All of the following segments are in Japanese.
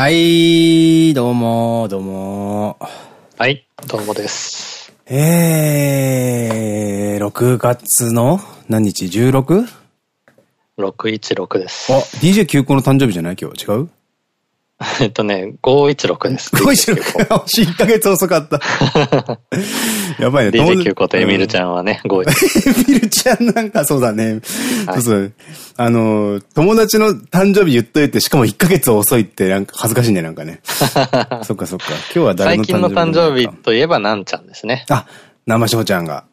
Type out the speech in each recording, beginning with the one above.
はい、どうも、どうも。はい、どうもです。えー、6月の何日 ?16? 616ですあ。、DJ 休校の誕生日じゃない？今日。違う？えっとね、516です。?516。惜しい、1ヶ月遅かった。やばいね。DJ 休校とエミルちん。ゃんはね、516。エミルちゃんなんかそうだね。はいそうそう。あの、友達の誕生日言っといて、しかも1ヶ月遅いって、なんか恥ずかしいね、なんかね。そっかそっか。今日は誰の誕生日最近の誕生日といえばなんちゃんですね。あ、生翔ちゃんが。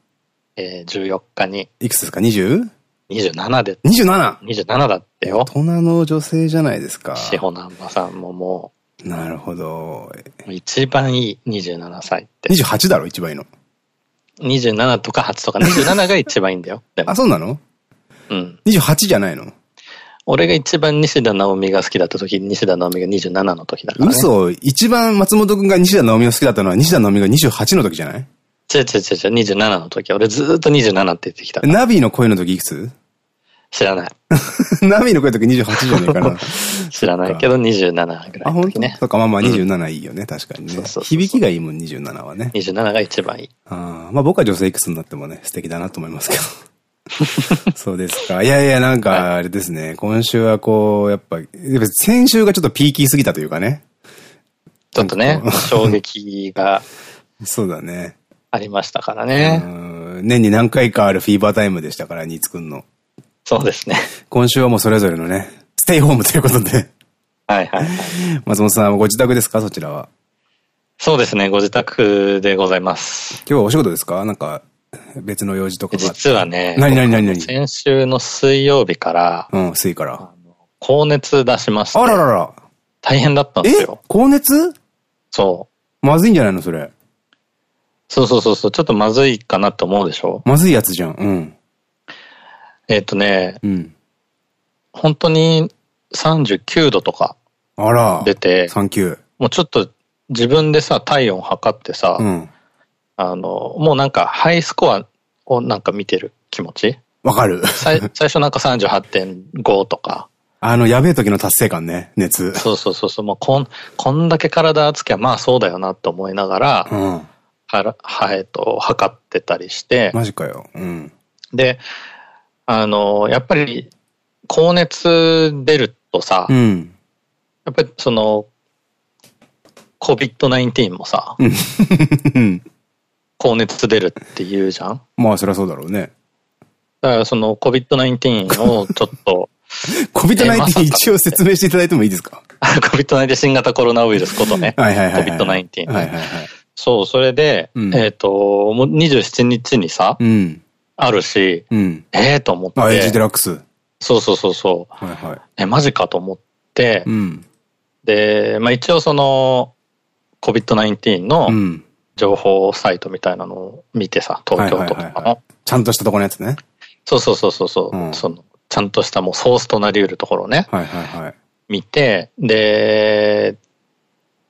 えー、14日にいくつですか ?20?27? 27で、27! 27だってよ。大人の女性じゃないですか。志保南波さんももなるほど。う、一番いい27歳って。28だろ、一番いいの。27とか8とか、27が一番いいんだよ。あ、。そうなの？うん。?28 じゃないの？俺が一番西田直美が好きだった時、西田直美が27の時だから、ね。嘘一番松本くんが西田直美が好きだったのは西田直美が28の時じゃない？違う違う違う違う、27の時。俺ずーっと27って言ってきた。ナビの声の時いくつ？知らない。ナビの声の時28じゃないかな。知らないけど27ぐらあ、いの本時ね。当？そっか、まあまあ27いいよね、確かにね響きがいいもん、27はね。27が一番いい。あーまあ僕は女性いくつになってもね、素敵だなと思いますけど。そうですか。いやいや、なんか、あれですね。今週はこう、やっぱ、やっぱ先週がちょっとピーキーすぎたというかね。ちょっとね、衝撃がそうだね。ありましたからうね。ん年に何回かあるフィーバータイムでしたから、新津くんの。そうですね。今週はもうそれぞれのね、ステイホームということで。はいはいはい。松本さんはご自宅ですか？そちらは。そうですね、ご自宅でございます。今日はお仕事ですか？なんか、別の用事とか。実はね、何何何何？先週の水曜日から、うん、水から。高熱出しまして、あららら。大変だったんですえ？よ。高熱？そう。まずいんじゃないのそれ。そうそうそうそう、ちょっとまずいかなって思うでしょ？まずいやつじゃん。うん。えっ、とね、うん。本当に39度とかあら。出て、サンキュー。もうちょっと自分でさ、体温測ってさ、うん。あの、もうなんかハイスコアをなんか見てる気持ち？わかる。最 最初なんか38.5とか。あの、やべえ時の達成感ね。熱。そうそうそうそう。もうこん、こんだけ体熱きゃまあそうだよなって思いながら、うん。はら、はえっと、測ってたりして、マジかよ。うん。で、あの、やっぱり、高熱出るとさ、うん。やっぱりその、COVID-19 もさ、うん。高熱出るって言うじゃん？まあ、そりゃそうだろうね。だからその COVID-19 をちょっと、コビットえまさか19一応説明していただいてもいいですか？COVID-19 新型コロナウイルスことね。はいはいはいはい。COVID-19 はいはいはい。そう、それで、うんえっと、もう27日にさ、うん。あるし、うん。ええと思って。あ、エイジデラックス。そうそうそうそう。はいはい。え、マジかと思って、うん。で、まあ一応その、COVID-19 のうん。情報サイトみたいなのを見てさ、東京都とかの。ちゃんとしたとこのやつね。そうそうそうそうそう、うんその、ちゃんとしたもうソースとなり得るところをね、はいはいはい。見て、で、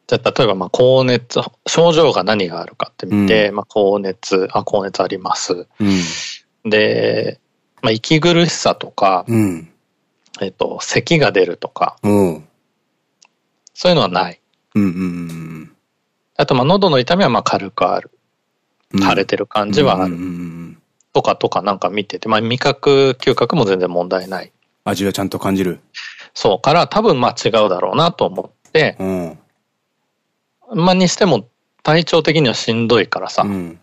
じゃあ例えばまあ高熱、症状が何があるかって見て、まあ高熱、あ、高熱あります。うん。で、まあ息苦しさとか、うん。えっと、咳が出るとか。そういうのはない。うんうんあと、まあ、喉の痛みはまあ軽くある。うん。腫れてる感じはある。うんうんうんとかとかなんか見てて、まあ、味覚、嗅覚も全然問題ない。味はちゃんと感じる。そうから多分まあ違うだろうなと思って、うん。まあにしても体調的にはしんどいからさ、うん。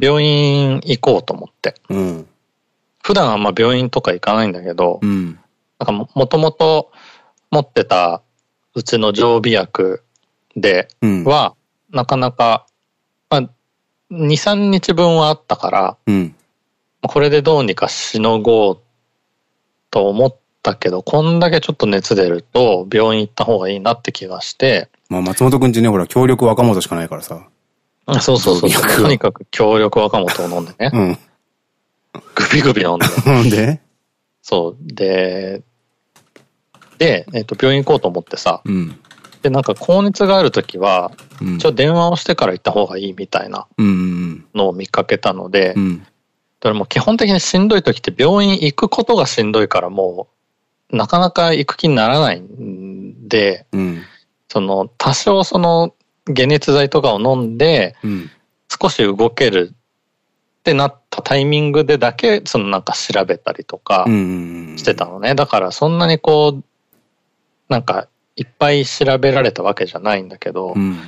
病院行こうと思って。うん。普段あんま病院とか行かないんだけど、うん。なんかももともと持ってたうちの常備薬でうん。は、なかなか、まあ、2、3日分はあったから、うん。これでどうにかしのごうと思ったけど、こんだけちょっと熱出ると病院行った方がいいなって気がして、まあ、松本くんちね、ほら、協力若本しかないからさ。あそうそうそう。とにかく強力若元を飲んでね。うん。グビグビ飲んで。な んで？そう。で、で、えっ、と、病院行こうと思ってさ。うん。で、なんか高熱があるときは、うん。一応電話をしてから行った方がいいみたいなのを見かけたので、うん。うん。だからもう基本的にしんどい時って病院行くことがしんどいからもうなかなか行く気にならないんで、うん。その、多少その、解熱剤とかを飲んで、うん。少し動けるってなったタイミングでだけ、そのなんか調べたりとか。してたのね。だからそんなにこう、なんか、いっぱい調べられたわけじゃないんだけど、うん。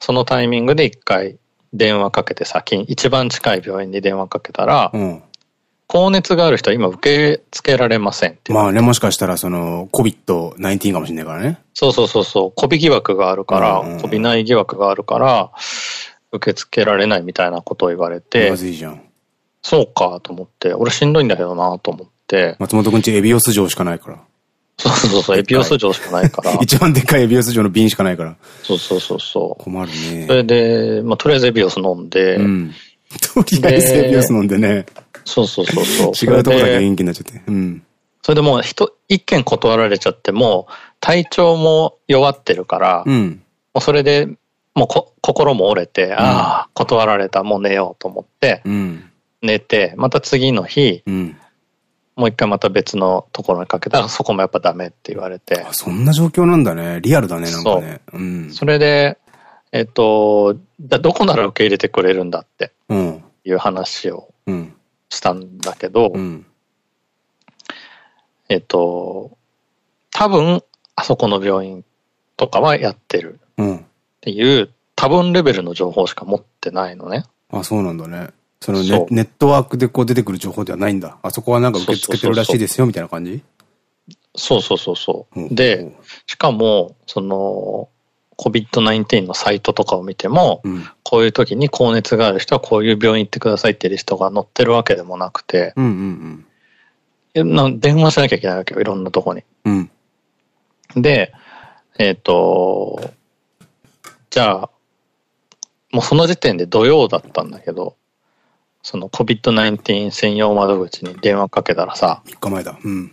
そのタイミングで一回電話かけて先に、一番近い病院に電話かけたら、うん。高熱がある人は今受け付けられませんまあね、もしかしたらその、COVID-19 かもしれないからね。そうそうそうそう、媚び疑惑があるから、うんうんうん媚びない疑惑があるから、受け付けられないみたいなことを言われてま、ずいじゃん。そうかと思って、俺しんどいんだけどなと思って、松本くんちエビオス城しかないから。そうそうそう、エピオス錠しかないから、一番でっかいエビオス城の瓶しかないから。そうそうそうそう。困るね。それで、まあ、とりあえずエビオス飲んで、うん。とりあえずエビオス飲んでね。そうそうそうそう。違うとこだけ元気になっちゃって。うん。それでもう一、一件断られちゃっても、体調も弱ってるから、もうん。うそれで、もうこ心も折れて、ああ、断られた、もう寝ようと思って、うん。寝て、また次の日、うん。もう一回また別のところにかけたら、そこもやっぱダメって言われてあ、、そんな状況なんだね。リアルだね、なんかね。うん。それで、えっと、だどこなら受け入れてくれるんだってうん。いう話をうん。したんだけど、うん。えっと、多分、あそこの病院とかはやってるうん。っていう多分レベルの情報しか持ってないのね。あ、そうなんだね。そのネネットワークでこう出てくる情報ではないんだ。あそこはなんか受け付けてるらしいですよ、みたいな感じ？そうそうそうそう。うんで、しかも、その、COVID-19 のサイトとかを見ても、うん。こういう時に高熱がある人はこういう病院行ってくださいってリストが載ってるわけでもなくて、うんうんえな電話しなきゃいけないわけよ、いろんなとこに。うん。うん。で、えっ、と、じゃあ、もうその時点で土曜だったんだけど、その COVID-19 専用窓口に電話かけたらさ、3日前だ。うん。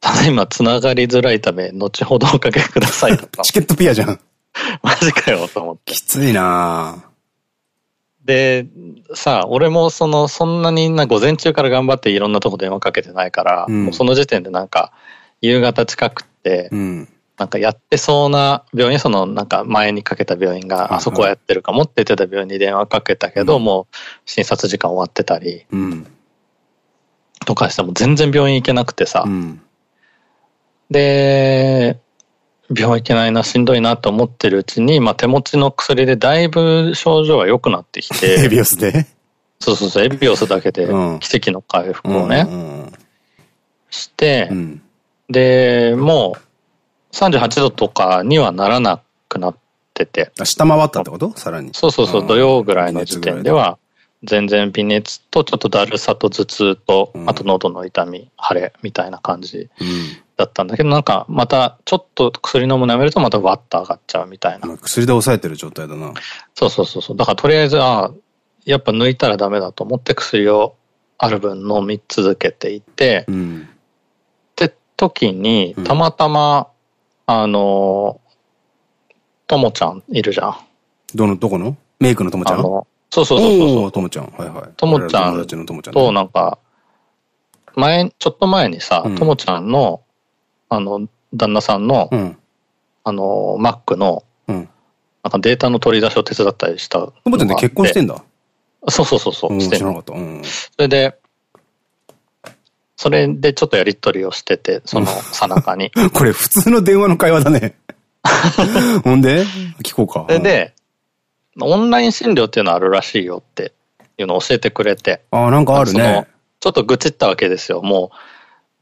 ただいま繋がりづらいため、後ほどおかけください チケットピアじゃん。マジかよと思って。きついなで、さあ、俺もその、そんなにな午前中から頑張っていろんなとこ電話かけてないから、うんもうその時点でなんか、夕方近くって、うん。なんかやってそうな病院、そのなんか前にかけた病院が、あそこはやってるかもって言ってた病院に電話かけたけど、うんもう診察時間終わってたりうん。とかしても全然病院行けなくてさ。うん。で、病院行けないな、しんどいなと思ってるうちに、まあ手持ちの薬でだいぶ症状が良くなってきエて、ビオスでそうそうそう、エビオスだけでうん。奇跡の回復をね、うんしてう、ん。で、もう38度とかにはならなくなってて、あ、下回ったってこと？さらに。そうそうそう、土曜ぐらいの時点では、全然微熱とちょっとだるさと頭痛とう、ん。あと喉の痛み、腫れみたいな感じ。うん。だったんだけど、なんかまたちょっと薬飲むのやめるとまたワッと上がっちゃうみたいな。まあ薬で抑えてる状態だな。そうそうそうそう。だからとりあえず、ああ、やっぱ抜いたらダメだと思って薬をある分飲み続けていて、うん。って時にうん、たまたま、あの、ともちゃんいるじゃん。どの、どこの？メイクのともちゃん？そうそうそうそうともちゃん。はいはい。ともちゃん友達のともちゃんね。と、なんか、前、ちょっと前にさうん、ともちゃんの、あの、旦那さんの、うん。あの、Mac の、うん。なんかデータの取り出しを手伝ったりした。とともちゃんって結婚してんだ。そうそうそうそうう、んしてん。うん。それで、それでちょっとやりとりをしてて、その、さなかに。これ普通の電話の会話だね。ほんで？聞こうか。それで、オンライン診療っていうのあるらしいよっていうのを教えてくれて。うん。あ、なんかあるね。ちょっと愚痴ったわけですよ。もう、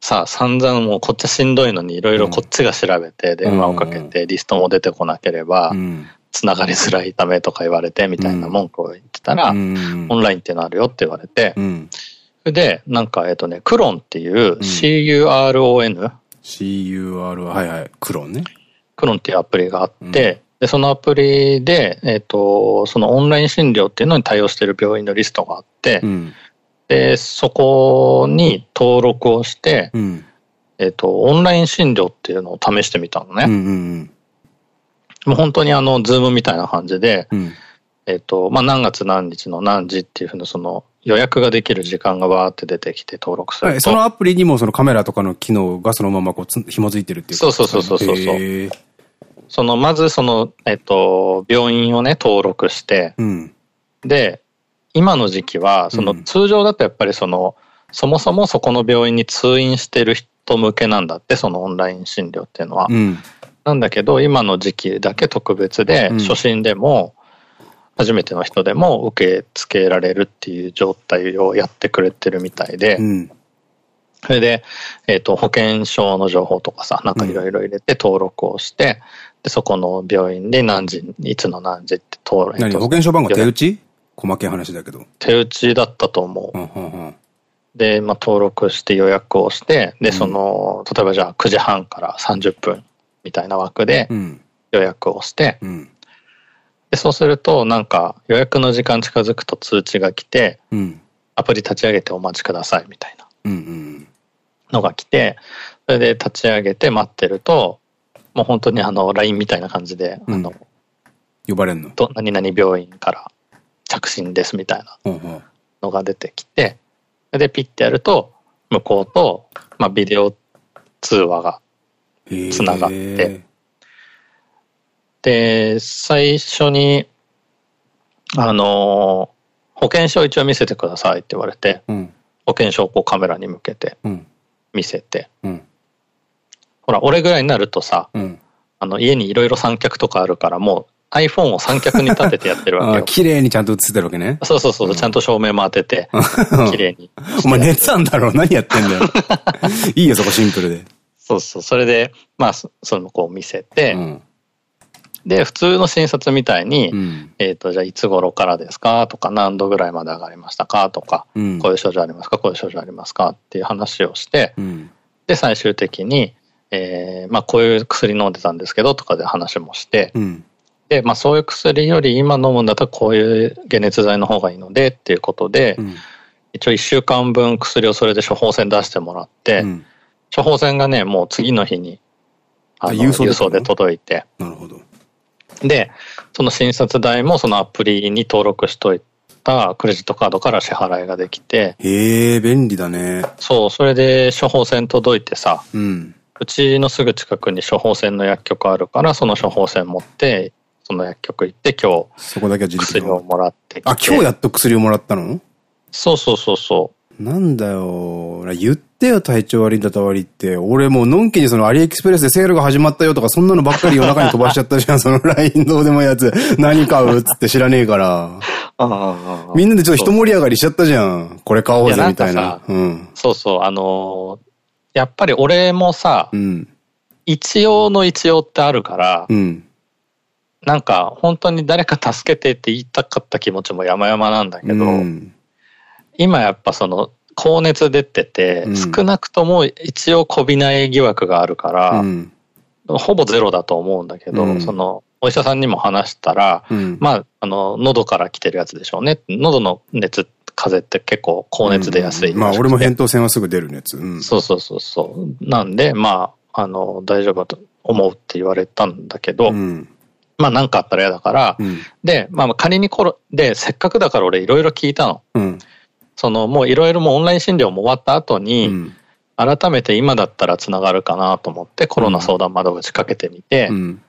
さあ散々もうこっちはしんどいのにいろいろこっちが調べて電話をかけてリストも出てこなければうん。繋がりづらいためとか言われてみたいな文句を言ってたら、うんオンラインっていうのあるよって言われて、うん。それで、なんかえっとね、クロンっていうん CURON、CUR、はいはい。クロンね。クロンっていうアプリがあって、で、そのアプリで、えっ、と、そのオンライン診療っていうのに対応している病院のリストがあって、うん。で、そこに登録をして、うん。えっ、と、オンライン診療っていうのを試してみたのね。うんうんもう本当にあの、ズームみたいな感じで、うん。えっ、と、まあ、何月何日の何時っていうふうな、その予約ができる時間がわーって出てきて登録すると。そのアプリにもそのカメラとかの機能がそのままこうつ紐づいてるっていうそうそうそうそうそうそう。その、まずその、えっ、と、病院をね、登録して、うん。で、今の時期は、そのうん通常だとやっぱりその、そもそもそこの病院に通院してる人向けなんだって、そのオンライン診療っていうのは。うん。なんだけど、今の時期だけ特別で、うん初診でも、初めての人でも受け付けられるっていう状態をやってくれてるみたいで、うん。それで、えっ、と、保険証の情報とかさ、なんかいろいろ入れて登録をして、で、そこの病院で何時、いつの何時って登録、えっと何？保険証番号手打ち？細けい話だけど。手打ちだったと思う。うんうんうんで、まあ、登録して予約をして、で、うんその、例えばじゃあ9時半から30分みたいな枠でうん。予約をして、うん。で、そうすると、なんか予約の時間近づくと通知が来て、うん。アプリ立ち上げてお待ちくださいみたいなうんうん。のが来て、それで立ち上げて待ってると、もう本当にあの、LINE みたいな感じで、うんあの、呼ばれんの？ど何々病院から着信ですみたいなのが出てきて、で、ピッてやると、向こうと、まあ、ビデオ通話がつながってで、最初に、あの、保険証一応見せてくださいって言われて、うん。保険証をこうカメラに向けてうん。見せて、うん。ほら、俺ぐらいになるとさ、うん。あの、家にいろいろ三脚とかあるから、もう iPhone を三脚に立ててやってるわけよ。綺麗にちゃんと映ってるわけね。そうそうそう、ちゃんと照明も当てて、綺麗に。お前寝てたんだろ何やってんだよ。いいよ、そこシンプルで。そうそう、それで、まあ、そそのこう見せて、うん。で、普通の診察みたいに、うん。えっと、じゃあいつ頃からですか？とか、何度ぐらいまで上がりましたか？とか、うん。こういう症状ありますか？こういう症状ありますか？っていう話をして、うん。で、最終的に、えーまあ、こういう薬飲んでたんですけど、とかで話もして、うん。で、まあ、そういう薬より今飲むんだったらこういう解熱剤の方がいいのでっていうことで、うん。一応1週間分薬をそれで処方箋出してもらって、うん処方箋がね、もう次の日に、あのあ郵送で郵送で届いて、なるほど。で、その診察代もそのアプリに登録しといたクレジットカードから支払いができて、へえ、便利だね。そう、それで処方箋届いてさ、うん。うちのすぐ近くに処方箋の薬局あるから、その処方箋持って、その薬局行って今そこだけは薬をもらって。あ、今日やっと薬をもらったの？そうそうそうそなんだよ。言ってよ、体調悪いんだったら悪いって。俺もう、のんきにそのアリエクスプレスでセールが始まったよとか、そんなのばっかり夜中に飛ばしちゃったじゃん、その LINE どうでもいいやつ。何買うっつって知らねえから。う。ああみんなでちょっと一盛り上がりしちゃったじゃん。これ買おうぜ、みたいな。うん。そうそう、あのーやっぱり俺もさう、ん。一応の一応ってあるから、うん。なんか本当に誰か助けてって言いたかった気持ちも山々なんだけど、うん。今やっぱその高熱出てて、うん少なくとも一応こびない疑惑があるから、うん。ほぼゼロだと思うんだけど、うんそのお医者さんにも話したら、うん。まあ、あの、喉から来てるやつでしょうね。喉の熱、風邪って結構高熱出やすい、まあ、俺も扁桃腺はすぐ出る熱。うん。そうそうそうそう。なんで、まあ、あの、大丈夫だと思うって言われたんだけど、うん。まあ何かあったら嫌だから、うん。で、まあ仮にコロ、で、せっかくだから俺いろいろ聞いたの。うん。そのもういろいろもうオンライン診療も終わった後うに、ん。改めて今だったら繋がるかなと思ってコロナ相談窓口かけてみて、うん。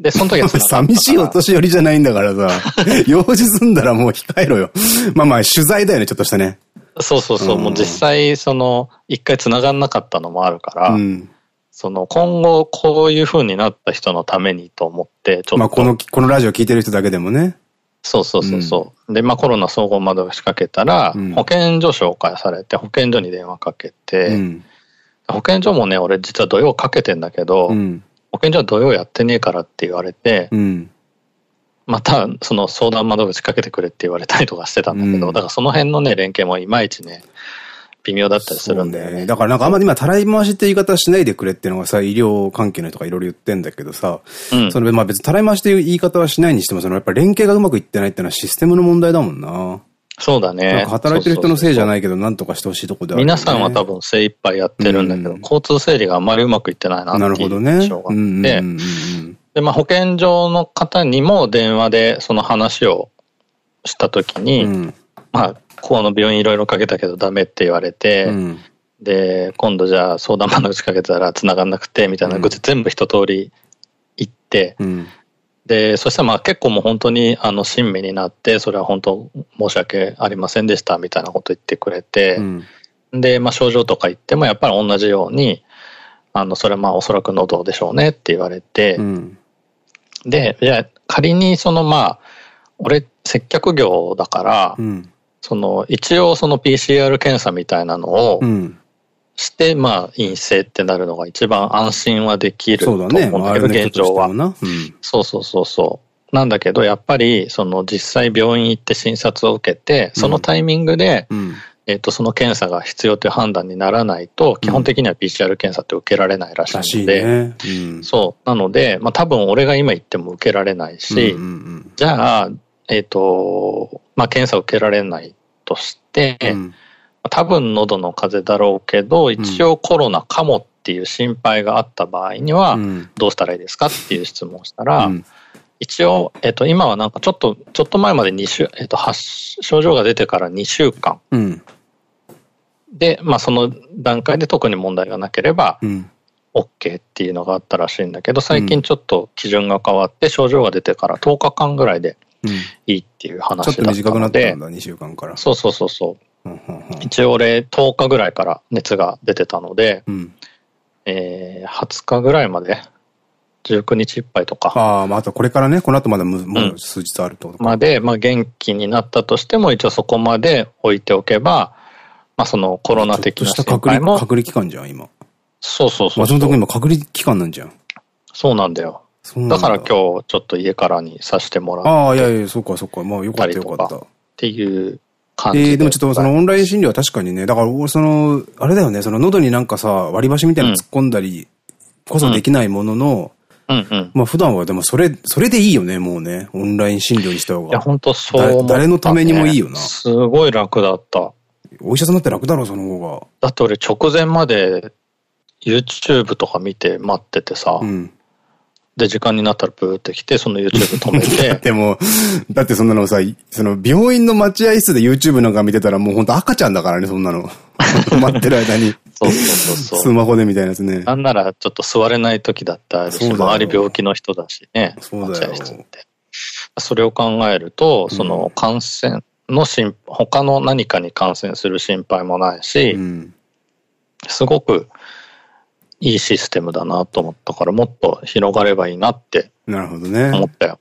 で、その時は 寂しいお年寄りじゃないんだからさ。用事済んだらもう控えろよ。まあまあ、取材だよね、ちょっとしたね。そうそうそう、うんもう実際その一回繋がんなかったのもあるから、うん。その今後こういう風になった人のためにと思って、ちょっと。まあ、この、このラジオ聞いてる人だけでもね。そうそうそうそう。で、まあコロナ総合窓口かけたら、うん保健所紹介されて、保健所に電話かけて、うん。保健所もね、俺実は土曜かけてんだけど、うん。保健所は土曜やってねえからって言われて、うん。またその相談窓口かけてくれって言われたりとかしてたんだけど、うんだからその辺のね、連携もいまいちね、微妙だったりするんだよね。そうだからなんかあんまり今、たらい回しって言い方しないでくれっていうのがさ、医療関係の人がいろいろ言ってんだけどさ、うんそのまあ別にたらい回しっていう言い方はしないにしても、そのやっぱ連携がうまくいってないっていうのはシステムの問題だもんな。そうだね。か働いてる人のせいじゃいないけど、なんとかしてほしいとこであるよね、皆さんは多分精一杯やってるんだけど、うん交通整理があんまりうまくいってないななるっていほどね。う印象があって、で、まあ保健所の方にも電話でその話をした時に、うん。まあ、この病院いろいろかけたけどダメって言われて、うん。で、今度じゃあ相談窓口かけたら繋がんなくて、みたいな口全部一通り言って、うん。で、そしたらまあ結構もう本当にあの親身になって、それは本当申し訳ありませんでしたみたいなこと言ってくれて、うん。で、まあ症状とか言ってもやっぱり同じように、あの、それはまあおそらく喉でしょうねって言われて、うん。で、じゃあ仮にそのまあ、俺接客業だから、うん。その一応その PCR 検査みたいなのをうん。して、まあ陰性ってなるのが一番安心はできるとそうだ思うんだけど、ね。現状は。そうそうそうそう。なんだけど、やっぱり、その実際病院行って診察を受けて、そのタイミングで、うん。えっと、その検査が必要という判断にならないと、基本的には PCR 検査って受けられないらしいいので、ね。うん。そう。なので、まあ多分俺が今言っても受けられないし、うんうんじゃあ、えっ、と、まあ検査受けられないとして、うん。多分喉の風邪だろうけど、一応コロナかもっていう心配があった場合には、うん。どうしたらいいですかっていう質問をしたら、うん一応、えっ、と、今はなんかちょっと、ちょっと前まで2週、えっ、と、発症状が出てから2週間うん。で、まあその段階で特に問題がなければうん。OK っていうのがあったらしいんだけど、最近ちょっと基準が変わって症状が出てから10日間ぐらいでうん。いいっていうちょっと話だった短くなのでったん、だ、2週間から。そうそうそうそう。うんうん一応俺10日ぐらいから熱が出てたので、うん。えー、20日ぐらいまで、19日いっぱいとかああ、まあ、あとこれからね、この後まだむもううん数日あると。まで、まあ元気になったとしても一応そこまで置いておけば、まあそのコロナ的なとした隔離、心配も、隔離期間じゃん、今。そうそうそう松本君。今隔離期間なんじゃん。そうなんだよ。だから今日ちょっと家からにさせてもらうああ、いやいや、そっかそっか。まあよかったよかった。っていう感じで。えー、でもちょっとそのオンライン診療は確かにね、だから俺その、あれだよね、その喉になんかさ、割り箸みたいなの突っ込んだりこそできないものの、うんうん。まあ普段はでもそれ、それでいいよね、もうね。オンライン診療にした方いや、が。本当そうね。誰のためにもいいよなすごい楽だった。お医者さんだって楽だろ、その方だって俺直前まで YouTube とか見て待っててさ、が。うん。で、時間になったらブーって来て、その YouTube 止め だってても、だってそんなのさ、その病院の待合室で YouTube なんか見てたらもうほんと赤ちゃんだからね、そんなの。待ってる間に。そうそうそう。スマホでみたいなやつね。なんならちょっと座れない時だったりし、周り病気の人だしね。そうだよ待合室って。それを考えると、その感染の心、他の何かに感染する心配もないし、うん。すごくいいシステムだなと思ったから、もっと広がればいいなってなるほどね。思ったよ。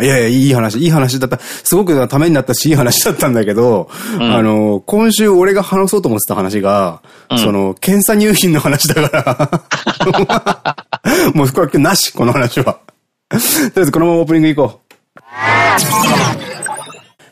いやいや、いい話、いい話だった。すごくためになったし、いい話だったんだけど、んあの、今週俺が話そうと思ってた話が、うんその、検査入院の話だから、もうこれなし、この話は。とりあえずこのままオープニング行こう。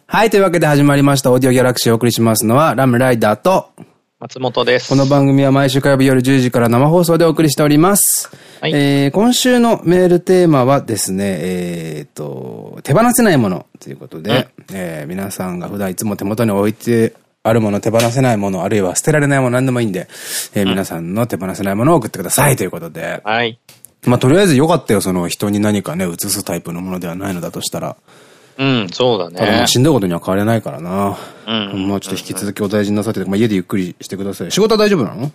はい、というわけで始まりました、オーディオギャラクシーをお送りしますのは、ラムライダーと、松本です。この番組は毎週火曜日夜10時から生放送でお送りしております。はいえー今週のメールテーマはですね、えーと、手放せないものということで、えー皆さんが普段いつも手元に置いてあるもの、手放せないもの、あるいは捨てられないもの何でもいいんで、えー皆さんの手放せないものを送ってくださいということで、はい。まあとりあえず良かったよ、その人に何かね、移すタイプのものではないのだとしたら。うん、そうだただまねあ。死んだことには変わりないからな。うんまあちょっと引き続きお大事になさってて、まあ家でゆっくりしてください。仕事は大丈夫なの？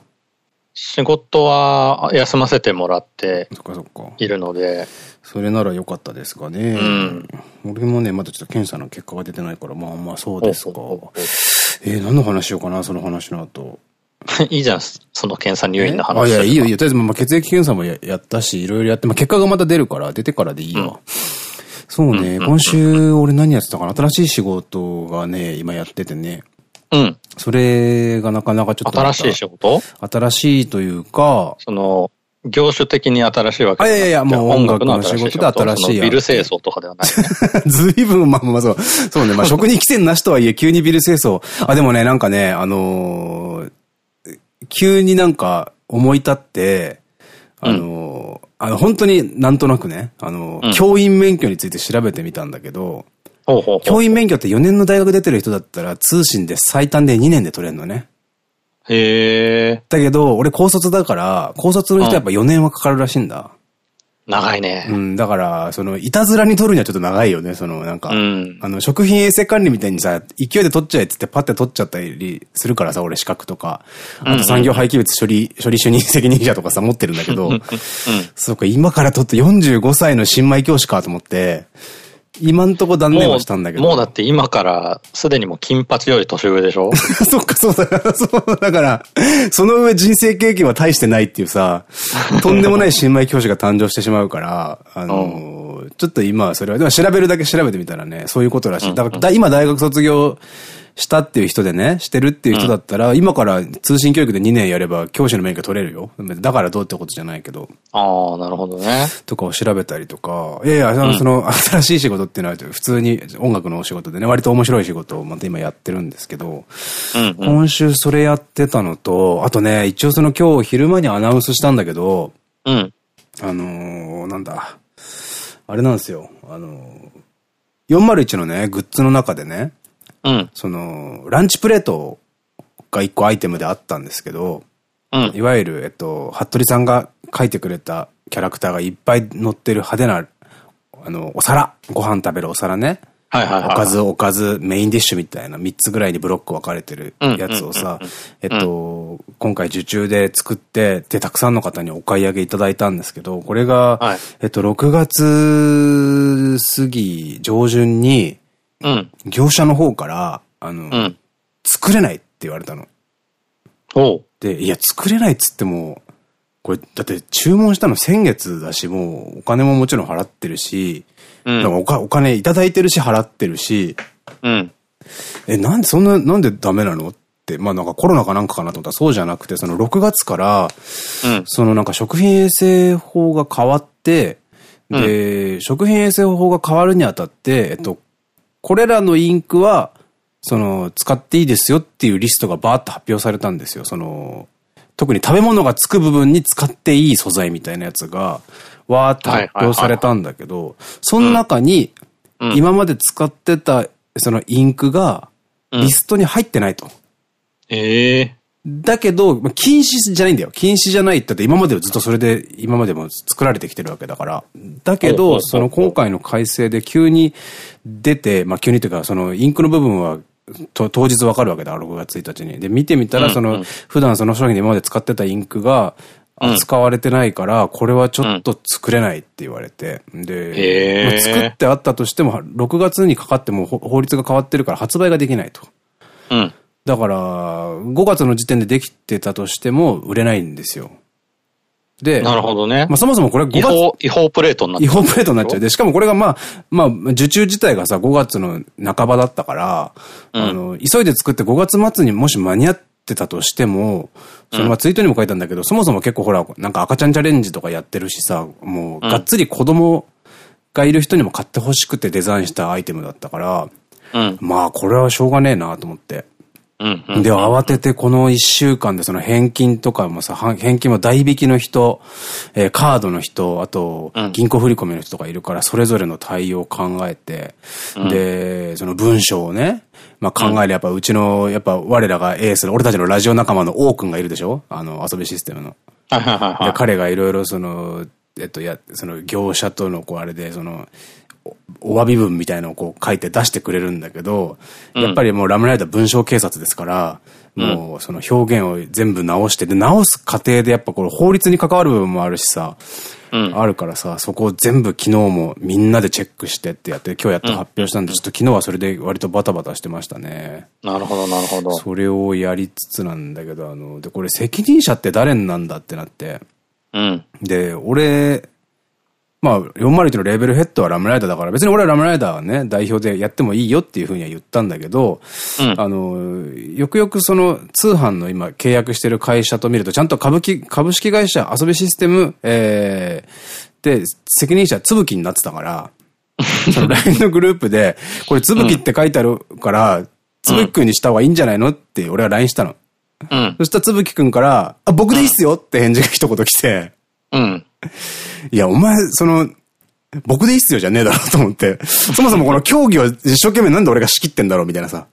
仕事は休ませてもらってそっかそっか。いるので、それなら良かったですがね。ん俺もね、まだちょっと検査の結果が出てないから、まあまあそうですか。えー、何の話しようかな、その話の後。いいじゃん、その検査入院の話。あ、いや、いいよ、いいよ。とりあえず、まあ、血液検査もややったし、いろいろやって、まあ、結果がまた出るから、出てからでいいよ。そうね、今週、俺何やってたかな？新しい仕事がね、今やっててね。うん。それがなかなかちょっと。新しい仕事？新しいというか、その、業種的に新しいわけじゃなくてあいやいやもう音楽の仕事？で新しいビル清掃とかではない、ね。ずいぶん、まあまあそう。そうね。まあ職人規制なしとはいえ、急にビル清掃。あ、でもね、なんかね、あのー急になんか思い立って、あのーあの、本当になんとなくね、あのーうん教員免許について調べてみたんだけど。教員免許って4年の大学出てる人だったら通信で最短で2年で取れるのね。へえ。だけど、俺高卒だから、高卒の人はやっぱ4年はかかるらしいんだ。長いね。うん、だから、その、いたずらに取るにはちょっと長いよね、その、なんか、うん、あの、食品衛生管理みたいにさ、勢いで取っちゃえってってパッて取っちゃったりするからさ、俺資格とか、あと産業廃棄物処理、処理主任責任者とかさ、持ってるんだけど、うん、そうか、今から取って45歳の新米教師かと思って、今んとこ断念はしたんだけど。もうだって今からすでにもう金髪より年上でしょ？そっか、そうだ。そうだから、その上人生経験は大してないっていうさ、とんでもない新米教師が誕生してしまうから、あのー、ちょっと今はそれは、でも調べるだけ調べてみたらね、そういうことらしい。だから、今大学卒業したっていう人でね、してるっていう人だったら、うん、今から通信教育で2年やれば教師の免許取れるよ。だからどうってことじゃないけど。ああ、なるほどね。とかを調べたりとか、いやいや、その、うん、新しい仕事っていうのは普通に音楽のお仕事でね、割と面白い仕事をまた今やってるんですけど、うんうん、今週それやってたのと、あとね、一応その今日昼間にアナウンスしたんだけど、うん。あのー、なんだ、あれなんですよ、あのー、401のね、グッズの中でね、うん、その、ランチプレートが一個アイテムであったんですけど、うん、いわゆる、えっと、服部さんが書いてくれたキャラクターがいっぱい乗ってる派手な、あの、お皿、ご飯食べるお皿ね。おかず、おかず、メインディッシュみたいな3つぐらいにブロック分かれてるやつをさ、えっと、今回受注で作って、で、たくさんの方にお買い上げいただいたんですけど、これが、はい、えっと、6月過ぎ上旬に、うん、業者の方から、あの、うん、作れないって言われたの。で、いや、作れないっつっても、これ、だって注文したの先月だし、もうお金ももちろん払ってるし、うん、おお金いただいてるし払ってるし、うん、え、なんでそんな、なんでダメなのって、まあなんかコロナかなんかかなと思ったらそうじゃなくて、その6月から、うん、そのなんか食品衛生法が変わって、で、うん、食品衛生法が変わるにあたって、えっと、これらのインクは、その、使っていいですよっていうリストがバーッと発表されたんですよ。その、特に食べ物がつく部分に使っていい素材みたいなやつが、わーっと発表されたんだけど、その中に、今まで使ってた、そのインクが、リストに入ってないと。ええだけど、禁止じゃないんだよ。禁止じゃないってって今まではずっとそれで、今までも作られてきてるわけだから。だけど、その今回の改正で急に出て、まあ急にというか、そのインクの部分は当日わかるわけだ、6月1日に。で、見てみたら、その、普段その商品で今まで使ってたインクが、使われてないから、これはちょっと作れないって言われて。で、まあ、作ってあったとしても、6月にかかっても法律が変わってるから発売ができないと。うん。だから、5月の時点でできてたとしても売れないんですよ。で、なるほどね。まあそもそもこれ5月。違法、違法プレートになっちゃう。違法プレートになっちゃう。で、しかもこれがまあ、まあ、受注自体がさ、5月の半ばだったから、うん、あの、急いで作って5月末にもし間に合ってたとしても、そのまあツイートにも書いたんだけど、うん、そもそも結構ほら、なんか赤ちゃんチャレンジとかやってるしさ、もう、がっつり子供がいる人にも買ってほしくてデザインしたアイテムだったから、うん、まあこれはしょうがねえなと思って。で、慌ててこの一週間でその返金とかもさ、返金も代引きの人、えー、カードの人、あと、銀行振込の人とかいるから、それぞれの対応を考えて、うん、で、その文章をね、まあ考えるやっぱうちの、やっぱ我らがエースの、俺たちのラジオ仲間の王くんがいるでしょ？あの、遊びシステムの。で、彼がいろいろその、えっと、や、その業者とのこうあれで、その、お詫び文みたいのをこう書いて出してくれるんだけど、やっぱりもうラムライダー文章警察ですから、もうその表現を全部直して、で、直す過程でやっぱこれ法律に関わる部分もあるしさ、うん、あるからさ、そこを全部昨日もみんなでチェックしてってやって、今日やっと発表したんで、ちょっと昨日はそれで割とバタバタしてましたね。なるほど、なるほど。それをやりつつなんだけど、あの、で、これ責任者って誰なんだってなって。うん。で、俺、まあ、401のレーベルヘッドはラムライダーだから、別に俺はラムライダーはね、代表でやってもいいよっていうふうには言ったんだけど、うん、あの、よくよくその通販の今契約してる会社と見ると、ちゃんと株式、株式会社遊びシステム、えー、で、責任者つぶきになってたから、その LINE のグループで、これつぶきって書いてあるから、つぶきくんにした方がいいんじゃないのって俺は LINE したの。うん、そしたらつぶきくんから、あ、僕でいいっすよって返事が一言来て、うん。いや、お前、その、僕でいいっすよじゃねえだろうと思って。そもそもこの競技を一生懸命なんで俺が仕切ってんだろうみたいなさ。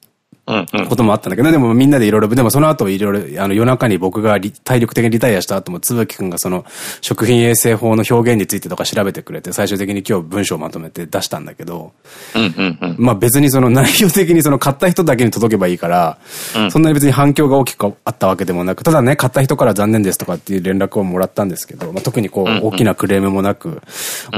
こともあったんだけど、でもみんなでいろいろ、でもその後いろいろ、あの夜中に僕が体力的にリタイアした後も、つぶきくんがその食品衛生法の表現についてとか調べてくれて、最終的に今日文章をまとめて出したんだけど、まあ別にその内容的にその買った人だけに届けばいいから、うん、そんなに別に反響が大きくあったわけでもなく、ただね、買った人から残念ですとかっていう連絡をもらったんですけど、まあ特にこう大きなクレームもなく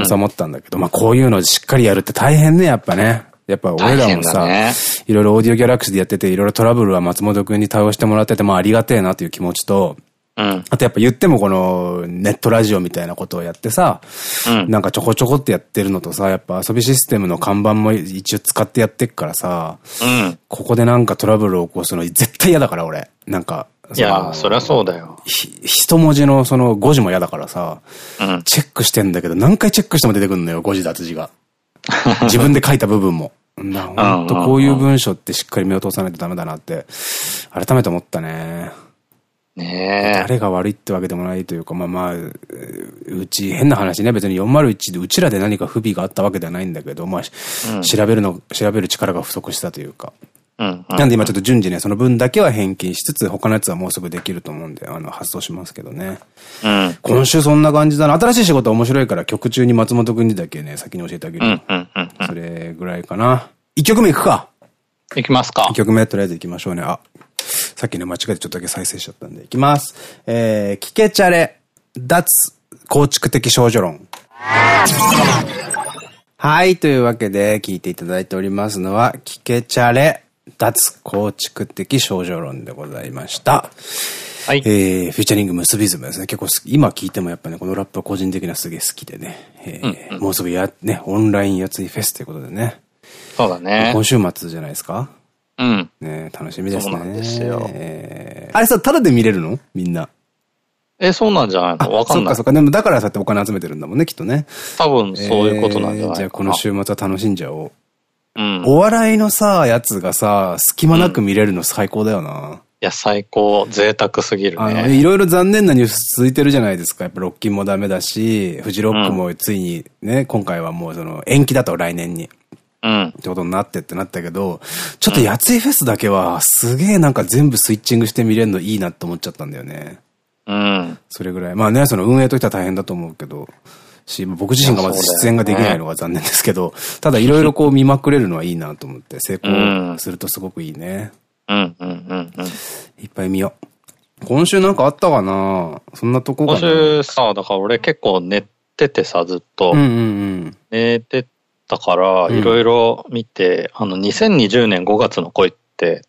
収まったんだけど、まあこういうのしっかりやるって大変ね、やっぱね。やっぱ俺らもさ、ね、いろいろオーディオギャラクシーでやってて、いろいろトラブルは松本くんに対応してもらってて、まあありがてえなという気持ちと、うん、あとやっぱ言ってもこのネットラジオみたいなことをやってさ、うん、なんかちょこちょこってやってるのとさ、やっぱ遊びシステムの看板も一応使ってやってっからさ、うん、ここでなんかトラブルを起こすの絶対嫌だから俺。なんか、いや、そりゃそうだよ。一文字のその5字も嫌だからさ、うん、チェックしてんだけど何回チェックしても出てくるのよ、5字脱字が。自分で書いた部分も。な、ほんとこういう文章ってしっかり目を通さないとダメだなって、改めて思ったね。ね誰が悪いってわけでもないというか、まあまあ、うち変な話ね、別に401でうちらで何か不備があったわけではないんだけど、まあ、うん、調べるの、調べる力が不足したというか。なんで今ちょっと順次ね、その分だけは返金しつつ、他のやつはもうすぐできると思うんで、あの、発送しますけどね。うん。今週そんな感じだな。新しい仕事面白いから曲中に松本くんにだけね、先に教えてあげる。それぐらいかな。1曲目いくか。いきますか。1曲目とりあえずいきましょうね。あ、さっきね、間違えてちょっとだけ再生しちゃったんで、いきます。えー、聞けちゃれ、脱構築的少女論。はい。というわけで、聞いていただいておりますのは、聞けちゃれ、脱構築的少女論でございました。はい。えー、フィーチャリング結びズムですね。結構今聞いてもやっぱね、このラップは個人的なすげえ好きでね。えー、うんうん、もうすぐや、ね、オンラインやついフェスということでね。そうだね。今週末じゃないですか？うん。ね楽しみですね。そうなんですよ。えー、あれさ、ただで見れるの？みんな。え、そうなんじゃないの？わかんない。そっかそっか。でもだからさってお金集めてるんだもんね、きっとね。多分そういうことなんじゃないえー、じゃあこの週末は楽しんじゃおう。うん。お笑いのさ、やつがさ、隙間なく見れるの最高だよな。うん、いや、最高。贅沢すぎるね。いろいろ残念なニュース続いてるじゃないですか。やっぱロッキンもダメだし、フジロックもついにね、うん、今回はもうその延期だと来年に。うん。ってことになってってなったけど、ちょっとやついフェスだけは、すげえなんか全部スイッチングして見れるのいいなって思っちゃったんだよね。うん。それぐらい。まあね、その運営としては大変だと思うけど、し、僕自身がまず出演ができないのが残念ですけど、ただいろいろこう見まくれるのはいいなと思って、成功するとすごくいいね。うんうんうんうん。いっぱい見よう。今週なんかあったかな？そんなとこかな？今週さ、だから俺結構寝ててさ、ずっと。寝てたから、いろいろ見て、あの、2020年5月の恋って、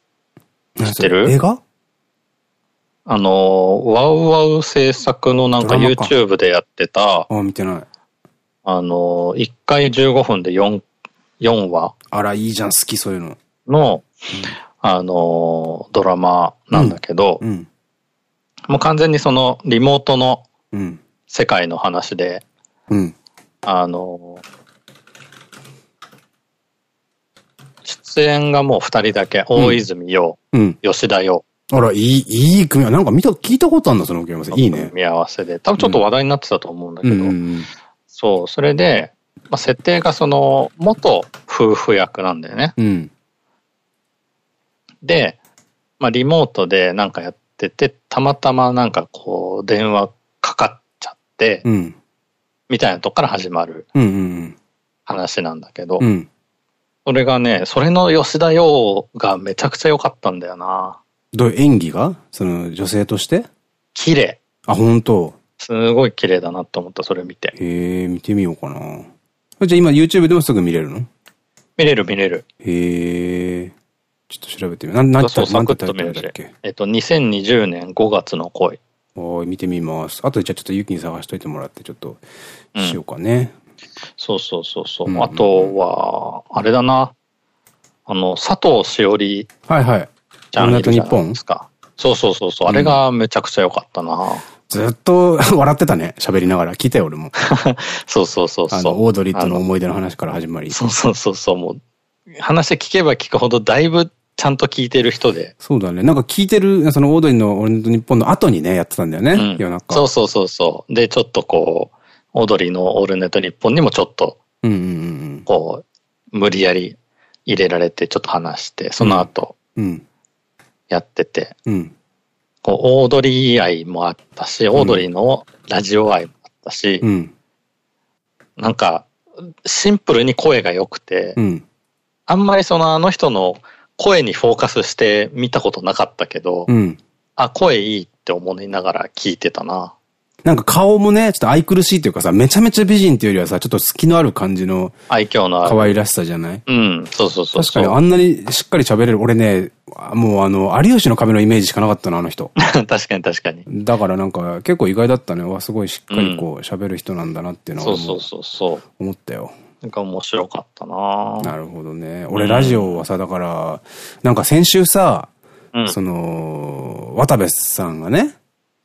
知ってる？映画？あの、ワウワウ制作のなんか YouTube でやってた、あ、見てない。あの、1回15分で4、4話。あら、いいじゃん、好き、そういうの。の、うん、あの、ドラマなんだけど、うんうん、もう完全にそのリモートの世界の話で、あの、出演がもう2人だけ、大泉洋、吉田洋。あら、いい、いい組み合わせ。なんか見た、聞いたことあるの？その組み合わせ。いいね。組み合わせで。多分ちょっと話題になってたと思うんだけど。そう、それで、まあ、設定がその、元夫婦役なんだよね。うん、で、まあ、リモートでなんかやってて、たまたまなんかこう、電話かかっちゃって、うん、みたいなとこから始まる話なんだけど、それがね、それの吉田洋がめちゃくちゃ良かったんだよな。どういう演技が？その女性として？綺麗。あ、本当すごい綺麗だなと思った、それ見て。へえ、見てみようかな。じゃあ今 YouTube でもすぐ見れるの？見れる見れる。へえ。ちょっと調べてみなん、なんそう、サクッと見れる。えっと、2020年5月の恋。おい、見てみます。あとじゃあちょっとユキに探しといてもらって、ちょっと、しようかね。うん、そうそうそうそう。あとは、あれだな。あの、佐藤しおり。はいはい。ちゃんいるじゃないですか。そうそうそうそう。あれがめちゃくちゃ良かったな。ずっと 笑ってたね。喋りながら。聞いたよ、俺も。そうそうそうそう。あの、オードリーとの思い出の話から始まり。そうそうそうそう。もう、話聞けば聞くほどだいぶちゃんと聞いてる人で。そうだね。なんか聞いてる、そのオードリーの俺の日本の後にね、やってたんだよね。うん、夜中。そうそうそうそう。で、ちょっとこう、オードリーのオールネット日本にもちょっと、こう、無理やり入れられてちょっと話して、その後、うん。やってて、うん。こう、オードリー愛もあったし、オードリーのラジオ愛もあったし、うん。なんか、シンプルに声が良くて、うん。あんまりそのあの人の声にフォーカスして見たことなかったけど、うん。あ、声いいって思いながら聞いてたな。なんか顔もね、ちょっと愛くるしいというかさ、めちゃめちゃ美人っていうよりはさ、ちょっと隙のある感じの愛嬌のある。可愛らしさじゃない？うん、そうそうそう確かにあんなにしっかり喋れる。俺ね、もうあの、有吉の壁のイメージしかなかったな、あの人。確かに確かに。だからなんか結構意外だったね。わ、すごいしっかりこう喋る人なんだなっていうのはそうそうそうそう。思ったよ。なんか面白かったななるほどね。俺ラジオはさ、だから、なんか先週さ、うん。その、渡部さんがね、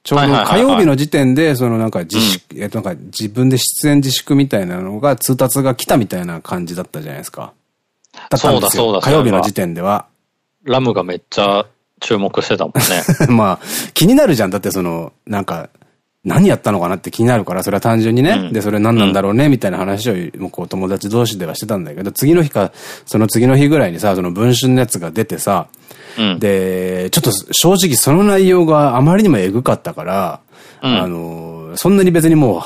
ちょうど火曜日の時点で、そのなんか自粛、えっとなんか自分で出演自粛みたいなのが通達が来たみたいな感じだったじゃないですか。そうだそうだ火曜日の時点では。ラムがめっちゃ注目してたもんね。まあ、気になるじゃん。だってその、なんか、何やったのかなって気になるから、それは単純にね。うんで、それ何なんだろうね、みたいな話を、もうこう友達同士ではしてたんだけど、次の日か、その次の日ぐらいにさ、その文春のやつが出てさ、うん。で、ちょっと正直その内容があまりにもエグかったから、うんあの、そんなに別にもう、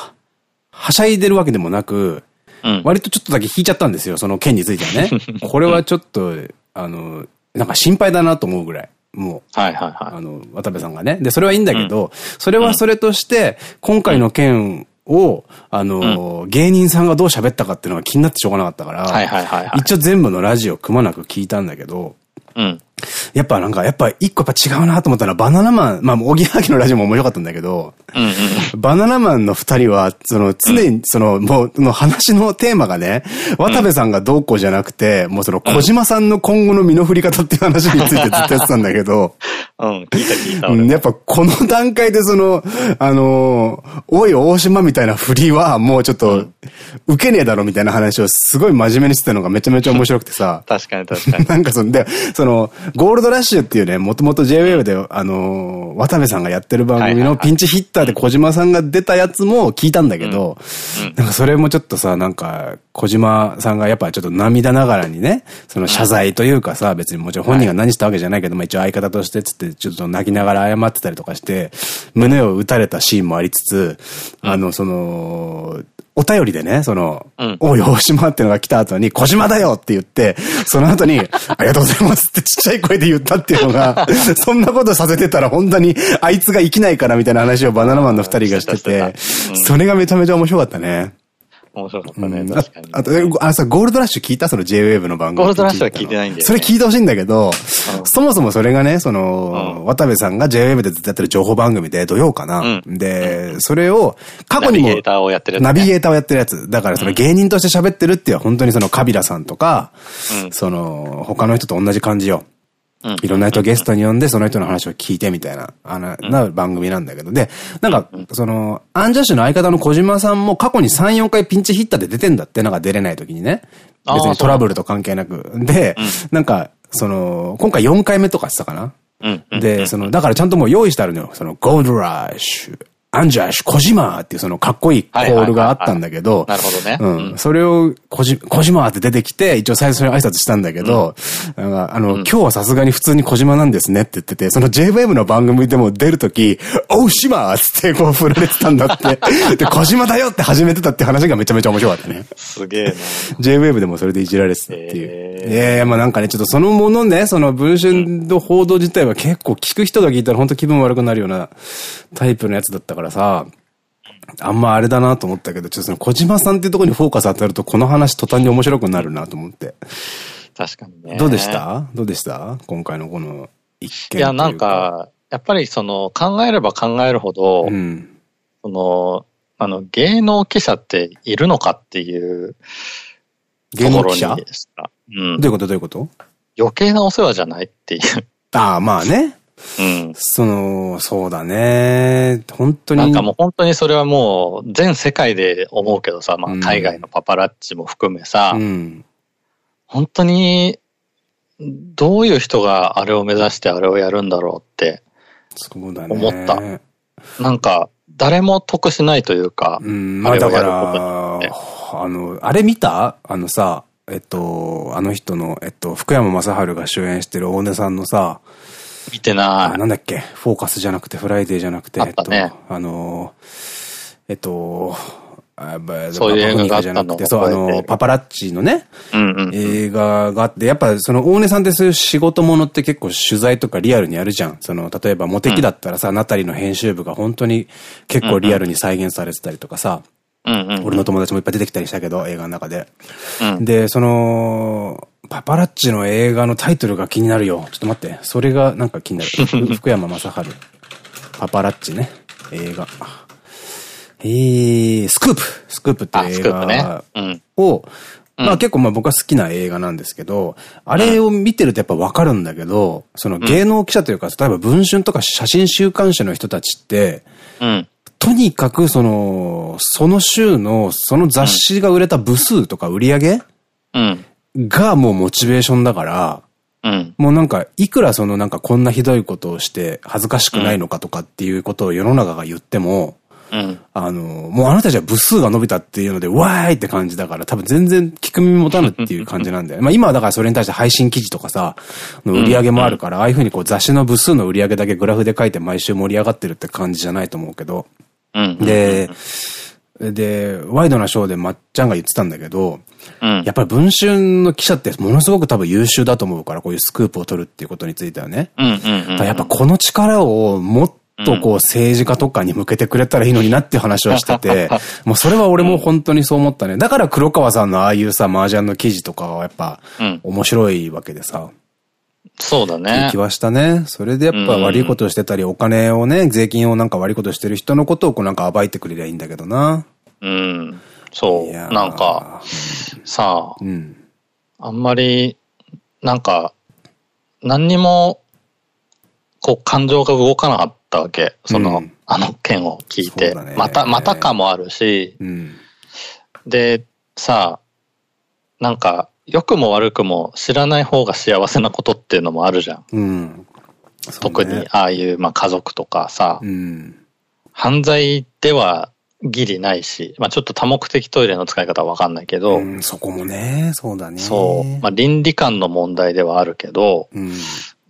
はしゃいでるわけでもなく、うん。割とちょっとだけ引いちゃったんですよ、その件についてはね。これはちょっと、あの、なんか心配だなと思うぐらい。もう。はいはいはあの、渡部さんがね。で、それはいいんだけど、それはそれとして、今回の件を、あの、芸人さんがどう喋ったかっていうのが気になってしょうがなかったから、い。はいはいはいはい。一応全部のラジオくまなく聞いたんだけど、うん。やっぱなんか、やっぱ一個やっぱ違うなと思ったのは、バナナマン、まあ、おぎやはぎのラジオも面白かったんだけど、うんうん。バナナマンの二人は、その、常に、その、もう、の話のテーマがね、渡部さんがどうこうじゃなくて、もうその、小島さんの今後の身の振り方っていう話についてずっとやってたんだけど、うん、聞いた聞いた。うん俺やっぱこの段階でその、あのーおい大島みたいな振りはもうちょっと、受けねえだろみたいな話をすごい真面目にしてたのがめちゃめちゃ面白くてさ、確かに確かに。なんかそんで、その、ゴールドラッシュっていうね、もともと JWAVE で、あのー渡部さんがやってる番組のピンチヒッターで小島さんが出たやつも聞いたんだけど、なんかそれもちょっとさ、なんか、小島さんがやっぱちょっと涙ながらにね、その謝罪というかさ、別にもちろん本人が何したわけじゃないけど、まあ一応相方としてつって、ちょっと泣きながら謝ってたりとかして、胸を打たれたシーンもありつつ、あの、その、お便りでね、その、うん。おい、大島ってのが来た後に、小島だよって言って、その後に、ありがとうございますってちっちゃい声で言ったっていうのが、そんなことさせてたら本当に、あいつが生きないからみたいな話をバナナマンの二人がしてて、うん。それがめちゃめちゃ面白かったね。面白かったね、うん。確かに。あと、えあのさ、ゴールドラッシュ聞いたその JWAVE の番組。ゴールドラッシュは聞いてないんだよね。それ聞いてほしいんだけど、うん。そもそもそれがね、その、渡部さんが JWAVE でずっとやってる情報番組で土曜かな。うで、それを過去にもナビゲー、ターをやってるやつね。ナビゲーターをやってるやつ。だからその芸人として喋ってるっていうのは本当にそのカビラさんとか、うん。その、他の人と同じ感じよ。うんいろんな人をゲストに呼んで、その人の話を聞いてみたいな、あの、な番組なんだけど。で、なんか、その、アンジャッシュの相方の小島さんも過去に3、4回ピンチヒッターで出てんだって、なんか出れない時にね。別にトラブルと関係なく。で、なんか、その、今回4回目とかしたかな。で、その、だからちゃんともう用意してあるのよ。その、ゴールドラッシュ、アンジャッシュ、小島っていうそのかっこいいコールがあったんだけど、なるほどね。うん。それを、小島、って出てきて、一応最初に挨拶したんだけど、あの、今日はさすがに普通に小島なんですねって言ってて、その JWAVE の番組でも出るとき、おう、島っつってこう振られてたんだって。で、小島だよって始めてたって話がめちゃめちゃ面白かったね。すげえな。JWAVE でもそれでいじられてたっていう。ええまあなんかね、ちょっとそのものね、その文春の報道自体は結構聞く人が聞いたら本当気分悪くなるようなタイプのやつだったからさ、あんまあれだなと思ったけど、ちょっとその小島さんっていうところにフォーカス当たるとこの話途端に面白くなるなと思って。確かにね。どうでした？どうでした？今回のこの一件いや、なん、か、やっぱりその、考えれば考えるほど、うん。その、あの、芸能記者っているのかっていうころに能記者。うんどういうこと？どういうこと？余計なお世話じゃないっていう。ああ、まあね。うん。その、そうだね。本当に。なんかもう本当にそれはもう全世界で思うけどさ、まあうん海外のパパラッチも含めさ、うん。本当にどういう人があれを目指してあれをやるんだろうって、そうだね。思ったなんか誰も得しないというか、うん、まあだから、あの、あれ見た？あのさ、えっと、あの人の、えっと、福山雅治が主演してる大根さんのさ、見てなあ、なんだっけ、フォーカスじゃなくて、フライデーじゃなくて、あったねえっと、あの、えっと、そういう映画があったのじゃなくて、そう、あの、パパラッチのね。映画があって、やっぱその大根さんってそういう仕事ものって結構取材とかリアルにやるじゃん。その、例えばモテキだったらさ、ナタリーの編集部が本当に結構リアルに再現されてたりとかさ。俺の友達もいっぱい出てきたりしたけど、映画の中で。うんで、その、パパラッチの映画のタイトルが気になるよ。ちょっと待って。それがなんか気になる。ふ 福山雅治。パパラッチね。映画。えー、スクープスクープってあ、いう映スクープね画。うん。を、まうんあ結構まあ僕は好きな映画なんですけど、あれを見てるとやっぱわかるんだけど、その芸能記者というか、例えば文春とか写真週刊誌の人たちって、うん。とにかくその、その週のその雑誌が売れた部数とか売り上げうん。がもうモチベーションだから、うん。もうなんか、いくらそのなんかこんなひどいことをして恥ずかしくないのかとかっていうことを世の中が言っても、うん。あの、もうあなたたちは部数が伸びたっていうので、わーいって感じだから、多分全然聞く耳持たぬっていう感じなんだよね。まあ今はだからそれに対して配信記事とかさ、の売り上げもあるから、ああいうふうにこう雑誌の部数の売り上げだけグラフで書いて毎週盛り上がってるって感じじゃないと思うけど。うん。で、で、ワイドなショーでまっちゃんが言ってたんだけど、うん。やっぱり文春の記者ってものすごく多分優秀だと思うから、こういうスクープを取るっていうことについてはね。やっぱこの力をもっとこう政治家とかに向けてくれたらいいのになっていう話をしてて、もうそれは俺も本当にそう思ったね。だから黒川さんのああいうさ、麻雀の記事とかはやっぱうん。面白いわけでさ、そうだね気。はしたね。それでやっぱ悪いことをしてたり、お金をね、税金をなんか悪いことしてる人のことをこうなんか暴いてくれりゃいいんだけどな。うん。そ。いうなんか、さあ、うん。あんまり、なんか、何にも、こう、感情が動かなかったわけ。その、うんあの件を聞いて。ねまた、またかもあるし、うん。で、さあ、なんか、良くも悪くも知らない方が幸せなことっていうのもあるじゃん。うん。特に、ああいう、まあ、家族とかさ、うん。犯罪ではギリないし、まあ、ちょっと多目的トイレの使い方はわかんないけど、うん、そこもね、そうだね。そう、まあ、倫理観の問題ではあるけど、うん。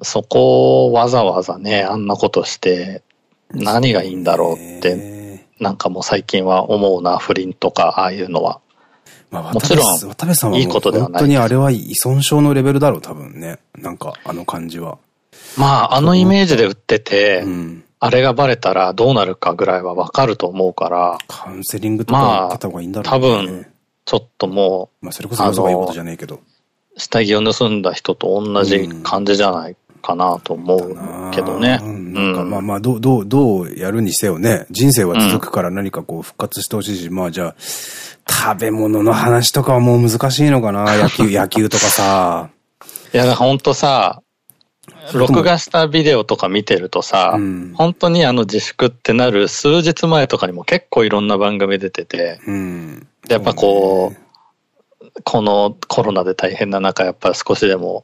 そこをわざわざね、あんなことして、何がいいんだろうって、ねなんかもう最近は思うな、不倫とか、ああいうのは。まあ、もちろん渡部渡部さんはいいことではない本当にあれは依存症のレベルだろう、多分ね。なんか、あの感じは。まあ、あのイメージで売ってて、うん。あれがバレたらどうなるかぐらいはわかると思うから、カウンセリングとかやってた方がいいんだろうね。多分、ちょっともまあ、それこそよそがいいことじゃねえけど。う、下着を盗んだ人と同じ感じじゃないかなと思うけどね。うんなんか、まあまあ、どう、どう、どうやるにせよね。人生は続くから何かこう復活してほしいし、まあじゃあ、食べ物の話とかはもう難しいのかな。野球、野球とかさ。いや、ほんとさ、録画したビデオとか見てるとさ、うん本当にあの自粛ってなる数日前とかにも結構いろんな番組出てて、うん。でやっぱこう、このコロナで大変な中、やっぱ少しでも、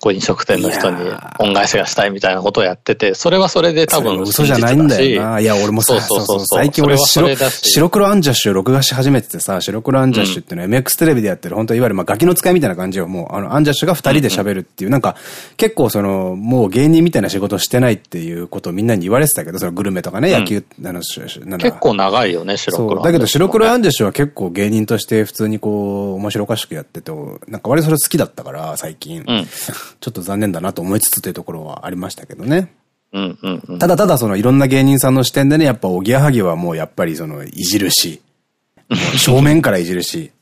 こう飲食店の人に恩返しがしたいみたいなことをやってて、それはそれで多分嘘じゃないんだよな。いや、俺もさ、そうそうそう最近俺白白黒アンジャッシュを録画し始めててさ、白黒アンジャッシュっていうのは MX テレビでやってる、本当いわゆるまあガキの使いみたいな感じよ。もう、あの、アンジャッシュが二人で喋るっていう、なんか、結構その、もう芸人みたいな仕事してないっていうことをみんなに言われてたけど、そのグルメとかね、野球、あの、結構長いよね、白黒。だけど白黒アンジャッシュは結構芸人として普通にこう、面白おかしくやってて、なんか割とそれ好きだったから、最近。うん。ちょっと残念だなと思いつつというところはありましたけどね。ただただそのいろんな芸人さんの視点でね、やっぱおぎやはぎはもうやっぱりそのいじるし、正面からいじるし。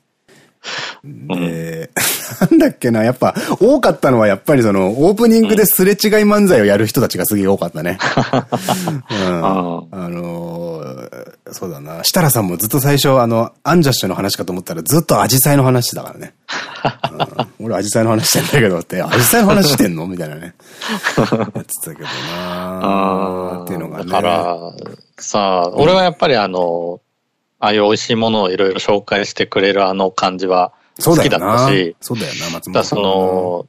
で、なんだっけな、やっぱ多かったのはやっぱりそのオープニングですれ違い漫才をやる人たちがすげえ多かったね。うん、あのーそうだな。設楽さんもずっと最初あの、アンジャッシュの話かと思ったらずっとアジサイの話だからね。うん、俺アジサイの話してんだけどって、アジサイの話してんの？みたいなね。やってたけどな っていうのがね。だから、さあ、俺はやっぱりあの、ああいう美味しいものをいろいろ紹介してくれるあの感じは好きだったし、そうだよな、松本その、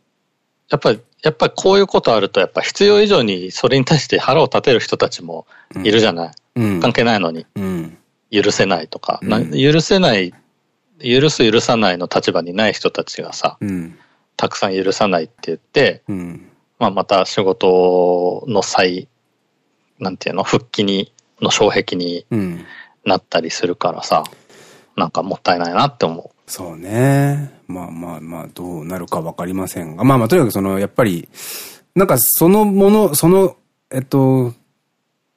やっぱり、やっぱりこういうことあると、やっぱ必要以上にそれに対して腹を立てる人たちもいるじゃない。うん、関係ないのに、うん。許せないとか、うんな許せない許す許さないの立場にない人たちがさ、うん。たくさん許さないって言って、うん。まあまた仕事の再、なんていうの、復帰に、の障壁にうん。なったりするからさ、なんかもったいないなって思うそうね。まあまあまあ、どうなるかわかりませんが。まあまあ、とにかくその、やっぱり、なんかそのもの、その、えっと、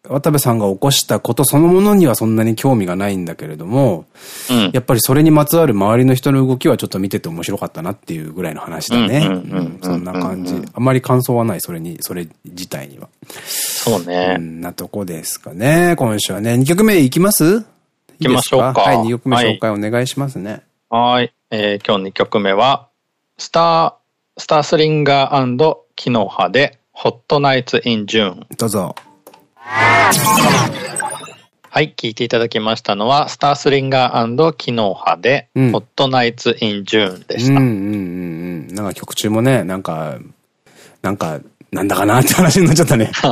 渡部さんが起こしたことそのものにはそんなに興味がないんだけれども、う。うん。やっぱりそれにまつわる周りの人の動きはちょっと見てて面白かったなっていうぐらいの話だね。そんな感じ。あまり感想はない、それに、それ自体には。そうね。こんなとこですかね。今週はね。2曲目いきます？行きましょうかはい、2曲目紹介お願いしますね。はい。えー今日2曲目は、スター、スタースリンガーキノハで、ホットナイツ・イン・ジューン。どうぞ。はい、聴いていただきましたのは、スタースリンガーキノハで、うん。ホットナイツ・イン・ジューンでした。うんうんうんうん。なんか曲中もね、なんか、なんか、なんだかなって話になっちゃったね。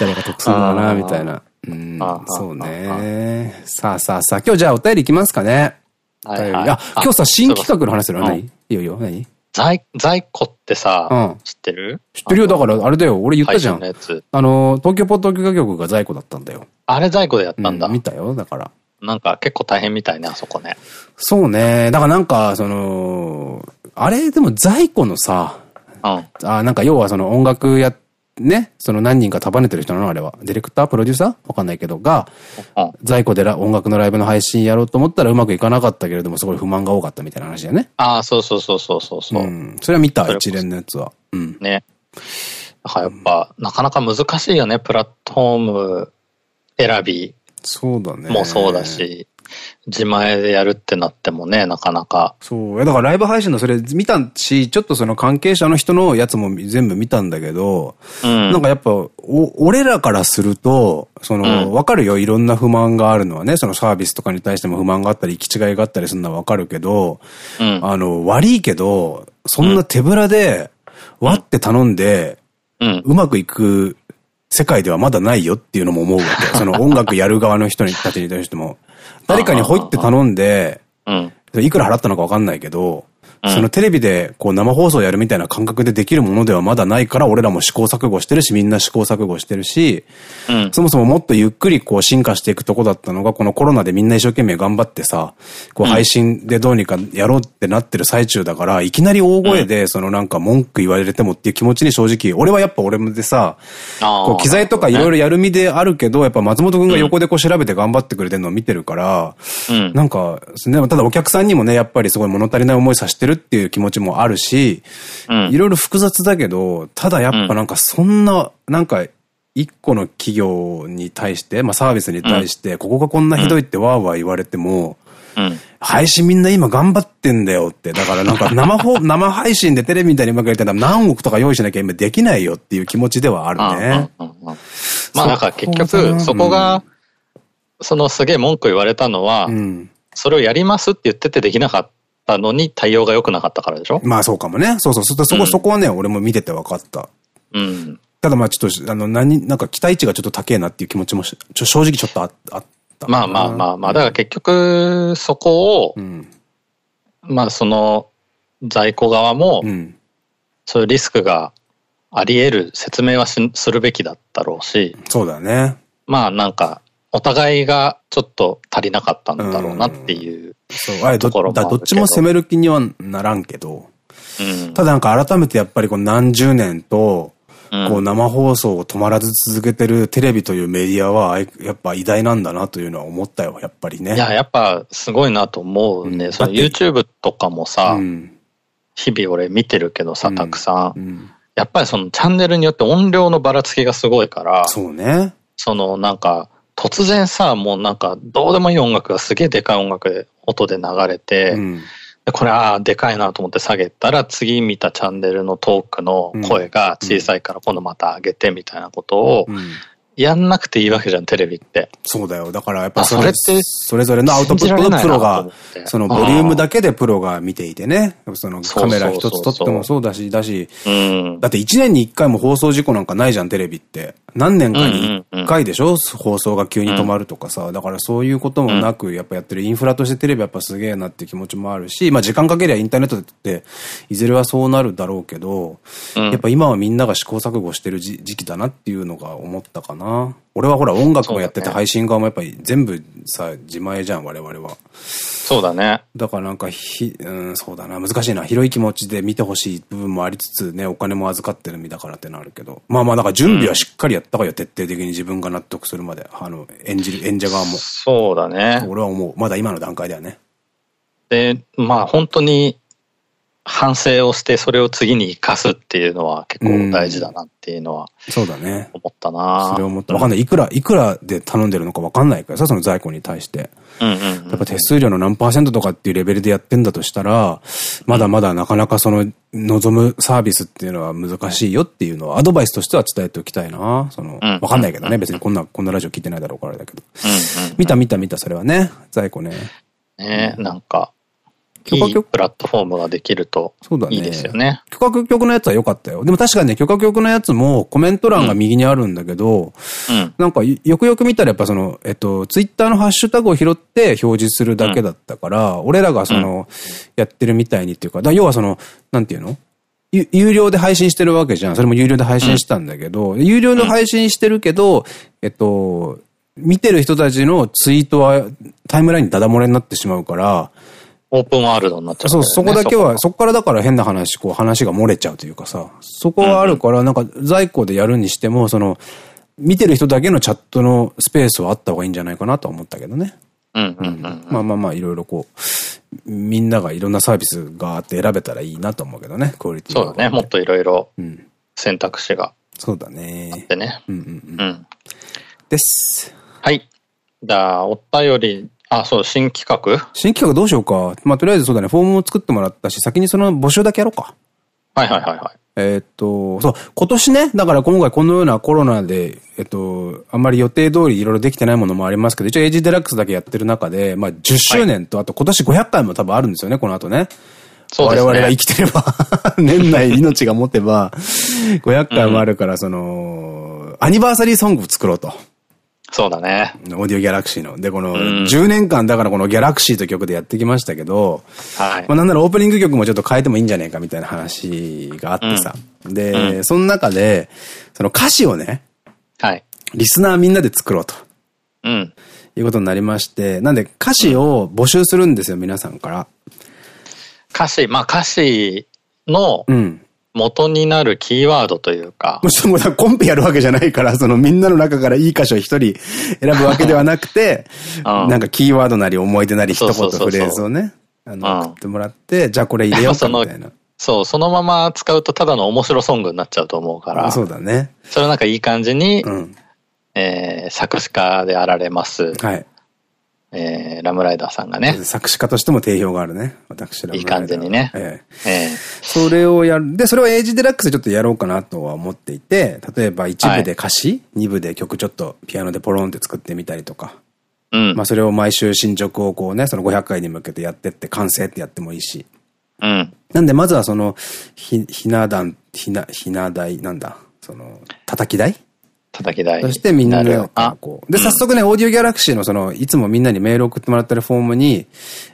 誰が得するのかなみたいな。うん。そうね。さあさあさあ、今日じゃあお便りいきますかね。はいはい。あ、今日さ、新企画の話するの？うん何？いいよいいよ、何？在、在庫ってさ、うん知ってる？知ってるよ。だから、あれだよ。俺言ったじゃん。の。あの、東京ポッド許可局が在庫だったんだよ。あれ在庫でやったんだ。うん見たよ。だから。なんか結構大変みたいね、あそこね。そうね。だからなんか、その、あれ？でも在庫のさ、うん。あなんか要はその音楽や、ね、その何人か束ねてる人なのあれは。ディレクタープロデューサー？わかんないけど、が、うん。在庫でラ音楽のライブの配信やろうと思ったらうまくいかなかったけれども、すごい不満が多かったみたいな話だよね。ああ、そうそうそうそうそうそう。ん。それは見た、一連のやつは。うん。ね。だからやっぱ、なかなか難しいよね、プラットフォーム選びそうだね。もそうだ。し、自前でやるってなってもね、なかなか。そう。だからライブ配信のそれ見たし、ちょっとその関係者の人のやつも全部見たんだけど、うん。なんかやっぱ、お、俺らからすると、その、うんわかるよ、いろんな不満があるのはね、そのサービスとかに対しても不満があったり、行き違いがあったりするのはわかるけど、うん。あの、悪いけど、そんな手ぶらで、割って頼んで、うん。うまくいく世界ではまだないよっていうのも思うわけ。その音楽やる側の人にたちに対しても。誰かにほいって頼んで、うん。いくら払ったのかわかんないけど、うんそのテレビでこう生放送やるみたいな感覚でできるものではまだないから、俺らも試行錯誤してるし、みんな試行錯誤してるし、うん。そもそももっとゆっくりこう進化していくとこだったのが、このコロナでみんな一生懸命頑張ってさ、こう配信でどうにかやろうってなってる最中だから、いきなり大声でそのなんか文句言われてもっていう気持ちに正直、俺はやっぱ俺もでさ、あこう機材とかいろいろ。ろやる身であるけど、やっぱ松本くんが横でこう調べて頑張ってくれてるのを見てるから、うん。なんか、ただお客さんにもね、やっぱりすごい物足りない思いさせてるっていう気持ちもあるし、うんいろいろ複雑だけど、ただやっぱなんかそんな、なんか、一個の企業に対して、まあサービスに対して、ここがこんなひどいってわーわー言われても、うん。配信みんな今頑張ってんだよって。だからなんか生放、生配信でテレビみたいにうまくやりたら何億とか用意しなきゃ今できないよっていう気持ちではあるね。まあだから結局、そこが、そのすげえ文句言われたのはう、ん。それをやりますって言っててできなかったのに対応が良くなかったからでしょ？まあそうかもね。そうそう。そそこ、うんそこはね、俺も見てて分かった。うん。ただまあちょっと、あの、何、なんか期待値がちょっと高えなっていう気持ちもしちょ正直ちょっとああった。まあまあまあまあ、だから結局、そこをう、ん。まあその、在庫側もう、ん。そういうリスクがあり得る説明はしするべきだったろうし、そうだね。まあなんか、お互いがちょっと足りなかったんだろうなっていう。そう。あれど、ところもあるけどだどっちも攻める気にはならんけど、うん。ただなんか改めてやっぱりこう何十年と、うんこう生放送を止まらず続けてるテレビというメディアは、やっぱ偉大なんだなというのは思ったよ、やっぱりね。いや、やっぱすごいなと思うね。うんその YouTube とかもさ、うん。日々俺見てるけどさ、たくさん。うん。やっぱりそのチャンネルによって音量のばらつきがすごいから、そうね。そのなんか、突然さ、もうなんか、どうでもいい音楽がすげえでかい音楽で、音で流れて、うん。でこれああ、でかいなと思って下げたら、次見たチャンネルのトークの声が小さいから今度また上げてみたいなことをうん。やんなくていいわけじゃん、テレビって。そうだよ。だからやっぱあそれってそれぞれのアウトプットのプロがそのボリュームだけでプロが見ていてね。そのカメラ一つ撮ってもそうだし、だし、うん。だって1年に1回も放送事故なんかないじゃん、テレビって。何年かに1回でしょ？放送が急に止まるとかさ。だからそういうこともなく、やっぱやってるインフラとしてテレビやっぱすげえなって気持ちもあるし、まあ時間かけりゃインターネットっていずれはそうなるだろうけど、うん、やっぱ今はみんなが試行錯誤してる時期だなっていうのが思ったかな。俺はほら音楽もやってて配信側もやっぱり全部さ、自前じゃん、我々は。そうだね。だからなんかひ、うん、そうだな、難しいな。広い気持ちで見てほしい部分もありつつね、お金も預かってる身だからってなるけど。まあまあ、だから準備はしっかりやったかよ、徹底的に自分が納得するまで。あの、演じる、演者側も。そうだね。俺は思う。まだ今の段階ではね。で、まあ本当に反省をしてそれを次に生かすっていうのは結構大事だなっていうのは、そうだね。思ったなそれ思った。わかんない。いくら、いくらで頼んでるのかわかんないからさ、その在庫に対して。やっぱ手数料の何パーセントとかっていうレベルでやってんだとしたら、まだまだなかなかその望むサービスっていうのは難しいよっていうのはアドバイスとしては伝えておきたいな。その、わかんないけどね。別にこんな、こんなラジオ聞いてないだろうからあれだけど。見た見た見た、それはね。在庫ね。ねなんか、許可局プラットフォームができるといいですよね。許可局のやつは良かったよ。でも確かにね、許可局のやつもコメント欄が右にあるんだけど、うん、なんかよくよく見たらやっぱその、えっと、ツイッターのハッシュタグを拾って表示するだけだったから、うん、俺らがその、やってるみたいにっていうか、だ要はその、なんていうの？有料で配信してるわけじゃん。それも有料で配信したんだけど、うん、有料で配信してるけど、えっと、見てる人たちのツイートはタイムラインにダダ漏れになってしまうから、オープンワールドになっちゃう、ね、そう、そこだけは、そこからだから変な話、こう話が漏れちゃうというかさ、そこはあるから、なんか在庫でやるにしても、その、見てる人だけのチャットのスペースはあった方がいいんじゃないかなと思ったけどね。うんうんうん。まあまあまあ、いろいろこう、みんながいろんなサービスがあって選べたらいいなと思うけどね、クオリティそうだね、もっといろいろ選択肢が。そうだね。あってね。うんうんうん。です。はい。じゃあ、お便りあ、そう、新企画？新企画どうしようか。まあ、とりあえずそうだね、フォームを作ってもらったし、先にその募集だけやろうか。はいはいはいはい。えっと、そう、今年ね、だから今回このようなコロナで、えっと、あんまり予定通りいろいろできてないものもありますけど、一応エイジデラックスだけやってる中で、まあ10周年と、あと今年500回も多分あるんですよね、この後ね。そうですね。我々が生きてれば 年内命が持てば、500回もあるから、その、アニバーサリーソングを作ろうと。そうだね。オーディオギャラクシーの。で、この10年間だからこのギャラクシーという曲でやってきましたけど、はい。まあなんならオープニング曲もちょっと変えてもいいんじゃねえかみたいな話があってさ。うん、で、うん、その中で、その歌詞をね、はい。リスナーみんなで作ろうと。うん。いうことになりまして、なんで歌詞を募集するんですよ、皆さんから。歌詞、まあ歌詞の、うん。元になるキーワードというか。もちろんコンペやるわけじゃないから、そのみんなの中からいい箇所を一人選ぶわけではなくて、うん、なんかキーワードなり思い出なり一言フレーズをね、あの、送ってもらって、じゃあこれ入れようかみたいな。そう、そのまま使うとただの面白ソングになっちゃうと思うから。そうだね。それなんかいい感じに、うん、えー、作詞家であられます。はい。えー、ラムライダーさんがね。作詞家としても定評があるね。私ラムライダー。いい感じにね。えええー、それをやる。で、それをエイジデラックスでちょっとやろうかなとは思っていて、例えば一部で歌詞、二、はい、部で曲ちょっとピアノでポロンって作ってみたりとか。うん。まあそれを毎週進捗をこうね、その500回に向けてやってって完成ってやってもいいし。うん。なんでまずはその、ひ、ひな壇、ひな、ひな台、なんだ、その、叩き台？叩き台。そしてみんなで、こう。で、早速ね、オーディオギャラクシーのその、いつもみんなにメール送ってもらってるフォームに、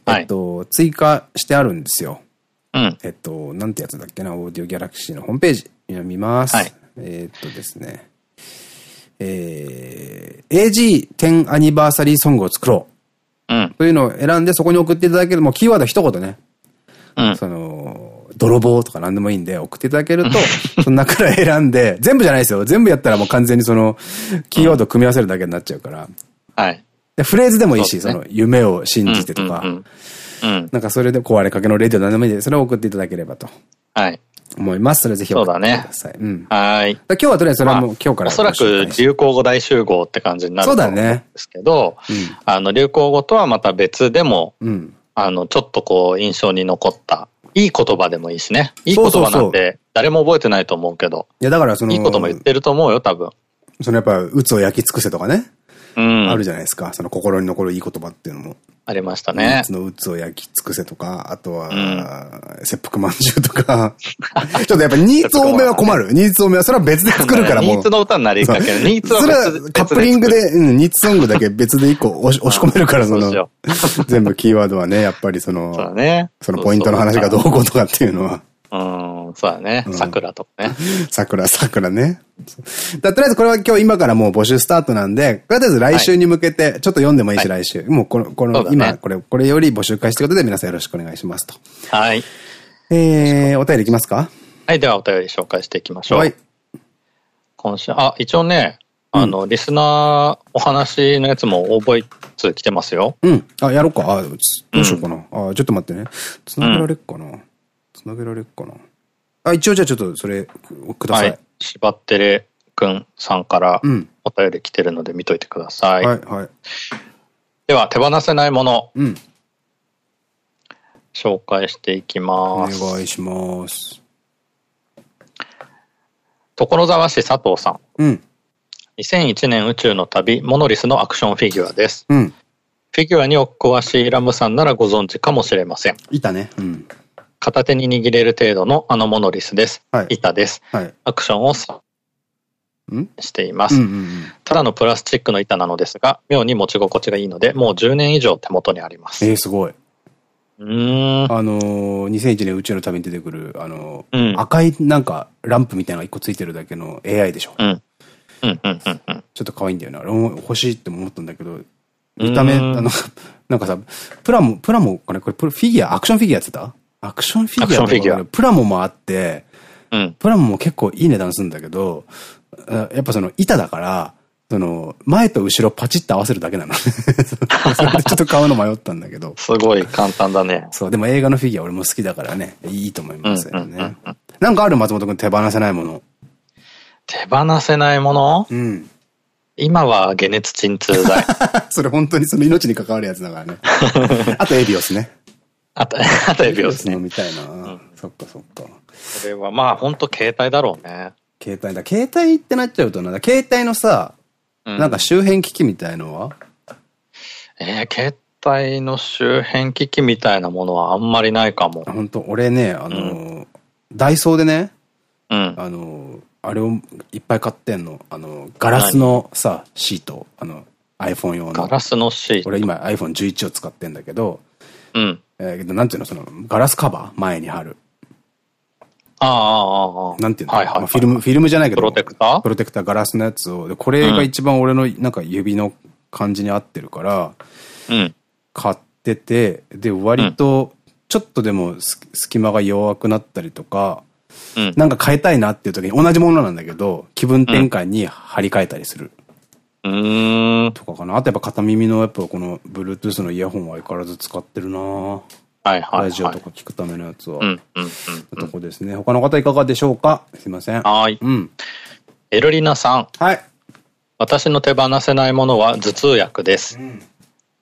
えっと、追加してあるんですよ。うん。えっと、なんてやつだっけな、オーディオギャラクシーのホームページ。見ます。はい。えっとですね。えー、AG10 アニバーサリーソングを作ろう。うん。というのを選んで、そこに送っていただける、もうキーワード一言ね。うん。その、泥棒とか何でもいいんで送っていただけると、その中から選んで、全部じゃないですよ。全部やったらもう完全にその、キーワードを組み合わせるだけになっちゃうから。はい。で、フレーズでもいいし、その、夢を信じてとか、なんかそれで壊れかけのレディオ何でもいいんで、それを送っていただければと。はい。思います。それぜひ送ってください。うん。はい。今日はとりあえずそれはもう今日から。おそらく流行語大集合って感じになると思うんですけど、あの、流行語とはまた別でも、あの、ちょっとこう、印象に残ったいい言葉でもいいしね。いい言葉なんて誰も覚えてないと思うけど。いや、だからその。いいことも言ってると思うよ、多分。そのやっぱ、鬱を焼き尽くせとかね。うん。あるじゃないですか。その心に残るいい言葉っていうのも。ありましたね。夏のうつを焼き尽くせとか、あとは、切腹まんじゅうとか。ちょっとやっぱニーツ多めは困る。ニーツ多めは、それは別で作るからもう。ニーツの歌になりかける。ニーツはそれは別カップリングで、うん、ニーツソングだけ別で一個押し 込めるから、その、全部キーワードはね、やっぱりその。そのポイントの話がどうこうとかっていうのは。うん、そうだね。桜とかね。桜、桜ね。だとりあえずこれは今日今からもう募集スタートなんで、とりあえず来週に向けて、ちょっと読んでもいいし、来週。もうこの、この、今、これ、これより募集開始ということで皆さんよろしくお願いしますと。はい。えー、お便りいきますか？はい、ではお便り紹介していきましょう。はい。今週、あ、一応ね、あの、リスナーお話のやつも応募通来てますよ。うん。あ、やろうか。あ、どうしようかな。あ、ちょっと待ってね。つなげられっかな。つなげられっかな。あ、一応じゃあちょっとそれください。はい。柴ってれくんさんからお便り来てるので見といてください。はい、はい。では、手放せないもの。うん。紹介していきます。お願いします。所沢市佐藤さん。うん。2001年宇宙の旅、モノリスのアクションフィギュアです。うん。フィギュアにお詳しいラムさんならご存知かもしれません。いたね。うん。片手に握れる程度のあのモノリスです。はい。板です。はい。アクションをさしています。うんただのプラスチックの板なのですが、妙に持ち心地がいいので、もう10年以上手元にあります。えー、すごい。うん。あのー、2001年宇宙の旅に出てくる、あのー、うん、赤いなんかランプみたいなのが一個ついてるだけの AI でしょ。うん。うんうんうんうん。ちょっと可愛いんだよね。あれ欲しいって思ったんだけど、見た目、あの、なんかさ、プラモ、プラモかね、これフィギュア、アクションフィギュアやってた？アクションフィギュアアクションフィギュア。プラモもあって、うん、プラモも結構いい値段するんだけど、やっぱその板だから、その、前と後ろパチッと合わせるだけなの。それでちょっと買うの迷ったんだけど。すごい簡単だね。そう、でも映画のフィギュア俺も好きだからね、いいと思いますよね。なんかある松本くん手放せないもの。手放せないもの？うん。今は解熱鎮痛剤。それ本当にその命に関わるやつだからね。あとエビオスね。あと、あとエビオスね。飲みたいな、うん、そっかそっか。それはまあ本当携帯だろうね。携帯だ。携帯ってなっちゃうとな、携帯のさ、うん、なんか周辺機器みたいのは？えー、携帯の周辺機器みたいなものはあんまりないかも。本当？俺ね、あの、うん、ダイソーでね、うん、あの、あれをいっぱい買ってんの。あの、ガラスのさ、シート。あの、iPhone 用の。ガラスのシート。俺今 iPhone11 を使ってんだけど、うん。えー、なんていうの、その、ガラスカバー前に貼る。ああ、ああ。なんていうのはいはい、フィルム、フィルムじゃないけど。プロテクター？プロテクター、ガラスのやつを。で、これが一番俺の、なんか指の感じに合ってるから、うん。買ってて、で、割と、ちょっとでも隙間が弱くなったりとか、うん、なんか変えたいなっていう時に同じものなんだけど、気分転換に張り替えたりする。うん。とかかな。あとやっぱ片耳のやっぱこの Bluetooth のイヤホンは相変わらず使ってるなはいはい、はい。ラジオとか聞くためのやつは。うんうんうん。とこですね。他の方いかがでしょうか？すいません。はい。うん。エルリナさん。はい。私の手放せないものは頭痛薬です。うん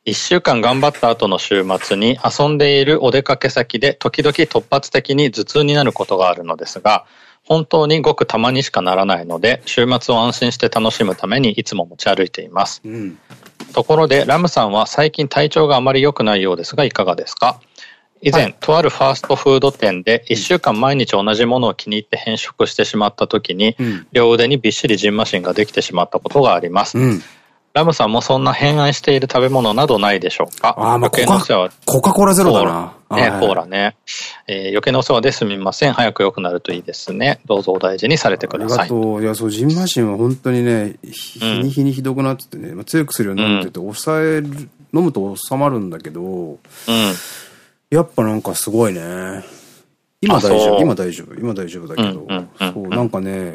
一週間頑張った後の週末に遊んでいるお出かけ先で時々突発的に頭痛になることがあるのですが、本当にごくたまにしかならないので、週末を安心して楽しむためにいつも持ち歩いています。うん、ところで、ラムさんは最近体調があまり良くないようですが、いかがですか？以前、はい、とあるファーストフード店で1週間毎日同じものを気に入って変色してしまった時に、うん、両腕にびっしりジンマシンができてしまったことがあります。うんラムさんもそんな偏愛している食べ物などないでしょうか？ああ、まあ、コカ、コカ・コーラゼロだな。ね、コーラね。えー、余計なお世話ですみません。早く良くなるといいですね。どうぞお大事にされてください。ありがとう。いや、そう、ジンマシンは本当にね、日に日にひどくなっててね、まあ、強くするようになってて、抑える、飲むと収まるんだけど、うん、やっぱなんかすごいね。今大丈夫、今大丈夫、今大丈夫だけど、そう、なんかね、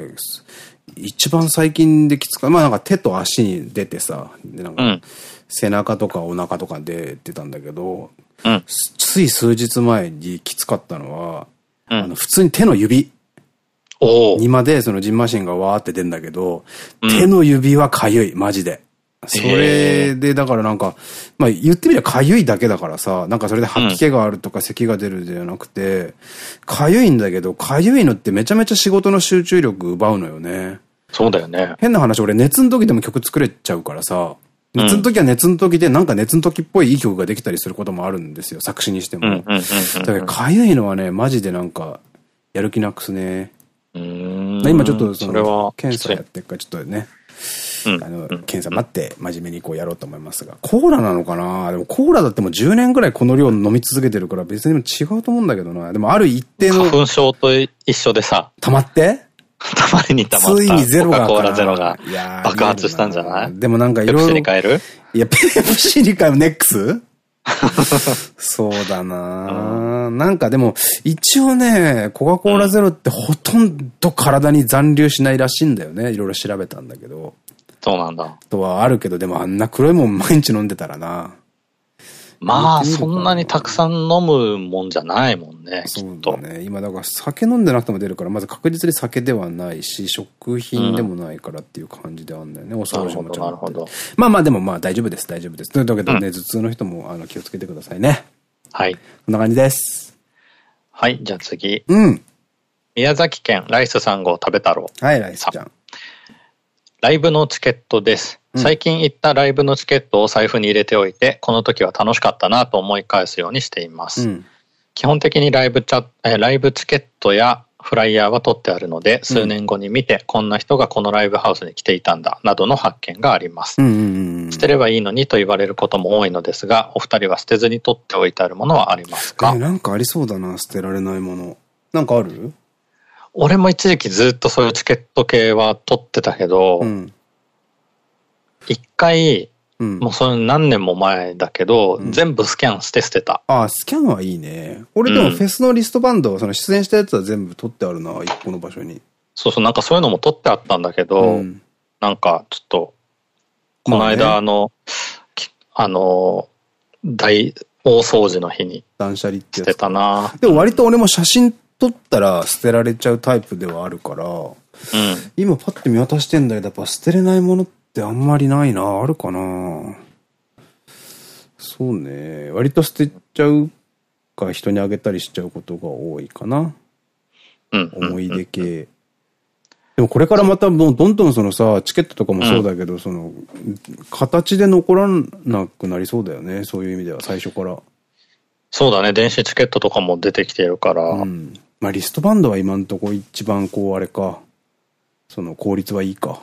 一番最近できつかまあなんか手と足に出てさ、でなんか背中とかお腹とか出てたんだけど、うん、つい数日前にきつかったのは、うん、あの普通に手の指。にまでそのジンマシンがわーって出るんだけど、うん、手の指はかゆい、マジで。それで、だからなんか、まあ言ってみればかゆいだけだからさ、なんかそれで吐き気があるとか咳が出るではなくて、かゆいんだけど、かゆいのってめちゃめちゃ仕事の集中力奪うのよね。そうだよね。変な話、俺熱の時でも曲作れちゃうからさ、熱の時は熱の時で、なんか熱の時っぽいいい曲ができたりすることもあるんですよ、作詞にしても。だから、かゆいのはね、マジでなんか、やる気なくすね。今ちょっと、その、検査やってるから、ちょっとね、あの、検査待って真面目にこうやろうと思いますが。コーラなのかな？でもコーラだってもう10年ぐらいこの量飲み続けてるから別に違うと思うんだけどな。でもある一定の。花粉症と一緒でさ。溜まって？たまりにたまった。ついにゼロが。コーラゼロが爆発したんじゃない？でもなんかいろいろ。ペプシに変える？いや、ペプシに変えるネックス？そうだな、うん、なんかでも、一応ね、コカ・コーラゼロってほとんど体に残留しないらしいんだよね。いろいろ調べたんだけど。そうなんだ。とはあるけど、でもあんな黒いもん毎日飲んでたらな。まあ、そんなにたくさん飲むもんじゃないもんね。そうだね。今だから酒飲んでなくても出るから、まず確実に酒ではないし、食品でもないからっていう感じであるんだよね。うん、お掃除もちゃんと。なるほど。まあまあでもまあ大丈夫です、大丈夫です。というわけでね、うん、頭痛の人もあの気をつけてくださいね。はい。こんな感じです。はい、じゃあ次。うん。宮崎県ライス3号食べ太郎。はい、ライスちゃん。ライブのチケットです。最近行ったライブのチケットを財布に入れておいて、この時は楽しかったなと思い返すようにしています。うん、基本的にライブチャライブチケットやフライヤーは取ってあるので、数年後に見て、こんな人がこのライブハウスに来ていたんだ、などの発見があります。捨てればいいのにと言われることも多いのですが、お二人は捨てずに取っておいてあるものはありますか、えなんかありそうだな、捨てられないもの。なんかある？俺も一時期ずっとそういうチケット系は取ってたけど、一、うん、回、うん、もうそれ何年も前だけど、うん、全部スキャンして捨てた。ああ、スキャンはいいね。俺でもフェスのリストバンド、その出演したやつは全部取ってあるな、一個の場所に。そうそう、なんかそういうのも取ってあったんだけど、なんかちょっと、この間あの、あの、大、大掃除の日に。断捨離って捨てたな。でも割と俺も写真撮ったら捨てられちゃうタイプではあるから、うん、今パッて見渡してんだけど、やっぱ捨てれないものってあんまりないな。あるかなそうね。割と捨てちゃうか人にあげたりしちゃうことが多いかな。うん。思い出系。でもこれからまたもうどんどんそのさ、チケットとかもそうだけど、うん、その、形で残らなくなりそうだよね。そういう意味では最初から。そうだね。電子チケットとかも出てきてるから。うん。まあリストバンドは今んとこ一番こうあれか、その効率はいいか。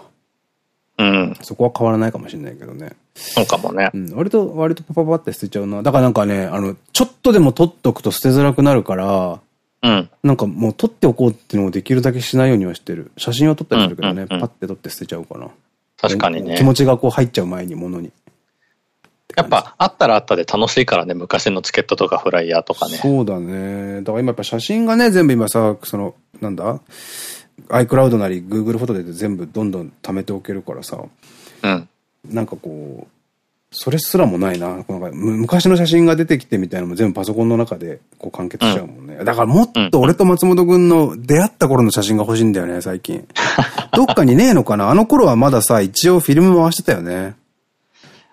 うん。そこは変わらないかもしれないけどね。そうかもね。うん。割と、割とパパパって捨てちゃうな。だからなんかね、あの、ちょっとでも取っとくと捨てづらくなるから、うん。なんかもう撮っておこうっていうのをできるだけしないようにはしてる。写真を撮ったりするけどね、パッて撮って捨てちゃうかな。確かにね。気持ちがこう入っちゃう前に物に。やっぱ、あったらあったで楽しいからね、昔のチケットとかフライヤーとかね。そうだね。だから今やっぱ写真がね、全部今さ、その、なんだ ?iCloud なり Google フォトで全部どんどん貯めておけるからさ。うん。なんかこう、それすらもないな。なんか昔の写真が出てきてみたいなのも全部パソコンの中でこう完結しちゃうもんね。うん、だからもっと俺と松本くんの出会った頃の写真が欲しいんだよね、最近。どっかにねえのかな？あの頃はまださ、一応フィルム回してたよね。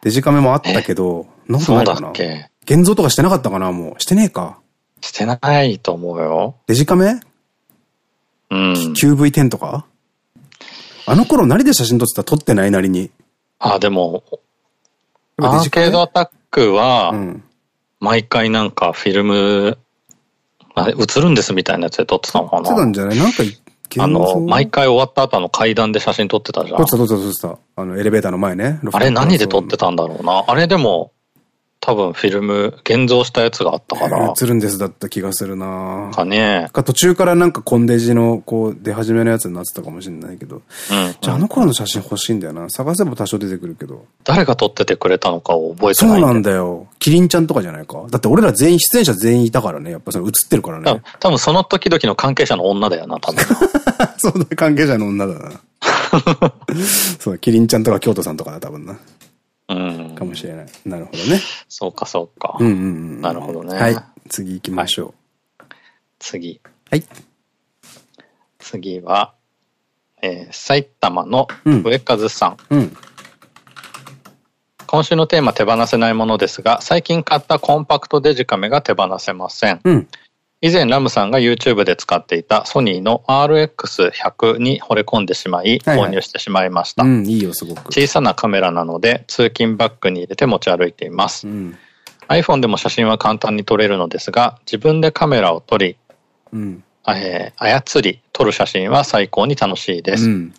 デジカメもあったけど、なんかないかな？現像とかしてなかったかなもう。してねえか？してないと思うよ。デジカメ？うん。QV10 とか？あの頃何で写真撮ってた？撮ってないなりに。あ、でも、アーケードアタックは、毎回なんかフィルム、あれ、映るんですみたいなやつで撮ってたのかな？撮ってたんじゃない？なんかあの、毎回終わった後の階段で写真撮ってたじゃん。撮ってた撮ってた撮ってた。あの、エレベーターの前ね。あれ何で撮ってたんだろうな。あれでも、多分フィルム、現像したやつがあったから。映るんですだった気がするなかね。か途中からなんかコンデジのこう出始めのやつになってたかもしれないけど。うん。じゃああの頃の写真欲しいんだよな。探せば多少出てくるけど。誰が撮っててくれたのかを覚えてない。そうなんだよ。キリンちゃんとかじゃないか？だって俺ら全員、出演者全員いたからね。やっぱそれ映ってるからね。多分その時々の関係者の女だよな、多分。そうだ、関係者の女だな。そう、キリンちゃんとか京都さんとかだ、多分な。うん。かもしれない。なるほどね。そうか、そうか。うんうんうん。なるほどね。はい。次行きましょう。次。はい。次は、えー、埼玉の上和さん。うん、うん今週のテーマ手放せないものですが、最近買ったコンパクトデジカメが手放せません。うん、以前ラムさんが YouTube で使っていたソニーの RX100 に惚れ込んでしまい、購入してしまいました。うん、いいよ、すごく。小さなカメラなので、通勤バッグに入れて持ち歩いています。うん、iPhone でも写真は簡単に撮れるのですが、自分でカメラを撮り、うん、えー、操り、撮る写真は最高に楽しいです。うん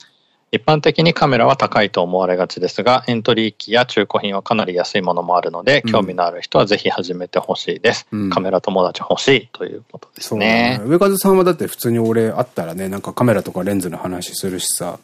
一般的にカメラは高いと思われがちですが、エントリー機や中古品はかなり安いものもあるので、興味のある人はぜひ始めてほしいです。うん、カメラ友達欲しいということですね。ね。上和さんはだって普通に俺会ったらね、なんかカメラとかレンズの話するしさ。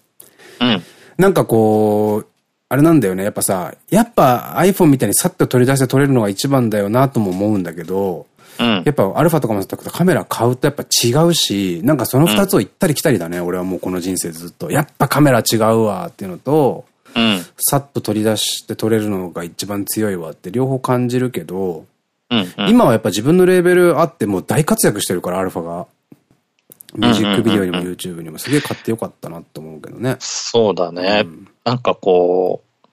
うん。なんかこう、あれなんだよね。やっぱさ、やっぱ iPhone みたいにさっと取り出して撮れるのが一番だよなとも思うんだけど、うん、やっぱアルファとかもカメラ買うとやっぱ違うし、なんかその二つを行ったり来たりだね、うん、俺はもうこの人生ずっと。やっぱカメラ違うわっていうのと、うん、さっと取り出して撮れるのが一番強いわって両方感じるけど、今はやっぱ自分のレーベルあってもう大活躍してるから、アルファが。ミュージックビデオにも YouTube にもすげえ買ってよかったなって思うけどね。そうだね。うん、なんかこう、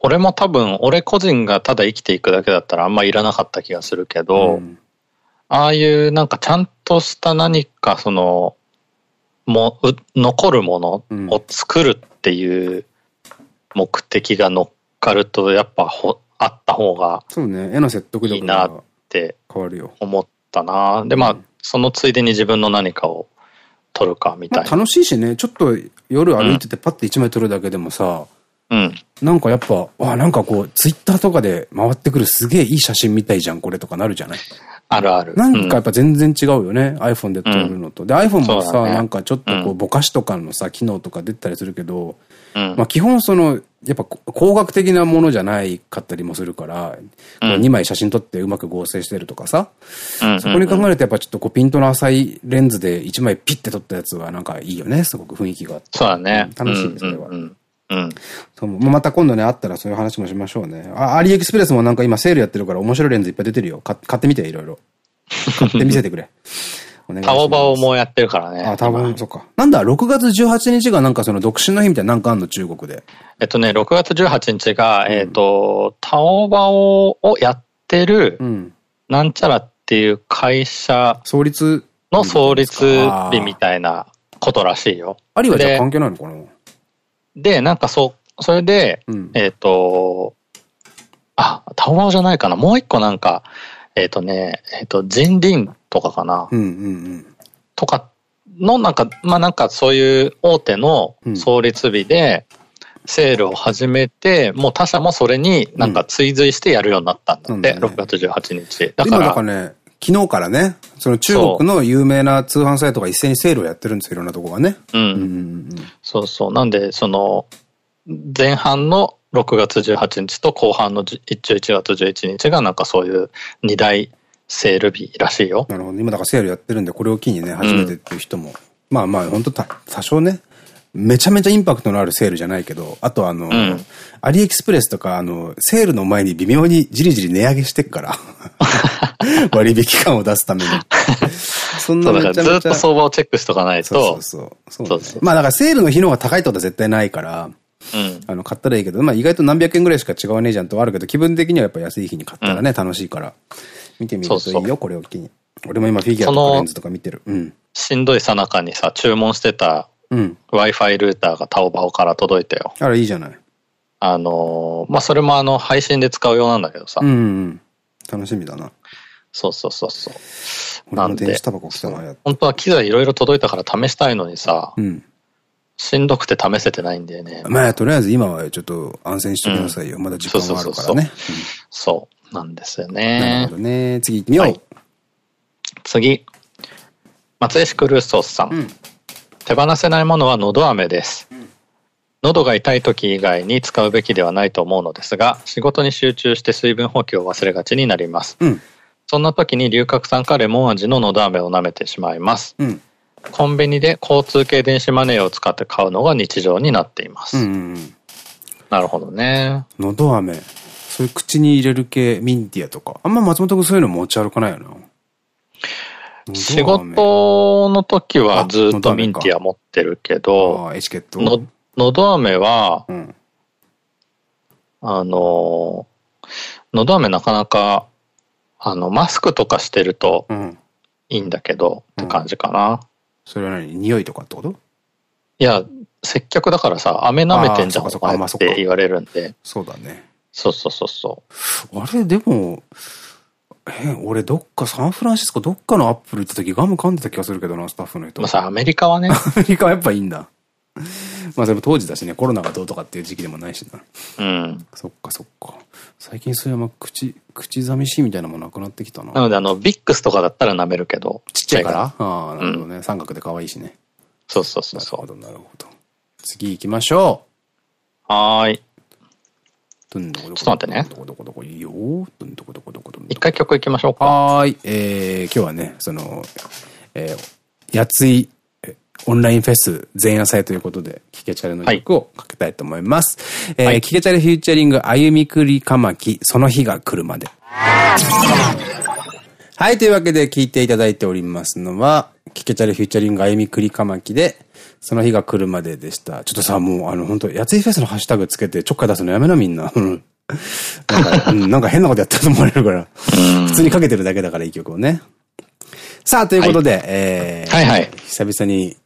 俺も多分、俺個人がただ生きていくだけだったらあんまいらなかった気がするけど、うんああいうなんかちゃんとした何かその、も残るものを作るっていう目的が乗っかるとやっぱほあった方がそうね。絵の説得力いいなって思ったな。でまあ、そのついでに自分の何かを撮るかみたいな、楽しいしね。ちょっと夜歩いててパッて一枚撮るだけでもさ、うん。なんかやっぱ、あ、なんかこう、ツイッターとかで回ってくるすげえいい写真みたいじゃん、これとかなるじゃない？あるある。なんかやっぱ全然違うよね。うん、iPhone で撮るのと。で、iPhone もさ、ね、なんかちょっとこう、ぼかしとかのさ、機能とか出たりするけど、うん、まあ基本その、やっぱ工学的なものじゃないかったりもするから、うん、2枚写真撮ってうまく合成してるとかさ、そこに考えるとやっぱちょっとこうピントの浅いレンズで1枚ピッて撮ったやつはなんかいいよね。すごく雰囲気があって。そうだね。楽しいです、それは。うん。そう。また今度ね、あったらそういう話もしましょうね。あ、アリエクスプレスもなんか今セールやってるから面白いレンズいっぱい出てるよ。買ってみて、いろいろ。買ってみせてくれ。タオバオもやってるからね。あ、タオバオ、そっか。なんだ、6月18日がなんかその独身の日みたいななんかあんの中国で。えっとね、6月18日が、えっと、タオバオをやってる、なんちゃらっていう会社創立の創立日みたいなことらしいよ。ありはじゃあ関係ないのかなで、なんかそう、それで、えっと、あ、タオバオじゃないかな。もう一個なんか、えっ、ー、とね、えっ、ー、と、人林とかかな。とかの、なんか、まあなんかそういう大手の創立日で、セールを始めて、もう他社もそれになんか追随してやるようになったんだって、うん、6月18日。だから。かね、昨日からね、その中国の有名な通販サイトが一斉にセールをやってるんですよ、いろんなとこがね。うん。そうそう。なんで、その、前半の6月18日と後半の11月11日がなんかそういう2大セール日らしいよ。なるほど。今だからセールやってるんで、これを機にね、初めてっていう人も、うん、まあまあ、本当多少ね、めちゃめちゃインパクトのあるセールじゃないけど、あとあの、うん、アリエキスプレスとか、あの、セールの前に微妙にじりじり値上げしてっから。割引感を出すために。そんなめちゃめちゃずっと相場をチェックしとかないと。そうそうそう。そうまあだからセールの日の方が高いってことは絶対ないから、うん、あの、買ったらいいけど、まあ意外と何百円ぐらいしか違わねえじゃんとはあるけど、気分的にはやっぱ安い日に買ったらね、うん、楽しいから。見てみるといいよ、そうそうこれを機に。俺も今フィギュアとかレンズとか見てる。うん。しんどいさなかにさ、注文してた、うん。Wi-Fi ルーターがタオバオから届いたよ。あら、いいじゃない。あのー、まあ、それもあの、配信で使うようなんだけどさ。うん、うん。楽しみだな。そうそうそうそう。俺も電子タバコ来たな、本当は機材いろいろ届いたから試したいのにさ、うん。しんどくて試せてないんだよね。まあ、とりあえず今はちょっと安静にしてくださいよ。うん、まだ時間があるからね。そうなんですよね。なるほどね。次行ってみよう。はい、次。松江市クルーソースさん。うん、手放せないものはのど飴です。うん、喉が痛い時以外に使うべきではないと思うのですが、仕事に集中して水分補給を忘れがちになります。うん、そんな時に龍角散かレモン味ののど飴を舐めてしまいます。うんコンビニで交通系電子マネーを使って買うのが日常になっています。なるほどね。のど飴。そういう口に入れる系、ミンティアとか。あんま松本君そういうの持ち歩かないよな。仕事の時はずっとミンティア持ってるけど、エチケットののど飴は、うん、あの、のど飴なかなか、あの、マスクとかしてると、うんいいんだけど、って感じかな。それは何？匂いとかってこと？いや、接客だからさ、飴舐めてんじゃん、って言われるんで。そうだね。そうそうそうそう。あれ、でも、え、俺どっかサンフランシスコどっかのアップル行った時ガム噛んでた気がするけどな、スタッフの人。まあさ、アメリカはね、アメリカはやっぱいいんだ。まあでも当時だしね、コロナがどうとかっていう時期でもないしな。うん。そっかそっか。最近そういうま口、口寂しいみたいなものなくなってきたな。なので、あの、ビックスとかだったら舐めるけど、ちっちゃいから？ああ、なるほどね。三角で可愛いしね。そうそうそうそなるほど、なるほど。次行きましょう。はーい。ちょっと待ってね。一回曲行きましょうか。はい。えー、今日はね、その、えー、やつい、オンラインフェス前夜祭ということで、キケチャレの曲をかけたいと思います。えーはいキケチャレフューチャリング、あゆみくりかまき、その日が来るまで。はい、というわけで聞いていただいておりますのは、キケチャレフューチャリング、あゆみくりかまきで、その日が来るまででした。ちょっとさ、もう、あの、本当やついフェスのハッシュタグつけてちょっかい出すのやめな、みんな。う んなんか、うん なんか変なことやったと思われるから。普通にかけてるだけだから、いい曲をね。さあ、ということで、えー、はいはい久々に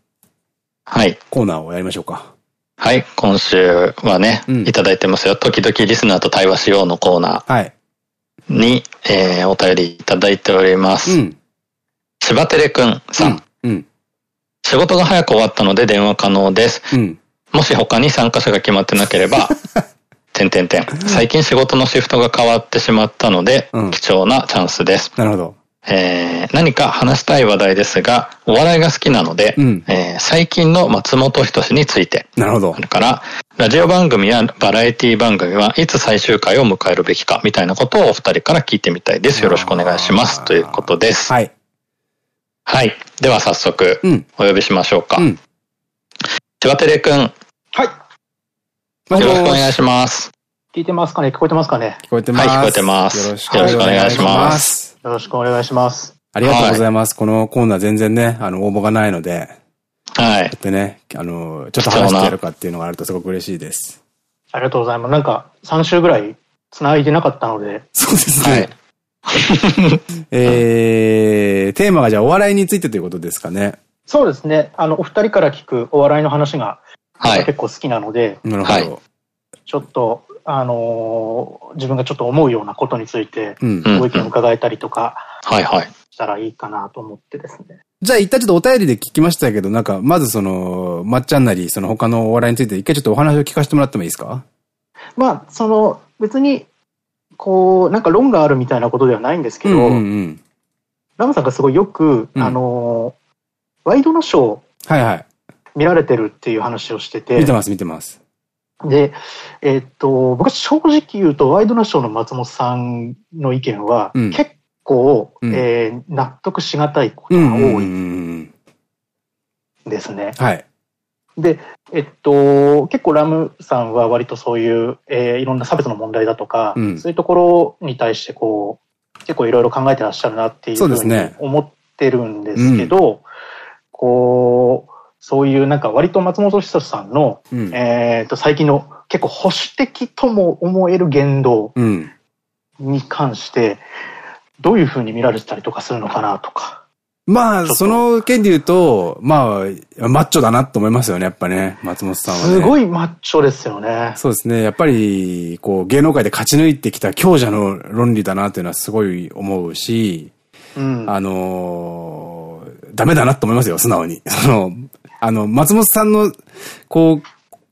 はい。コーナーをやりましょうか。はい。今週はね、うんいただいてますよ。時々リスナーと対話しようのコーナはい。ーに、えー、お便りいただいております。うん。しばてれくんさん。うん。仕事が早く終わったので電話可能です。うん。もし他に参加者が決まってなければ、てんてんてん。最近仕事のシフトが変わってしまったので、うん貴重なチャンスです。なるほど。えー何か話したい話題ですが、お笑いが好きなので、うんえー最近の松本人志について、なるほどそ。れから、ラジオ番組やバラエティ番組はいつ最終回を迎えるべきか、みたいなことをお二人から聞いてみたいです。よろしくお願いします。ということです。はい。はい。では早速う、ん。お呼びしましょうか。うん。千葉テレくん、よはい。もしもしろしくお願いします。聞いてますかね？聞こえてますかね？聞こえてます。はい聞こえてますよろしくお願いしますよろしくお願いします。ありがとうございます。このコーナー全然ね、あの、応募がないので、はい。でね、あの、ちょっと話してやるかっていうのがあるとすごく嬉しいです。ありがとうございます。なんか、3週ぐらい繋いでなかったので、そうですはいね。。えー、テーマがじゃあお笑いについてということですかね。そうですね。あの、お二人から聞くお笑いの話が、はい。結構好きなので、なるほはいど。ちょっと、あのー自分がちょっと思うようなことについて、ご意見を伺えたりとかはいはい。したらいいかなと思ってですね。じゃあ一旦ちょっとお便りで聞きましたけど、なんか、まずその、まっちゃんなり、その他のお笑いについて一回ちょっとお話を聞かせてもらってもいいですか？まあ、その、別に、こう、なんか論があるみたいなことではないんですけど。ラムさんがすごいよく、うんあのーワイドナショーはいはい。見られてるっていう話をしてて、見てます見てます。で、えーっと、僕は正直言うと、ワイドナショーの松本さんの意見は、うん結構、うんえー納得しがたいことが多いん。ですね。はい。で、えっと、結構ラムさんは割とそういう、えーいろんな差別の問題だとか、うんそういうところに対してこう、結構いろいろ考えてらっしゃるなっていうふうに思ってるんですけど、こう、そういうなんか割と松本人志さんの、うん。えっと、最近の結構保守的とも思える言動うん。に関して、どういうふうに見られてたりとかするのかなとか。まあ、その件で言うと、まあ、マッチョだなと思いますよね、やっぱね、松本さんはね。すごいマッチョですよね。そうですね。やっぱり、こう、芸能界で勝ち抜いてきた強者の論理だなっていうのはすごい思うし、うん。あのーダメだなと思いますよ、素直に。その、あの、松本さんの、こ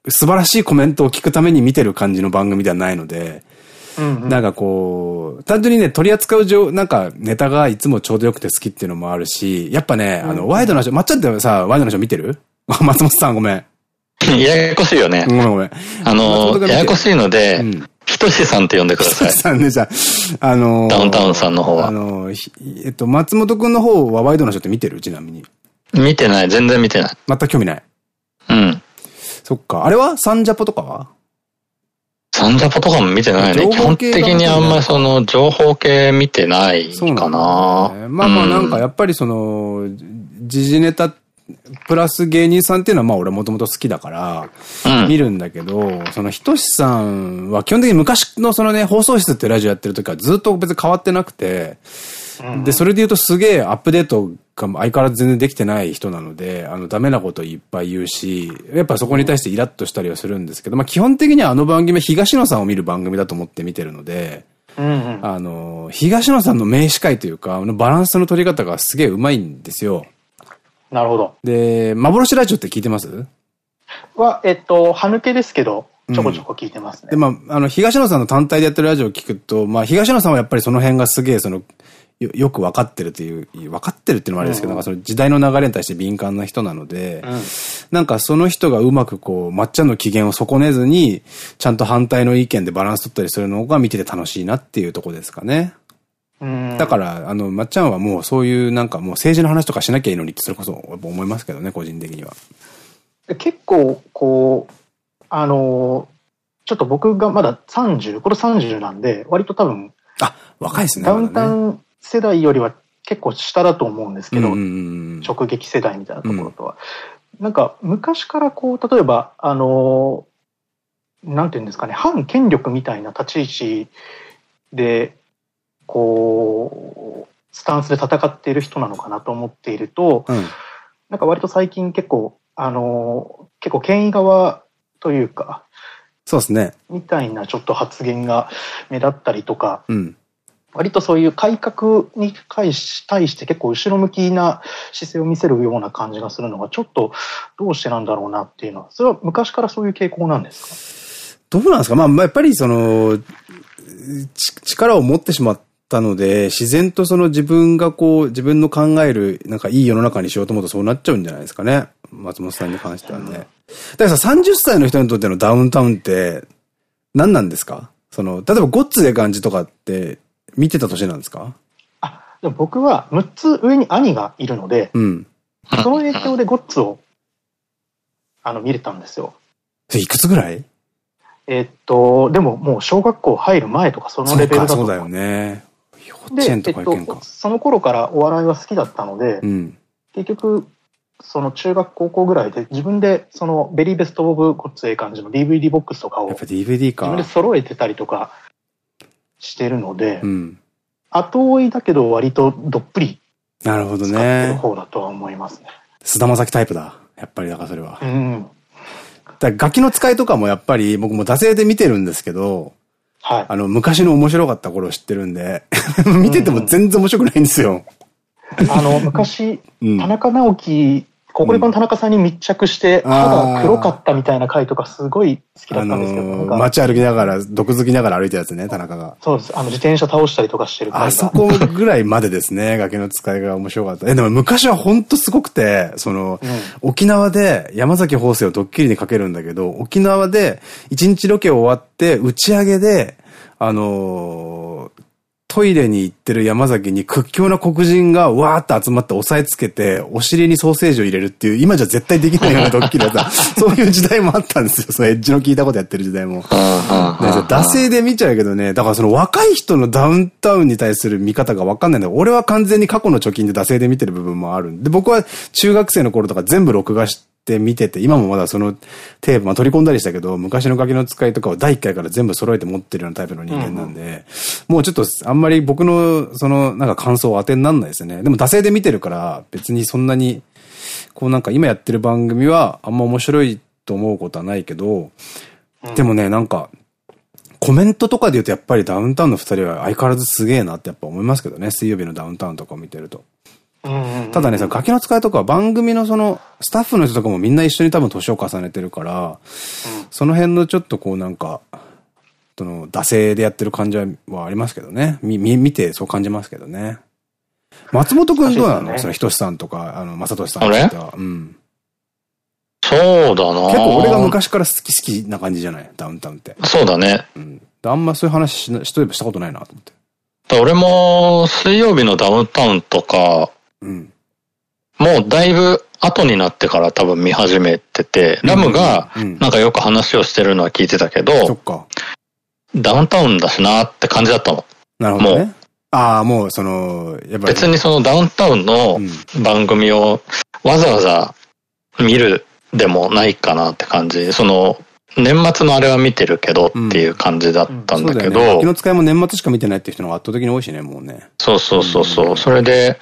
う、素晴らしいコメントを聞くために見てる感じの番組ではないので、なんかこう、単純にね、取り扱う上、なんかネタがいつもちょうどよくて好きっていうのもあるし、やっぱね、あの、ワイドなショー、まっちゃんってさ、ワイドなショー見てる？松本さんごめん。ややこしいよねご。めんごめん。あの、てややこしいのでう、ん。ひとしさんって呼んでください。さんね、じゃあ、あのーダウンタウンさんの方はあのーひえっと、松本くんの方はワイドなショーって見てる？ちなみに。見てない。全然見てない。全く興味ない。うん。そっか。あれは？サンジャポとかは？サンジャポとかも見てないね。情基本的にあんまりその情報系見てないそうかな。なねまあまあなんかうんやっぱりその、時事ネタ、プラス芸人さんっていうのはまあ俺もともと好きだから、うん。見るんだけど、そのひとしさんは基本的に昔のそのね、放送室ってラジオやってる時はずっと別に変わってなくて、で、それで言うとすげえアップデートが相変わらず全然できてない人なので、あの、ダメなこといっぱい言うし、やっぱそこに対してイラッとしたりはするんですけど、まあ基本的にはあの番組は東野さんを見る番組だと思って見てるので、あの、東野さんの名司会というか、あのバランスの取り方がすげえうまいんですよ。なるほど。で、幻ラジオって聞いてます？は、えっと、歯抜けですけど、ちょこちょこ聞いてますね。で、まあ、あの、東野さんの単体でやってるラジオを聞くと、まあ、東野さんはやっぱりその辺がすげえ、その、よ、よく分かってるという、分かってるっていうのもあれですけど、なんかその時代の流れに対して敏感な人なので、うん、なんかその人がうまくこう、抹茶の機嫌を損ねずに、ちゃんと反対の意見でバランス取ったりするのが見てて楽しいなっていうとこですかね。だから、あの、まっちゃんはもうそういうなんかもう政治の話とかしなきゃいいのにってそれこそ思いますけどね、個人的には。結構、こう、あの、ちょっと僕がまだ30、これ30なんで、割と多分、あ、若いですね。ダウンタウン世代よりは結構下だと思うんですけど、直撃世代みたいなところとは。うん、なんか、昔からこう、例えば、あの、なんていうんですかね、反権力みたいな立ち位置で、こう、スタンスで戦っている人なのかなと思っていると、うん、なんか割と最近結構、あの、結構権威側というか、そうですね。みたいなちょっと発言が目立ったりとか、うん、割とそういう改革に対して結構後ろ向きな姿勢を見せるような感じがするのがちょっとどうしてなんだろうなっていうのは、それは昔からそういう傾向なんですか？どうなんですか？まあ、やっぱりその、力を持ってしまったので、自然とその自分がこう、自分の考える、なんかいい世の中にしようと思うとそうなっちゃうんじゃないですかね。松本さんに関してはね。だからさ、30歳の人にとってのダウンタウンって何なんですか？その、例えばゴッツで感じとかって見てた年なんですか？あ、でも僕は6つ上に兄がいるので、うん。その影響でゴッツを、あの、見れたんですよ。いくつぐらい？えっと、でももう小学校入る前とかそのレベルだとそうだよね。幼稚園とか行けんか、えっと、その頃からお笑いは好きだったので、うん、結局、その中学高校ぐらいで自分でそのベリーベストオブゴッツええ感じの DVD ボックスとかを自分で揃えてたりとかしてるので、うん、後追いだけど割とどっぷりなるほどね。使ってる方だとは思いますね。菅田将暉タイプだ。やっぱりだからそれは。うん。だガキの使いとかもやっぱり僕も惰性で見てるんですけど、はい。あの、昔の面白かった頃を知ってるんで 見てても全然面白くないんですよ。あの、昔、田中直樹、ココリコの田中さんに密着して、歯が黒かったみたいな回とかすごい好きだったんですけど、街歩きながら、毒づきながら歩いたやつね、田中が。そうです。あの、自転車倒したりとかしてるあそこぐらいまでですね、崖の使いが面白かった。え、でも昔はほんとすごくて、その、うん、沖縄で山崎邦生をドッキリにかけるんだけど、沖縄で一日ロケ終わって打ち上げで、あのー、トイレに行ってる山崎に屈強な黒人がわーって集まって押さえつけて、お尻にソーセージを入れるっていう、今じゃ絶対できないようなドッキリだった。そういう時代もあったんですよ。そのエッジの効いたことやってる時代も。惰性で見ちゃうけどね、だからその若い人のダウンタウンに対する見方がわかんないんだ俺は完全に過去の貯金で惰性で見てる部分もあるんで、僕は中学生の頃とか全部録画して、って見てて、今もまだそのテープ、まあ取り込んだりしたけど、昔のガキの使いとかを第1回から全部揃えて持ってるようなタイプの人間なんで、うんうん、もうちょっとあんまり僕のそのなんか感想を当てになんないですね。でも惰性で見てるから別にそんなに、こうなんか今やってる番組はあんま面白いと思うことはないけど、でもね、なんか、コメントとかで言うとやっぱりダウンタウンの二人は相変わらずすげえなってやっぱ思いますけどね。水曜日のダウンタウンとかを見てると。ただね、そのガキの使いとか番組のそのスタッフの人とかもみんな一緒に多分年を重ねてるから、その辺のちょっとこうなんか、その、惰性でやってる感じはありますけどね。み、み、見てそう感じますけどね。松本くんどうなの、ね、その、ひとしさんとか、あの、まさとしさんとか。うん。そうだな結構俺が昔から好き好きな感じじゃない？ダウンタウンって。そうだね。うん。あんまそういう話ししといえばしたことないなと思って。俺も水曜日のダウンタウンとか、うん、もうだいぶ後になってから多分見始めてて、ラムがなんかよく話をしてるのは聞いてたけど、ダウンタウンだしなって感じだったの。なるほど、ね、もう。ああ、もうその、やっぱり。別にそのダウンタウンの番組をわざわざ見るでもないかなって感じ。その、年末のあれは見てるけどっていう感じだったんだけど。うんうん、ね、の使いも年末しか見てないっていう人が圧倒的に多いしね、もうね。そうそうそうそう。それで、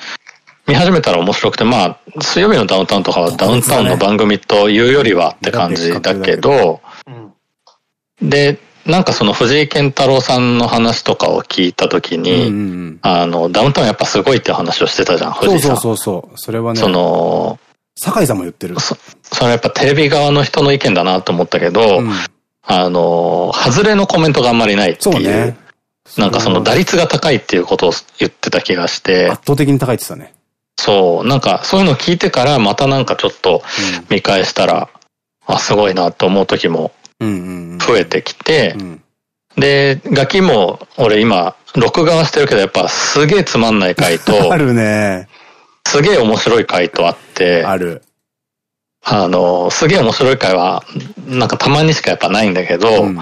見始めたら面白くて、まあ、水曜日のダウンタウンとかはダウンタウンの番組というよりはって感じだけど、で、なんかその藤井健太郎さんの話とかを聞いたときに、あの、ダウンタウンやっぱすごいって話をしてたじゃん、藤井さん。そうそうそうそれはね。その、酒井さんも言ってる。そ、それやっぱテレビ側の人の意見だなと思ったけど、うん、あの、外れのコメントがあんまりないっていう。そうね。なんかその打率が高いっていうことを言ってた気がして。圧倒的に高いって言ってたね。そう、なんかそういうのを聞いてからまたなんかちょっと見返したら、うん、あ、すごいなと思う時も増えてきて、で、ガキも俺今、録画はしてるけどやっぱすげえつまんない回と、あるね。すげえ面白い回とあって、ある。あの、すげえ面白い回は、なんかたまにしかやっぱないんだけど、うん、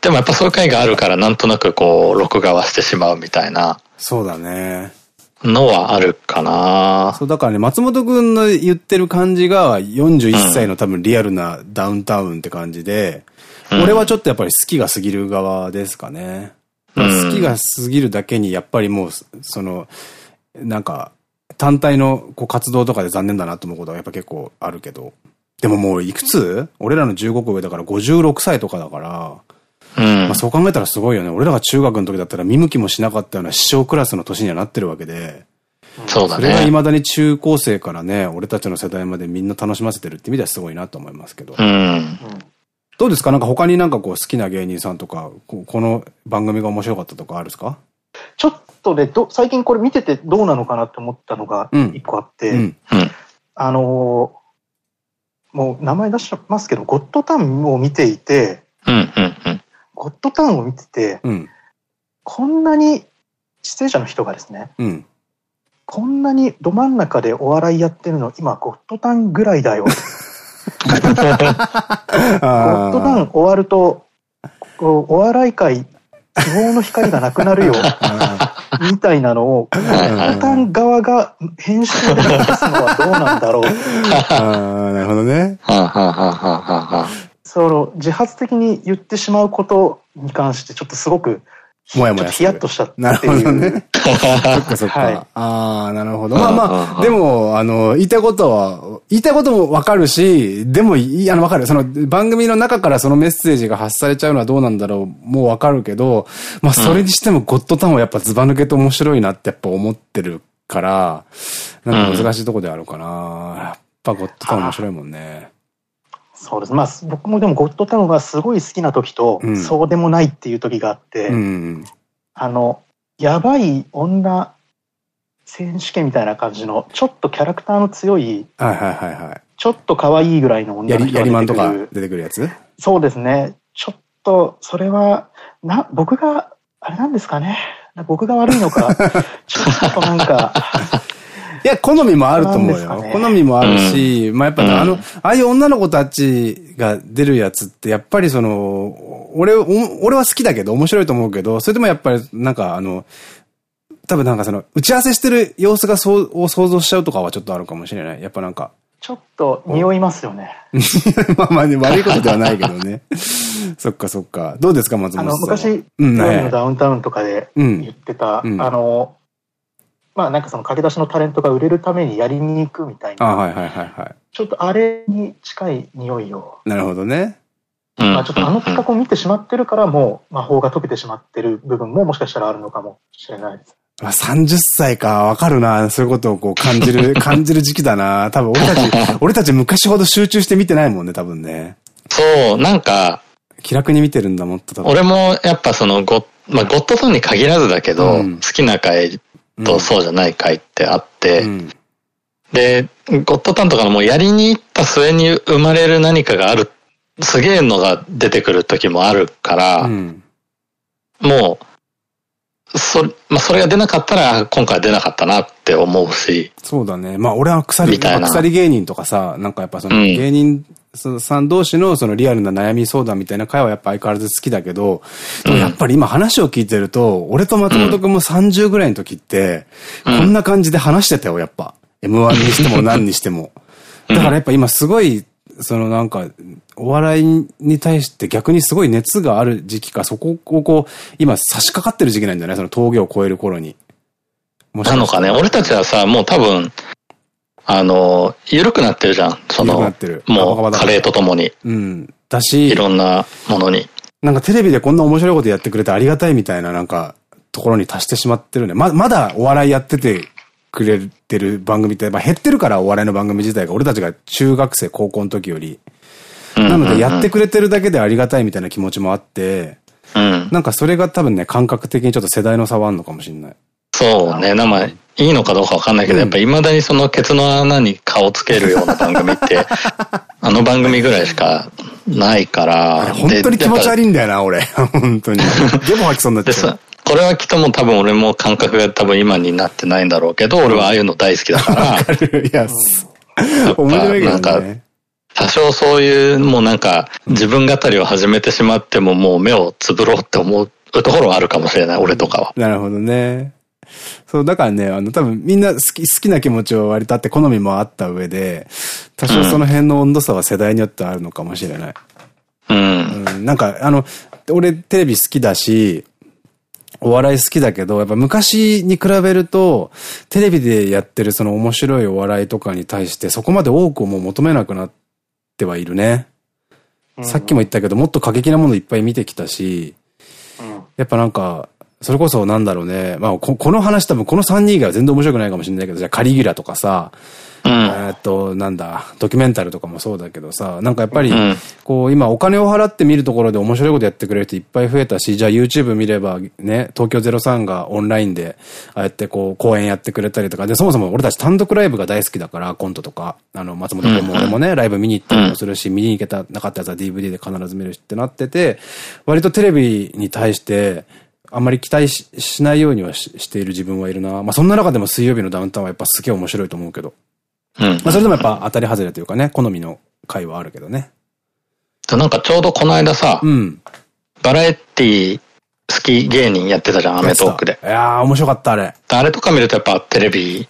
でもやっぱそういう回があるからなんとなくこう、録画はしてしまうみたいな。そうだね。のはあるかな。そう、だからね、松本くんの言ってる感じが、41歳の多分リアルなダウンタウンって感じで、うん、俺はちょっとやっぱり好きが過ぎる側ですかね。うん、好きが過ぎるだけに、やっぱりもう、その、なんか、単体のこう活動とかで残念だなと思うことはやっぱ結構あるけど。でももういくつ？俺らの15個上だから56歳とかだから、うん、まあそう考えたらすごいよね。俺らが中学の時だったら見向きもしなかったような師匠クラスの年にはなってるわけで。そうだね。それが未だに中高生からね、俺たちの世代までみんな楽しませてるって意味ではすごいなと思いますけど。うん。どうですか？なんか他になんかこう好きな芸人さんとか、この番組が面白かったとかあるんですか？ちょっとね、ど、最近これ見ててどうなのかなって思ったのが一個あって、うんうん、あのー、もう名前出しますけど、ゴッドタンを見ていて、ゴッドタンを見てて、うん、こんなに出演者の人がですね、うん、こんなにど真ん中でお笑いやってるの、今、ゴッドタンぐらいだよ。ゴッドタン終わると、お笑い界、希望の光がなくなるよ。みたいなのを、ゴッドタン側が編集で出すのはどうなんだろう。ああ、なるほどね。その自発的に言ってしまうことに関してちょっとすごくもやもやヒヤッとしたっていう。なるほどね。そっかそっか。はい、ああ、なるほど。まあまあ、でも、あの、言いたいことは、言いたいこともわかるし、でも、いあの、わかる。その、番組の中からそのメッセージが発されちゃうのはどうなんだろう、もうわかるけど、まあ、それにしてもゴッドタンはやっぱズバ抜けて面白いなってやっぱ思ってるから、なんか難しいとこであるかな。やっぱゴッドタン面白いもんね。そうです。まあ、僕もでもゴッドタウンがすごい好きな時と、うん、そうでもないっていう時があって、うん、あの、やばい女選手権みたいな感じの、ちょっとキャラクターの強い、はいはいはいはい。ちょっと可愛いぐらいの女の人が出てくる。やりまんとか出てくるやつ？そうですね。ちょっと、それは、な、僕が、あれなんですかね？僕が悪いのか、ちょっとなんか、いや、好みもあると思うよ。ね、好みもあるし、うん、まあやっぱ、あの、ああいう女の子たちが出るやつって、やっぱりその、俺、俺は好きだけど、面白いと思うけど、それでもやっぱり、なんかあの、多分なんかその、打ち合わせしてる様子がそう、を想像しちゃうとかはちょっとあるかもしれない。やっぱなんか。ちょっと匂いますよね。まあまあね、悪いことではないけどね。そっかそっか。どうですか、松本さん。あの、昔、うん、のダウンタウンとかで言ってた、うん、あの、まあなんかその駆け出しのタレントが売れるためにやりに行くみたいな。あはいはいはいはい。ちょっとあれに近い匂いを。なるほどね。まあちょっとあの企画を見てしまってるからもう魔法が解けてしまってる部分ももしかしたらあるのかもしれないです。まあ30歳か、わかるな。そういうことをこう感じる、感じる時期だな。多分俺たち、俺たち昔ほど集中して見てないもんね、多分ね。そう、なんか、気楽に見てるんだもんと俺もやっぱそのゴ、まあ、ゴッドソンに限らずだけど、うん、好きな回とそうじゃない回ってあって、うん、で、ゴッドタンとかのもうやりに行った末に生まれる何かがある、すげえのが出てくる時もあるから、うん、もう、そ、まあ、それが出なかったら、今回出なかったなって思うし。そうだね。まあ、俺は鎖、鎖芸人とかさ、なんかやっぱその芸人さん同士のそのリアルな悩み相談みたいな会はやっぱ相変わらず好きだけど、でもやっぱり今話を聞いてると、俺と松本くんも30ぐらいの時って、こんな感じで話してたよ、やっぱ。M1 にしても何にしても。だからやっぱ今すごい、そのなんか、お笑いに対して逆にすごい熱がある時期か、そこをこう、今差し掛かってる時期なんじゃないその峠を越える頃に。なのかね。俺たちはさ、もう多分、あの、緩くなってるじゃん。その、もう、カレーとともに。うん。だし、いろんなものに。なんかテレビでこんな面白いことやってくれてありがたいみたいな、なんか、ところに達してしまってるね。ま、まだお笑いやっててくれてる番組って、まあ減ってるからお笑いの番組自体が、俺たちが中学生、高校の時より。なのでやってくれてるだけでありがたいみたいな気持ちもあって、うん、なんかそれが多分ね、感覚的にちょっと世代の差はあるのかもしれない。そうね。な、まあ、いいのかどうかわかんないけど、うん、やっぱ未だにそのケツの穴に顔つけるような番組って、あの番組ぐらいしかないから。本当に気持ち悪いんだよな、俺。本当に。ゲボ吐きそうになっちゃう。これはきっとも多分俺も感覚が多分今になってないんだろうけど、俺はああいうの大好きだから。わかる。いや、面白いけどね。なんか、多少そういう、もうなんか、自分語りを始めてしまってももう目をつぶろうって思うところはあるかもしれない、俺とかは。なるほどね。そう、だからね、あの、多分みんな好き、好きな気持ちを割とあって好みもあった上で、多少その辺の温度差は世代によってあるのかもしれない。うん。うん、なんか、あの、俺テレビ好きだし、お笑い好きだけど、やっぱ昔に比べると、テレビでやってるその面白いお笑いとかに対してそこまで多くをもう求めなくなってはいるね。さっきも言ったけど、もっと過激なものいっぱい見てきたし、やっぱなんか、それこそなんだろうね。まあこ、この話多分この3人以外は全然面白くないかもしれないけど、じゃあカリギュラとかさ、うん、えっと、なんだ、ドキュメンタルとかもそうだけどさ、なんかやっぱり、こう、今お金を払って見るところで面白いことやってくれる人いっぱい増えたし、じゃあ YouTube 見ればね、東京03がオンラインで、ああやってこう、公演やってくれたりとか、で、そもそも俺たち単独ライブが大好きだから、コントとか、あの、松本君も俺もね、ライブ見に行ったりもするし、見に行けた、なかったやつは DVD で必ず見るしってなってて、割とテレビに対して、あんまり期待しないようにはしている自分はいるな。まあそんな中でも水曜日のダウンタウンはやっぱすげえ面白いと思うけど。うん。まあそれでもやっぱ当たり外れというかね、好みの回はあるけどね。なんかちょうどこの間さ、うん。バラエティ好き芸人やってたじゃん、アメトークで。いやー、面白かった、あれ。あれとか見るとやっぱテレビ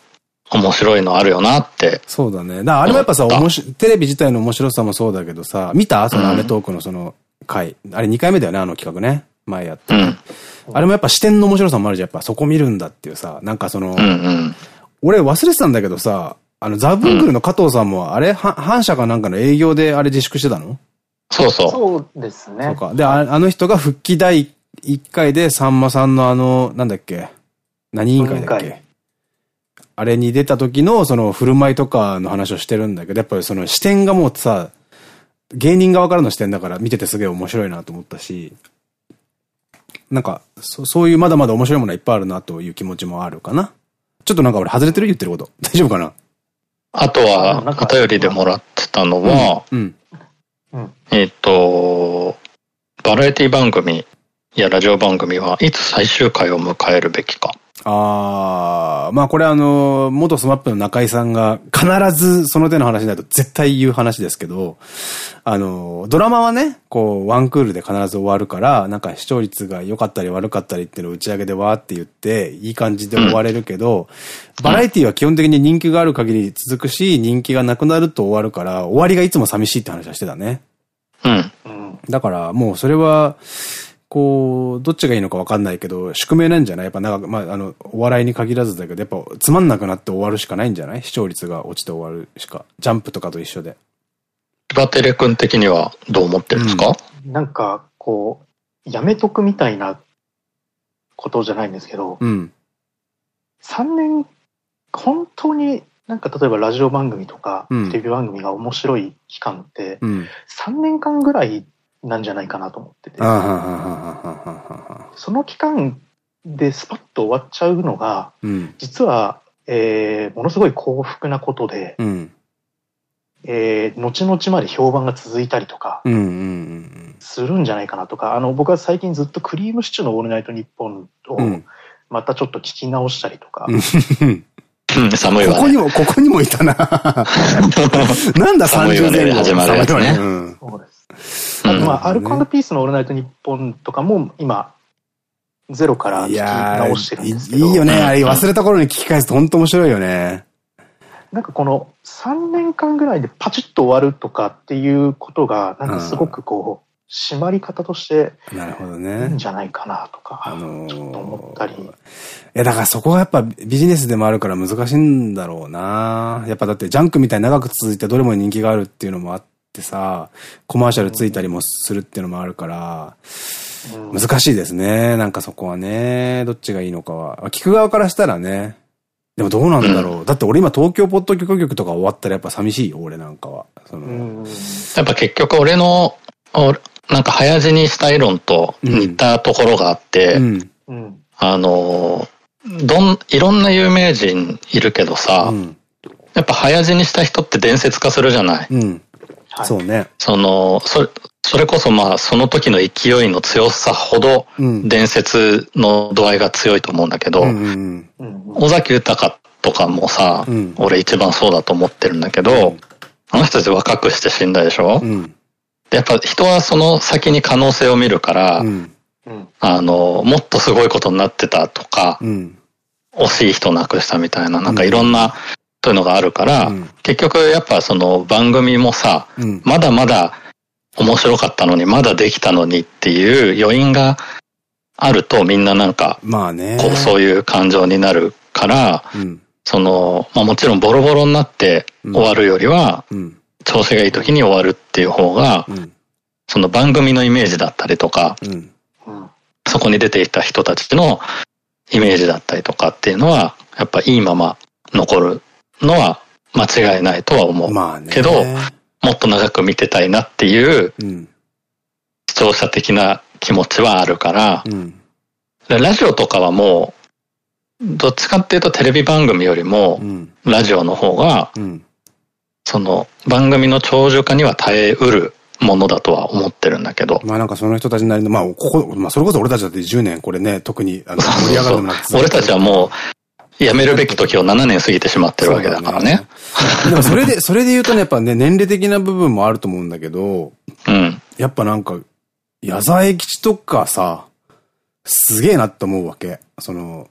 面白いのあるよなって。そうだね。だからあれもやっぱさ、面白テレビ自体の面白さもそうだけどさ、見たそのアメトークのその回。うん、あれ2回目だよね、あの企画ね。前やって。うん。あれもやっぱ視点の面白さもあるじゃん。やっぱそこ見るんだっていうさ、なんかその、うんうん、俺忘れてたんだけどさ、あの、ザ・ブングルの加藤さんも、あれ、反社かなんかの営業であれ自粛してたの？そうそう。そうですね。そうか。で、あの人が復帰第1回で、さんまさんのあの、なんだっけ？何委員会だっけ？あれに出た時の、その、振る舞いとかの話をしてるんだけど、やっぱりその視点がもうさ、芸人側からの視点だから見ててすげえ面白いなと思ったし、なんか、そそういうまだまだ面白いものはいっぱいあるなという気持ちもあるかな。ちょっとなんか俺外れてる？言ってること。大丈夫かな？あとは、お便りでもらってたのは、うん。うん、えっと、バラエティ番組やラジオ番組はいつ最終回を迎えるべきか。ああ、まあこれあの、元 SMAP の中居さんが必ずその手の話になると絶対言う話ですけど、あの、ドラマはね、こう、ワンクールで必ず終わるから、なんか視聴率が良かったり悪かったりっていうのを打ち上げでわーって言って、いい感じで終われるけど、うん、バラエティは基本的に人気がある限り続くし、人気がなくなると終わるから、終わりがいつも寂しいって話はしてたね。うん。だからもうそれは、こう、どっちがいいのかわかんないけど、宿命なんじゃない？やっぱなんか、まあ、あの、お笑いに限らずだけど、やっぱつまんなくなって終わるしかないんじゃない？視聴率が落ちて終わるしか。ジャンプとかと一緒で。バテレ君的にはどう思ってるんですか、うん、なんか、こう、やめとくみたいなことじゃないんですけど、うん、3年、本当になんか例えばラジオ番組とか、テレビ番組が面白い期間って、3年間ぐらいなんじゃないかなと思ってて。その期間でスパッと終わっちゃうのが、うん、実は、えー、ものすごい幸福なことで、うん、えー、後々まで評判が続いたりとか、するんじゃないかなとか、あの、僕は最近ずっとクリームシチューのオールナイトニッポンを、またちょっと聞き直したりとか、寒いわ、ね、ここにも、ここにもいたな。なんだ30年後。始まるやつね。そうです。あと、まあ、アルコピースのオールナイトニッポンとかも今、ゼロから聞き直してるんですけど。いいよね。あれ忘れた頃に聞き返すと本当面白いよね。なんかこの、3年間ぐらいでパチッと終わるとかっていうことが、なんかすごくこう、締まり方として、なるほどね。いいんじゃないかなとか、あのー、ちょっと思ったり。いや、だからそこがやっぱビジネスでもあるから難しいんだろうな。やっぱだってジャンクみたいに長く続いてどれも人気があるっていうのもあってさ、コマーシャルついたりもするっていうのもあるから、うん、難しいですね。なんかそこはね。どっちがいいのかは。聞く側からしたらね。でもどうなんだろう。うん、だって俺今東京ポッド許可局とか終わったらやっぱ寂しいよ、俺なんかは。そのやっぱ結局俺の、なんか早死にしたい論と似たところがあって、うんうん、あの、どん、いろんな有名人いるけどさ、うん、やっぱ早死にした人って伝説化するじゃない。そうね。その、それ、それこそまあその時の勢いの強さほど伝説の度合いが強いと思うんだけど、尾崎豊とかもさ、うん、俺一番そうだと思ってるんだけど、あの人たち若くして死んだでしょ、うん、やっぱ人はその先に可能性を見るから、うん、あの、もっとすごいことになってたとか、うん、惜しい人亡くしたみたいな、なんかいろんな、そういうのがあるから、うん、結局やっぱその番組もさ、まだまだ面白かったのに、まだできたのにっていう余韻があるとみんななんか、まあね。こうそういう感情になるから、その、まあもちろんボロボロになって終わるよりは、調子がいい時に終わるっていう方が、うん、その番組のイメージだったりとか、うん、そこに出ていた人たちのイメージだったりとかっていうのは、やっぱいいまま残るのは間違いないとは思う。けど、もっと長く見てたいなっていう、視聴者的な気持ちはあるから、ラジオとかはもう、どっちかっていうとテレビ番組よりも、ラジオの方が、その番組の長寿化には耐えうるものだとは思ってるんだけど。まあなんかその人たちなりの、まあここ、まあそれこそ俺たちだって10年これね、特にあの盛り上がるな俺たちはもう、辞めるべき時を7年過ぎてしまってるわけだからね。ねでもそれで、それで言うとね、やっぱね、年齢的な部分もあると思うんだけど、うん。やっぱなんか、矢沢永吉とかさ、すげえなって思うわけ。その、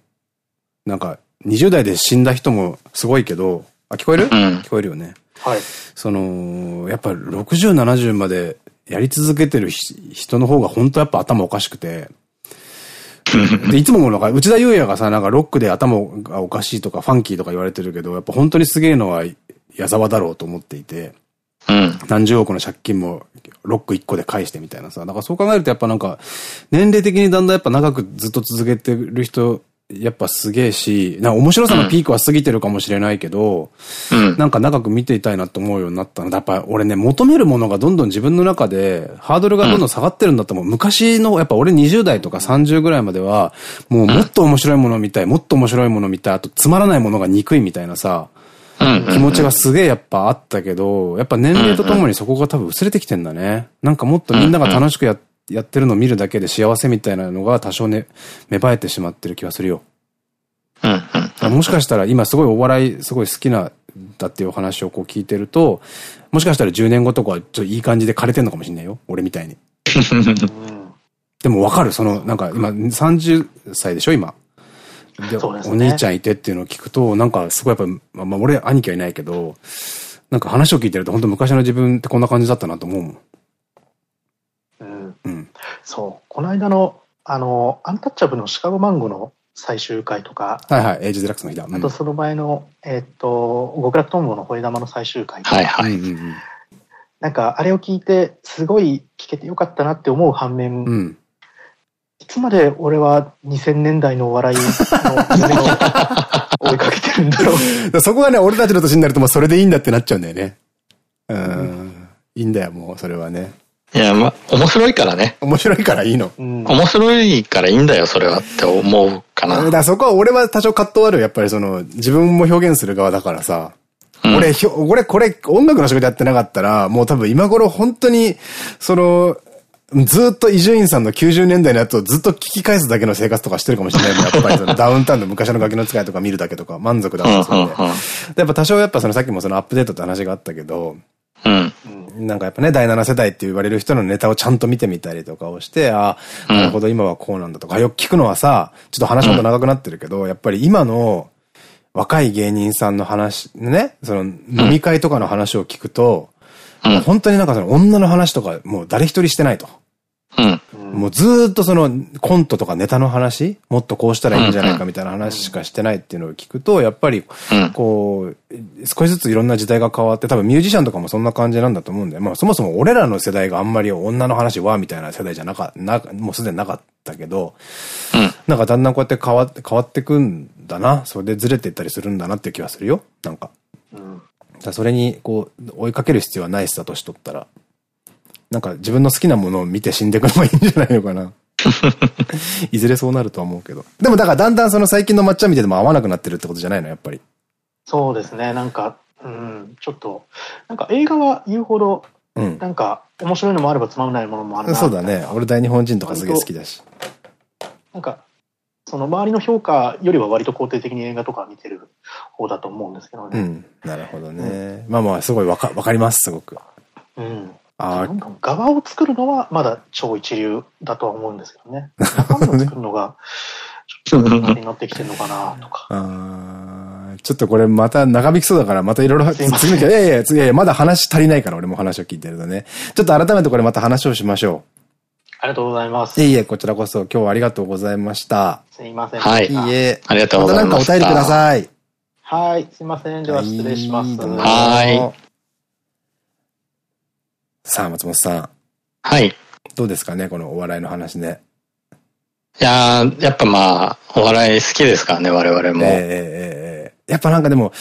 なんか、20代で死んだ人もすごいけど、あ、聞こえる、うん、聞こえるよね。はい。その、やっぱ60、70までやり続けてる人の方が本当やっぱ頭おかしくて、で、いつももなんか、内田祐也がさ、なんかロックで頭がおかしいとか、ファンキーとか言われてるけど、やっぱ本当にすげえのは矢沢だろうと思っていて、うん、何十億の借金もロック1個で返してみたいなさ。だからそう考えるとやっぱなんか、年齢的にだんだんやっぱ長くずっと続けてる人やっぱすげえし、な面白さのピークは過ぎてるかもしれないけど、うん、なんか長く見ていたいなと思うようになったの。で、やっぱ俺ね、求めるものがどんどん自分の中で、ハードルがどんどん下がってるんだと思う。うん、昔の、やっぱ俺20代とか30ぐらいまでは、もうもっと面白いもの見たい、もっと面白いもの見たい、あとつまらないものが憎いみたいなさ、気持ちがすげえやっぱあったけど、やっぱ年齢とともにそこが多分薄れてきてんだね。なんかもっとみんなが楽しくややってるのを見るだけで幸せみたいなのが多少ね、芽生えてしまってる気がするよ。もしかしたら今すごいお笑いすごい好きなだっていうお話をこう聞いてると、もしかしたら10年後とかはちょっといい感じで枯れてんのかもしんないよ。俺みたいに。でもわかるその、なんか今30歳でしょ今。で、ね、お兄ちゃんいてっていうのを聞くと、なんかすごいやっぱ、まあ俺兄貴はいないけど、なんか話を聞いてると本当昔の自分ってこんな感じだったなと思うもん。うん。そう。この間の、あの、アンタッチャブルのシカゴマンゴの最終回とか。はいはい、エイジデラックスの日だ。あとその前の、えっと、極楽とんぼの吠え玉の最終回とか。はいはい。なんか、あれを聞いて、すごい聞けてよかったなって思う反面、うん、いつまで俺は2000年代のお笑いの 夢を追いかけてるんだろう。そこがね、俺たちの年になるともうそれでいいんだってなっちゃうんだよね。うん。いいんだよ、もう、それはね。いや、ま、面白いからね。面白いからいいの。うん、面白いからいいんだよ、それはって思うかな。だそこは俺は多少葛藤ある。やっぱりその、自分も表現する側だからさ。うん、俺、俺、これ、音楽の仕事やってなかったら、もう多分今頃本当に、その、ずっと伊集院さんの90年代のやつをずっと聞き返すだけの生活とかしてるかもしれないもん、やっぱりその ダウンタウンの昔のガキの使いとか見るだけとか満足だからそれで。やっぱ多少やっぱそのさっきもそのアップデートって話があったけど、うん。なんかやっぱね、第7世代って言われる人のネタをちゃんと見てみたりとかをして、ああ、なるほど今はこうなんだとか、よく聞くのはさ、ちょっと話も長くなってるけど、やっぱり今の、若い芸人さんの話、ね、その飲み会とかの話を聞くと、うん、本当になんかその女の話とかもう誰一人してないと。うん。もうずっとそのコントとかネタの話もっとこうしたらいいんじゃないかみたいな話しかしてないっていうのを聞くと、やっぱり、こう、少しずついろんな時代が変わって、多分ミュージシャンとかもそんな感じなんだと思うんで、まあそもそも俺らの世代があんまり女の話はみたいな世代じゃなかな、もうすでになかったけど、なんかだんだんこうやって変わって、変わってくんだな。それでずれていったりするんだなっていう気はするよ。なんか。それに、こう、追いかける必要はないしさ、年取ったら。なんか自分の好きなものを見て死んでいくのがいいんじゃないのかな。いずれそうなるとは思うけど。でもだからだんだんその最近の抹茶見てても合わなくなってるってことじゃないの？やっぱり。そうですね。なんか、うん、ちょっと、なんか映画は言うほど、うん、なんか面白いのもあればつまらないものもあるなそうだね。俺大日本人とかすげえ好きだし。なんか、その周りの評価よりは割と肯定的に映画とか見てる方だと思うんですけどね。うん。なるほどね。うん、まあまあ、すごいわか、わかります、すごく。うん。あ側を作るのはまだ超一流だとは思うんですけどね。中身を作るのが、ちょっとになってきてるのかなとか。ちょっとこれまた長引きそうだから、またいろいろ、次のいやいや、次、いやいや、まだ話足りないから、俺も話を聞いてるとね。ちょっと改めてこれまた話をしましょう。ありがとうございます。いえいえ、こちらこそ今日はありがとうございました。すいません。はい。いいえ。ありがとうございます。またなんかお便りください。はい。すいません。では失礼します。はい。さあ、松本さん。はい。どうですかね、このお笑いの話ね。いやー、やっぱまあ、お笑い好きですからね、我々も。ええええやっぱなんかでも、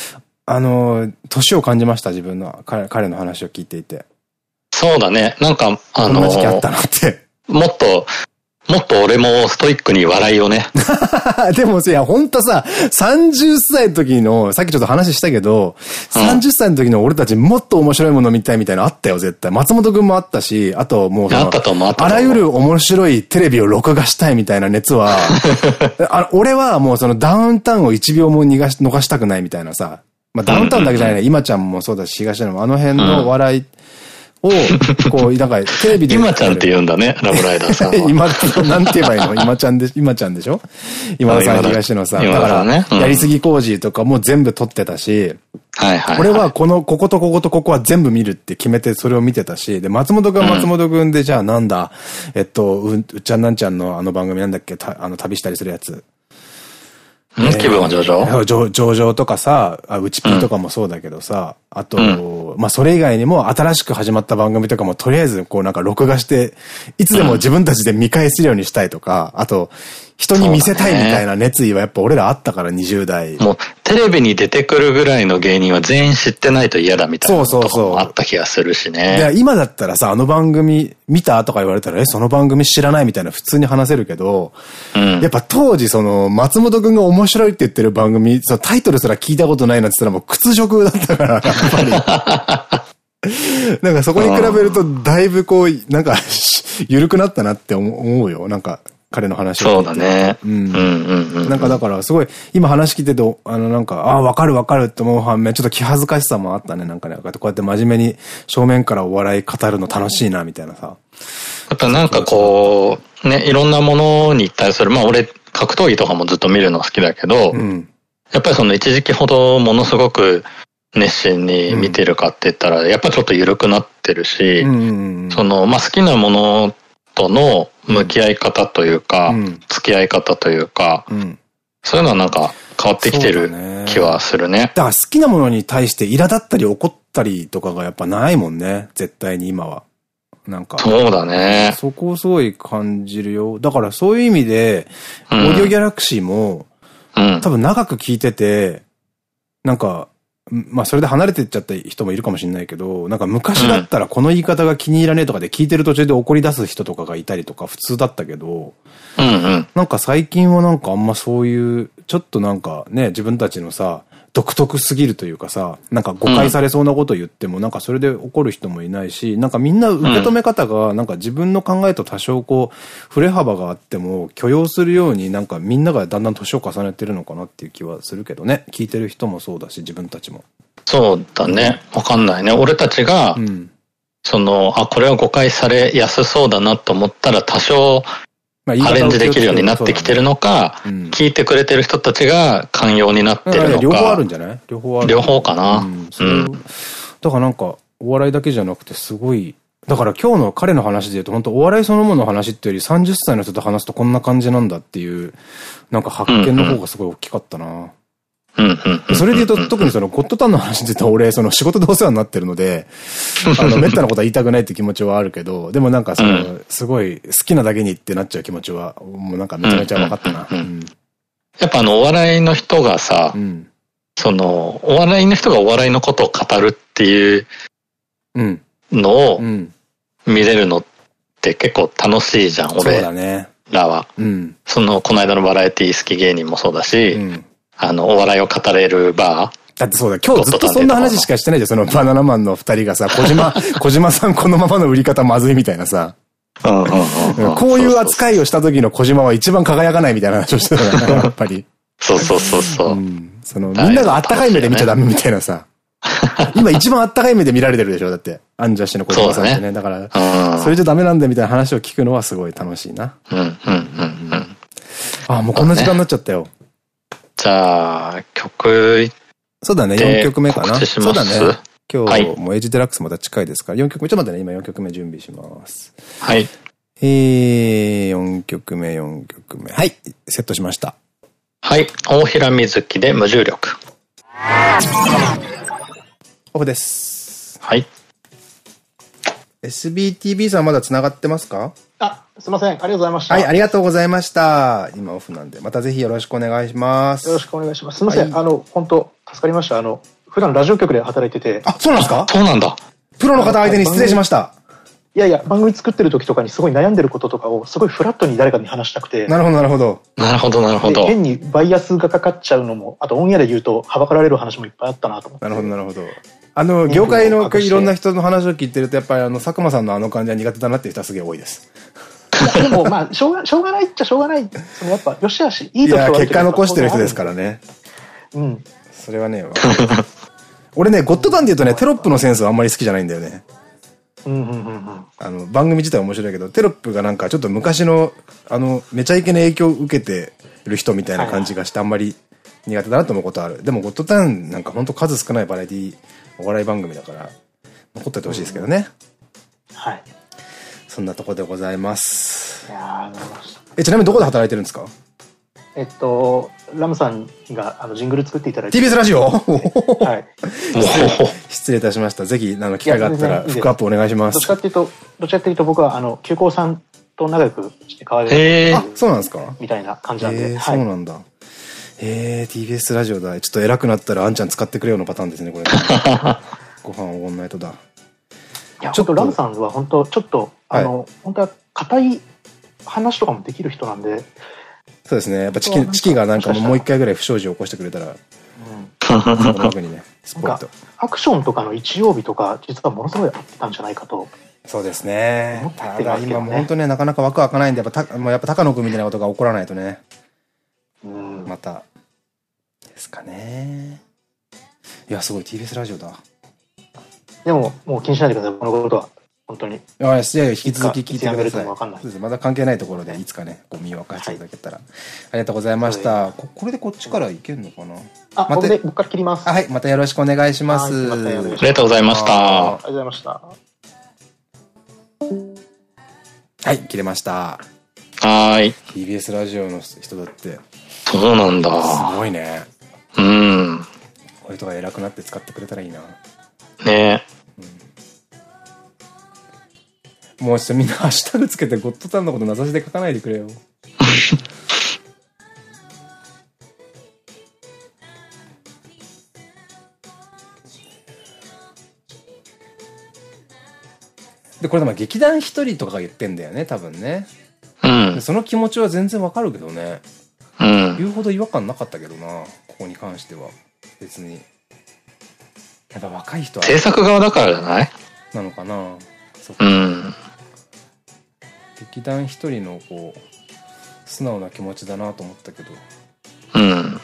あの、年を感じました、自分の、彼彼の話を聞いていて。そうだね。なんか、あの。もっと、もっと俺もストイックに笑いをね。でもいや、ほんとさ、30歳の時の、さっきちょっと話したけど、うん、30歳の時の俺たちもっと面白いもの見たいみたいなのあったよ、絶対。松本くんもあったし、あともうあったと思う、あらゆる面白いテレビを録画したいみたいな熱は、あ俺はもうそのダウンタウンを1秒も逃がし逃したくないみたいなさ、まあダウンタウンだけじゃないね、今ちゃんもそうだし、東野もあの辺の笑い、うんを、こう、なんか、テレビで。今ちゃんって言うんだね、ラブライダーさん 今、なんて言えばいいの？今ちゃんで、今ちゃんでしょ？今田さん東野さん。だから、ね。やりすぎ工事とかも全部撮ってたし、はいはい。俺はこの、こことこことここは全部見るって決めてそれを見てたし、で、松本くん松本くんで、じゃあなんだ、えっと、う、うっちゃんなんちゃんのあの番組なんだっけ？あの、旅したりするやつ。気分は上々上上々とかさ、あ、うちピーとかもそうだけどさ、うん、あと、うん、まあそれ以外にも新しく始まった番組とかもとりあえずこうなんか録画して、いつでも自分たちで見返すようにしたいとか、あと、人に見せたいみたいな熱意はやっぱ俺らあったから20代。もうテレビに出てくるぐらいの芸人は全員知ってないと嫌だみたいなそうそうそう。あった気がするしね。で、今だったらさ、あの番組見たとか言われたら、え、その番組知らないみたいな普通に話せるけど、うん、やっぱ当時その松本くんが面白いって言ってる番組、そのタイトルすら聞いたことないなんて言ったらもう屈辱だったから、やっぱり。なんかそこに比べるとだいぶこう、なんか 緩くなったなって思うよ。なんか彼の話を。そうだね。うん。なんかだからすごい、今話聞いてて、あのなんか、ああ、わかるわかるって思う反面、ちょっと気恥ずかしさもあったね。なんかね、こうやって真面目に正面からお笑い語るの楽しいな、みたいなさ。やっぱなんかこう、ね、いろんなものに対する、まあ俺、格闘技とかもずっと見るの好きだけど、うん、やっぱりその一時期ほどものすごく熱心に見てるかって言ったら、やっぱちょっと緩くなってるし、その、まあ好きなものとの向き合い方というか、うん、付き合い方というか、うん、そういうのはなんか変わってきてる気はするね。だから好きなものに対して苛立ったり怒ったりとかがやっぱないもんね。絶対に今は。なんか。そうだね。そこをすごい感じるよ。だからそういう意味で、オーディオギャラクシーも、うん、多分長く聞いてて、なんか、まあそれで離れてっちゃった人もいるかもしれないけど、なんか昔だったらこの言い方が気に入らねえとかで聞いてる途中で怒り出す人とかがいたりとか普通だったけど、うんうん、なんか最近はなんかあんまそういう、ちょっとなんかね、自分たちのさ、独特すぎるというかさ、なんか誤解されそうなこと言っても、なんかそれで怒る人もいないし、なんかみんな受け止め方が、なんか自分の考えと多少こう、振れ幅があっても許容するように、なんかみんながだんだん年を重ねてるのかなっていう気はするけどね。聞いてる人もそうだし、自分たちも。そうだね。わかんないね。俺たちが、その、あ、これは誤解されやすそうだなと思ったら多少、アレンジできるようになってきてるのか、ねうん、聞いてくれてる人たちが寛容になってるのか。両方あるんじゃない？両方ある。両方かな。うん。うん、だからなんか、お笑いだけじゃなくてすごい、だから今日の彼の話で言うと本当お笑いそのものの話っていうより30歳の人と話すとこんな感じなんだっていう、なんか発見の方がすごい大きかったな。それで言うと、特にそのゴッドタンの話で言うと、俺、その仕事でお世話になってるので、あの、めったなことは言いたくないって気持ちはあるけど、でもなんかその、すごい好きなだけにってなっちゃう気持ちは、もうなんかめちゃめちゃ分かったな。やっぱあの、お笑いの人がさ、うん、その、お笑いの人がお笑いのことを語るっていうのを見れるのって結構楽しいじゃん、俺らは。うん、その、この間のバラエティ好き芸人もそうだし、うんあの、お笑いを語れるバー。だってそうだ、今日ずっとそんな話しかしてないじゃん、そのバナナマンの二人がさ、小島、小島さんこのままの売り方まずいみたいなさ。こういう扱いをした時の小島は一番輝かないみたいな話をしてたからね、やっぱり。そうそうそうそう。うん、その、みんながあったかい目で見ちゃダメみたいなさ。今一番あったかい目で見られてるでしょだって。アンジャッシュの小島さんってね。ねだから、それじゃダメなんだみたいな話を聞くのはすごい楽しいな。うん、うん、うん、うん。あ、もうこんな時間になっちゃったよ。じゃあ、曲そうだね、4曲目かな。そうだね。今日もエイジデラックスまた近いですから、4曲目、ちょっと待ってね、今4曲目準備します。はい。えー、4曲目、4曲目。はい、セットしました。はい、大平瑞希で無重力。オフです。はい。SBTV さんまだ繋がってますか？あ、すみません。ありがとうございました。はい、ありがとうございました。今オフなんで、またぜひよろしくお願いします。よろしくお願いします。すみません。はい、あの、本当助かりました。あの、普段ラジオ局で働いてて。あ、そうなんですか？そうなんだ。プロの方相手に失礼しました。いやいや、番組作ってる時とかにすごい悩んでることとかを、すごいフラットに誰かに話したくて。なるほど、なるほど。なるほど、なるほど。変にバイアスがかかっちゃうのも、あとオンエアで言うと、はばかられる話もいっぱいあったなと思って。なるほど、なるほど。あの、業界のいろんな人の話を聞いてると、やっぱりあの、佐久間さんのあの感じは苦手だなっていう人はすげえ多いです。でもまあ、しょうが、しょうがないっちゃしょうがない。そのやっぱ、よしあし、いいとい結果残してる人ですからね。うん。それはね、俺ね、ゴッドタンで言うとね、テロップのセンスはあんまり好きじゃないんだよね。あの、番組自体は面白いけど、テロップがなんかちょっと昔の、あの、めちゃイケな影響を受けてる人みたいな感じがして、あんまり苦手だなと思うことある。でも、ゴッドタンなんかほんと数少ないバラエティお笑い番組だから、残っててほしいですけどね。はい。そんなとこでございます。え、ちなみにどこで働いてるんですか？えっと、ラムさんがあのジングル作っていただいて。TBS ラジオ？はい。失礼いたしました。ぜひ、あの、機会があったら、フックアップお願いします。どっちかっていうと、どっちかっていうと僕は、あの、休校さんと仲良くして変わる。あ、そうなんですか？みたいな感じなんで。そうなんだ。えー、TBS ラジオだ。ちょっと偉くなったらあんちゃん使ってくれよのパターンですね、これ。ご飯おごんないとだ。いや、ちょっとラムさんは本当ちょっと、あの、本当は硬い話とかもできる人なんで。そうですね。やっぱチキ、チキがなんかもう一回ぐらい不祥事を起こしてくれたら、うん。特にね、スポット。アクションとかの日曜日とか、実はものすごい合ってたんじゃないかと。そうですね。ただ今も本当ね、なかなか枠開かないんで、やっぱ、たもうやっぱ高野君みたいなことが起こらないとね。うん。また、ですかね。いや、すごい、TBS ラジオだ。でも、もう気にしないでください、このことは。本当に。いや、いや引き続き聞いてください。そうです。まだ関係ないところで、いつかね、こう身を明かしていただけたら。ありがとうございました。これでこっちからいけるのかな？あ、また、僕から切ります。はい、またよろしくお願いします。ありがとうございました。ありがとうございました。はい、切れました。はい。TBS ラジオの人だって。そうなんだ。すごいね。うん。こういう人が偉くなって使ってくれたらいいな。ねうん、もうちょっとみんなハッシュタグつけてゴッドタンのこと名指しで書かないでくれよ。で、これでも劇団一人とかが言ってんだよね、多分ね。うん。その気持ちは全然わかるけどね。うん。言うほど違和感なかったけどな、ここに関しては。別に。やっぱ若い人は。制作側だからじゃない？なのかなそっか。うん。劇団一人のこう、素直な気持ちだなと思ったけど。うん。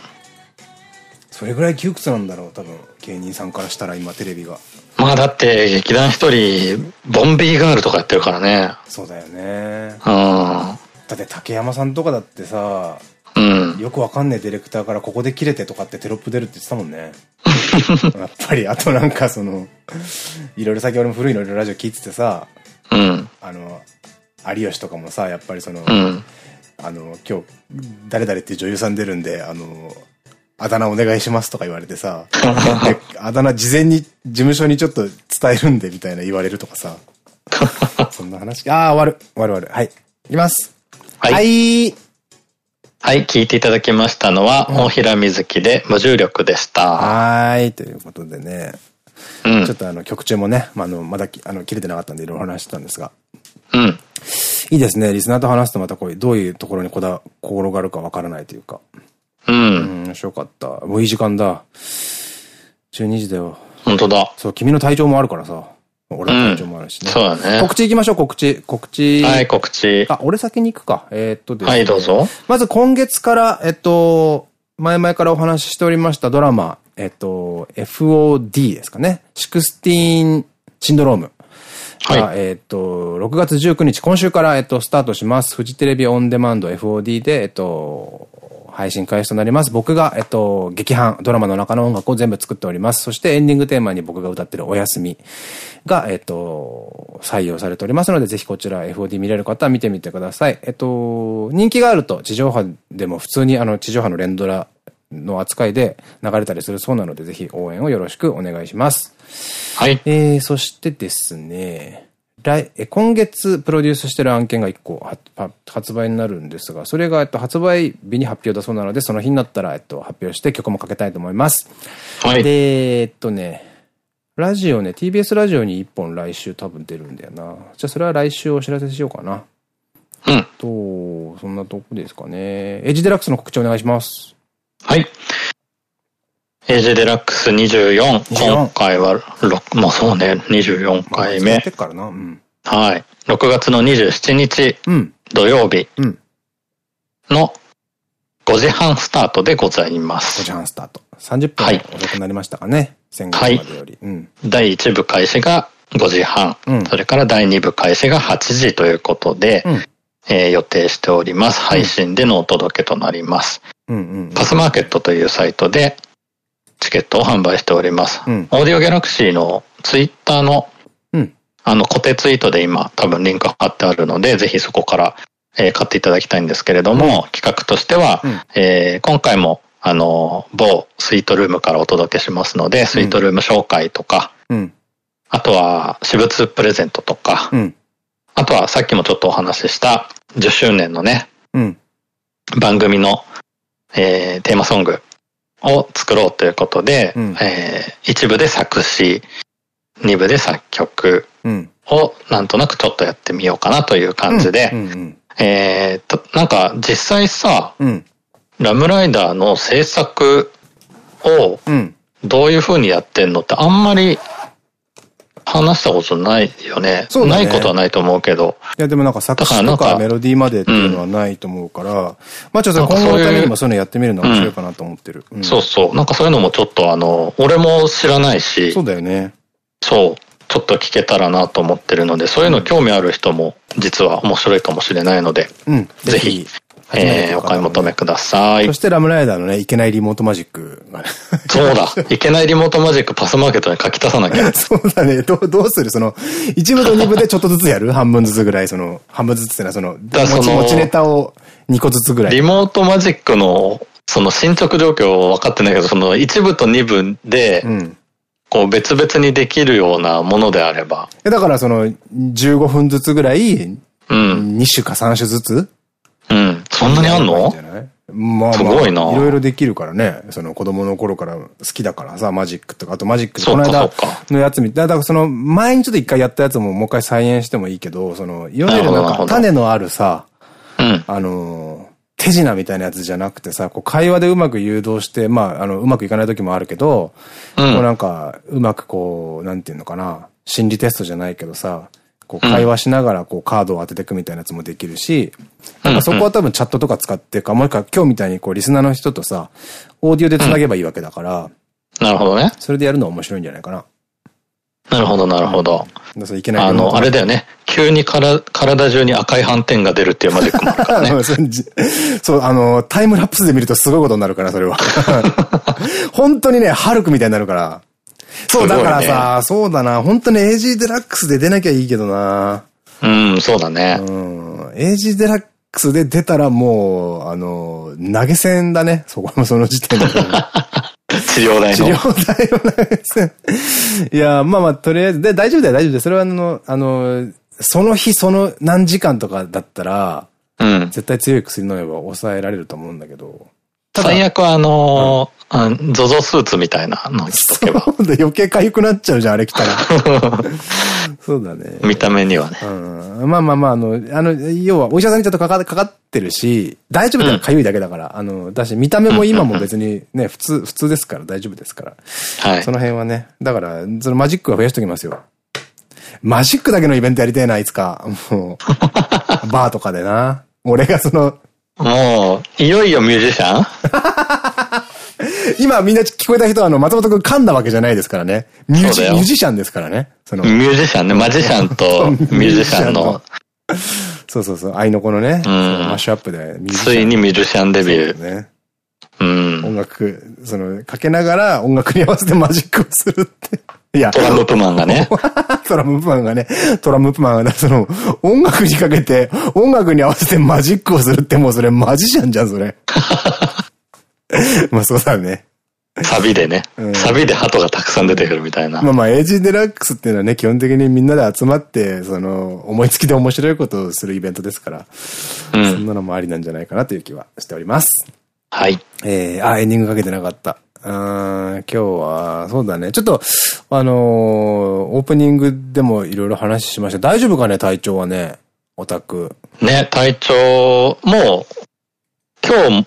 それぐらい窮屈なんだろう、多分。芸人さんからしたら今テレビが。まあだって劇団一人、ボンビーガールとかやってるからね。そうだよね。うん。だって竹山さんとかだってさ、うん、よくわかんないディレクターからここで切れてとかってテロップ出るって言ってたもんね。やっぱり、あとなんかその、いろいろ先俺も古いのラジオ聞いててさ、うん、あの、有吉とかもさ、やっぱりその、うん、あの、今日、誰々っていう女優さん出るんで、あの、あだ名お願いしますとか言われてさ、あだ名事前に事務所にちょっと伝えるんでみたいな言われるとかさ、そんな話。ああ、終わる。終わる終わる。はい。いきます。はい。はいはい、聞いていただきましたのは、大平瑞希で無重力でした。はい、ということでね。うん、ちょっとあの曲中もね、まあ、あの、まだあの切れてなかったんでいろいろ話してたんですが。うん。いいですね。リスナーと話すとまたこういう、どういうところにこだ、心があるかわからないというか。うん。うん、面白かった。もういい時間だ。12時だよ。本当だ。そう、君の体調もあるからさ。俺の体調もあるしね。そうだね。告知行きましょう、告知。告知。はい、告知。あ、俺先に行くか。えー、っとですね。はい、どうぞ。まず今月から、えっと、前々からお話ししておりましたドラマ、えっと、FOD ですかね。シックスティーンシンドローム。はい。えっと、6月19日、今週から、えっと、スタートします。フジテレビオンデマンド FOD で、えっと、配信開始となります。僕が、えっと、劇伴、ドラマの中の音楽を全部作っております。そしてエンディングテーマに僕が歌ってるおやすみが、えっと、採用されておりますので、ぜひこちら FOD 見れる方は見てみてください。えっと、人気があると地上波でも普通にあの地上波の連ドラの扱いで流れたりするそうなので、ぜひ応援をよろしくお願いします。はい。えー、そしてですね、来、今月プロデュースしてる案件が1個発売になるんですが、それが、えっと、発売日に発表だそうなので、その日になったら、えっと、発表して曲もかけたいと思います。はい。で、えっとね、ラジオね、TBS ラジオに1本来週多分出るんだよな。じゃあそれは来週お知らせしようかな。うん。と、そんなとこですかね。エイジデラックスの告知お願いします。はい。エイジデラックス24。24今回は6、もうそうね、24回目。てからな。うん。はい。6月の27日、うん、土曜日の5時半スタートでございます。5時半スタート。30分遅くなりましたかね。はい、先月までより。うん、第1部開始が5時半、うん、それから第2部開始が8時ということで、うん、えー、予定しております。配信でのお届けとなります。パスマーケットというサイトでチケットを販売しております。うん、オーディオギャラクシーのツイッターの、うん、あの固定ツイートで今多分リンク貼ってあるので、ぜひそこから、えー、買っていただきたいんですけれども、うん、企画としては、うん、えー、今回もあの、某スイートルームからお届けしますので、スイートルーム紹介とか、あとは私物プレゼントとか、あとはさっきもちょっとお話しした10周年のね、番組の、えー、テーマソングを作ろうということで、うん、えー、一部で作詞、二部で作曲をなんとなくちょっとやってみようかなという感じで、えっと、なんか実際さ、うん、ラムライダーの制作をどういう風にやってんのってあんまり話したことないよね。そうねないことはないと思うけど。いや、でもなんか作詞とかメロディーまでっていうのはないと思うから、うん、まあちょっと今後のためにもそういうのやってみるのは面白いかなと思ってる。うん、そうそう。なんかそういうのもちょっとあの、俺も知らないし。そうだよね。そう。ちょっと聞けたらなと思ってるので、そういうの興味ある人も実は面白いかもしれないので、うん、ぜひえー、お買い求めください。そしてラムライダーのね、いけないリモートマジックがね。そうだ。いけないリモートマジックパスマーケットに書き足さなきゃ。そうだね。どう、どうする？その、一部と二部でちょっとずつやる？半分ずつぐらい、その、半分ずつってのはその、持ち、持ちネタを2個ずつぐらい。リモートマジックの、その進捗状況分かってないけど、その一部と二部で、うん、こう別々にできるようなものであれば。だからその、15分ずつぐらい、うん。2種か3種ずつうん。そんなにあんの？まあ、すごいな。いろいろできるからね。その子供の頃から好きだからさ、マジックとか、あとマジックこの間のやつ見て、だからその前にちょっと一回やったやつももう一回再現してもいいけど、その、いわゆるなんか種のあるさ、うん、あの、手品みたいなやつじゃなくてさ、こう会話でうまく誘導して、まあ、あの、うまくいかない時もあるけど、うん、こうなんか、うまくこう、なんていうのかな、心理テストじゃないけどさ、こう会話しながらこうカードを当てていくみたいなやつもできるし、なんかそこは多分チャットとか使ってか、もう一回今日みたいにこうリスナーの人とさ、オーディオで繋げばいいわけだから、なるほどね。それでやるのは面白いんじゃないかな。なるほど、なるほど。いけないあの、あれだよね。急にから体中に赤い斑点が出るっていうマジックもあるからね。そう、あの、タイムラプスで見るとすごいことになるから、それは。本当にね、ハルクみたいになるから。そう、だからさ、そうだな、本当に AG デラックスで出なきゃいいけどな。うん、そうだね。うん。AG デラックスで出たらもう、あの、投げ銭だね。そこもその時点で。治療代の。治療代の投げ銭。いや、まあまあ、とりあえず、で、大丈夫だよ、大丈夫だよ。それはあの、あの、その日、その何時間とかだったら、うん。絶対強い薬飲めば抑えられると思うんだけど。最悪あのー、ゾゾスーツ、みたいなの着とけば。そうだ、余計痒くなっちゃうじゃん、あれ着たら。そうだね。見た目にはね。うん。まあまあまあ、あの、あの、要は、お医者さんにちょっとかかかかってるし、大丈夫だよ、痒いだけだから。あの、だし、見た目も今も別にね、普通、普通ですから、大丈夫ですから。はい。その辺はね。だから、そのマジックは増やしときますよ。マジックだけのイベントやりたいな、いつか。もう、バーとかでな。俺がその、もう、いよいよミュージシャン？今みんな聞こえた人はあの、松本くん噛んだわけじゃないですからね。ミュージミュージシャンですからね。そのミュージシャンね。マジシャンと ミュージシャンの。そうそうそう。愛の子のね。うん、マッシュアップで。ついにミュージシャンデビュー。ね。うん。音楽、その、かけながら音楽に合わせてマジックをするって。いや。トラムプマンがね。トラムプマンがね。トラムプマンが、その、音楽にかけて、音楽に合わせてマジックをするってもうそれマジシャンじゃん、それ。まあそうだね。サビでね。うん、サビで鳩がたくさん出てくるみたいな。まあまあ、エイジデラックスっていうのはね、基本的にみんなで集まって、その、思いつきで面白いことをするイベントですから、うん、そんなのもありなんじゃないかなという気はしております。はい。えー、あ、エンディングかけてなかった。うん、今日は、そうだね。ちょっと、あのー、オープニングでもいろいろ話しました。大丈夫かね、体調はね。オタク。ね、体調、もう、今日、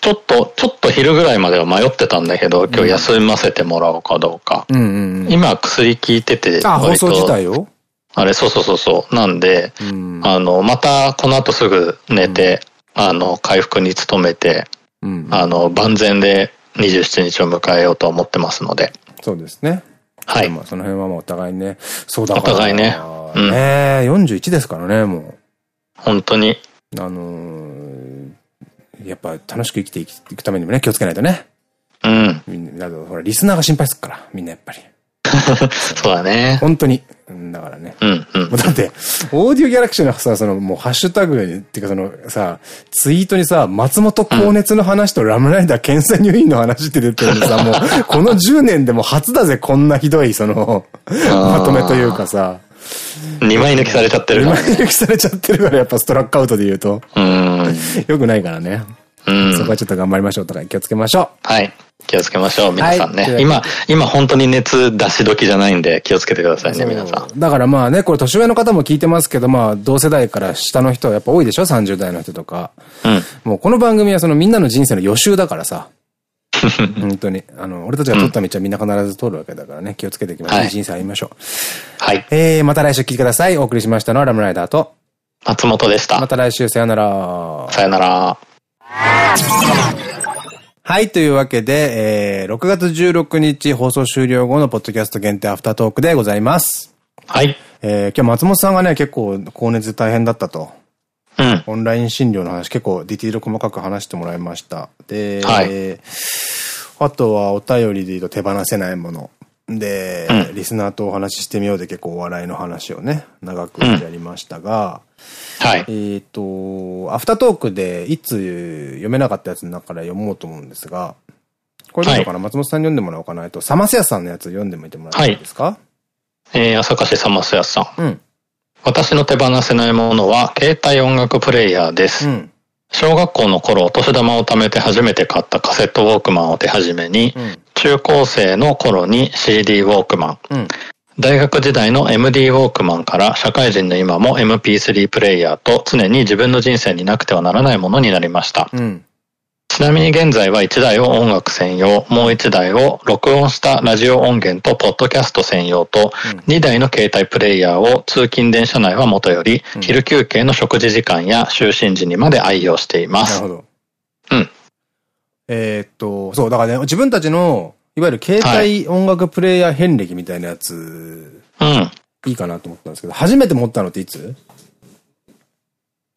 ちょっと、ちょっと昼ぐらいまでは迷ってたんだけど、今日休ませてもらおうかどうか。今薬効いてて、あ、放送自体を？あれ、そうそうそうそう。なんで、うん、あの、またこの後すぐ寝て、うん、あの、回復に努めて、うん、あの、万全で27日を迎えようと思ってますので。そうですね。はい。その辺はもうお互いね。そうだから。お互いね。うん。ね41ですからね、もう。本当に。あのー、やっぱ楽しく生きていくためにもね、気をつけないとね。うん。みんな、ほら、リスナーが心配するから、みんなやっぱり。そうだね。本当に。だからね。うんうん。だって、オーディオギャラクシーのさ、その、もうハッシュタグっていうかそのさ、ツイートにさ、松本高熱の話とラムライダー検査入院の話って出てるのさ、もう、この10年でも初だぜ、こんなひどい、その、まとめというかさ。2枚抜きされちゃってるから、ね。2枚抜きされちゃってるから、やっぱストラックアウトで言うと。うん。よくないからね。うん。そこはちょっと頑張りましょうとか気をつけましょう。はい。気をつけましょう、皆さんね。はい、今、今本当に熱出し時じゃないんで気をつけてくださいね、皆さん。だからまあね、これ年上の方も聞いてますけど、まあ同世代から下の人はやっぱ多いでしょ ?30 代の人とか。うん。もうこの番組はそのみんなの人生の予習だからさ。本当に。あの、俺たちが取った道はみんな必ず通るわけだからね、気をつけていきましょう。いい人生歩みましょう。はい。えー、また来週聞いてください。お送りしましたのはラムライダーと、松本でした。また来週、さよなら。さよなら。はい、というわけで、えー、6月16日放送終了後のポッドキャスト限定アフタートークでございます。はい。えー、今日松本さんがね、結構高熱で大変だったと。うん。オンライン診療の話結構ディティール細かく話してもらいました。で、はい、あとはお便りで言うと手放せないもの。で、うん、リスナーとお話ししてみようで結構お笑いの話をね、長くやりましたが、はい。えっと、アフタートークでいつ読めなかったやつの中から読もうと思うんですが、これどうかな、はい、松本さんに読んでもらおうかなと、サマスヤさんのやつ読んでみてもらっていいですか？はい。えー、朝霞市サマスヤさん。うん。私の手放せないものは、携帯音楽プレイヤーです。うん。小学校の頃、お年玉を貯めて初めて買ったカセットウォークマンを手始めに、うん、中高生の頃に CD ウォークマン、うん、大学時代の MD ウォークマンから社会人の今も MP3 プレイヤーと常に自分の人生になくてはならないものになりました。うん、ちなみに現在は1台を音楽専用、もう1台を録音したラジオ音源とポッドキャスト専用と、2台の携帯プレイヤーを通勤電車内はもとより、昼休憩の食事時間や就寝時にまで愛用しています。なるほど。うん。えっと、そう、だからね、自分たちのいわゆる携帯音楽プレイヤー遍歴みたいなやつ、うん。いいかなと思ったんですけど、初めて持ったのっていつ？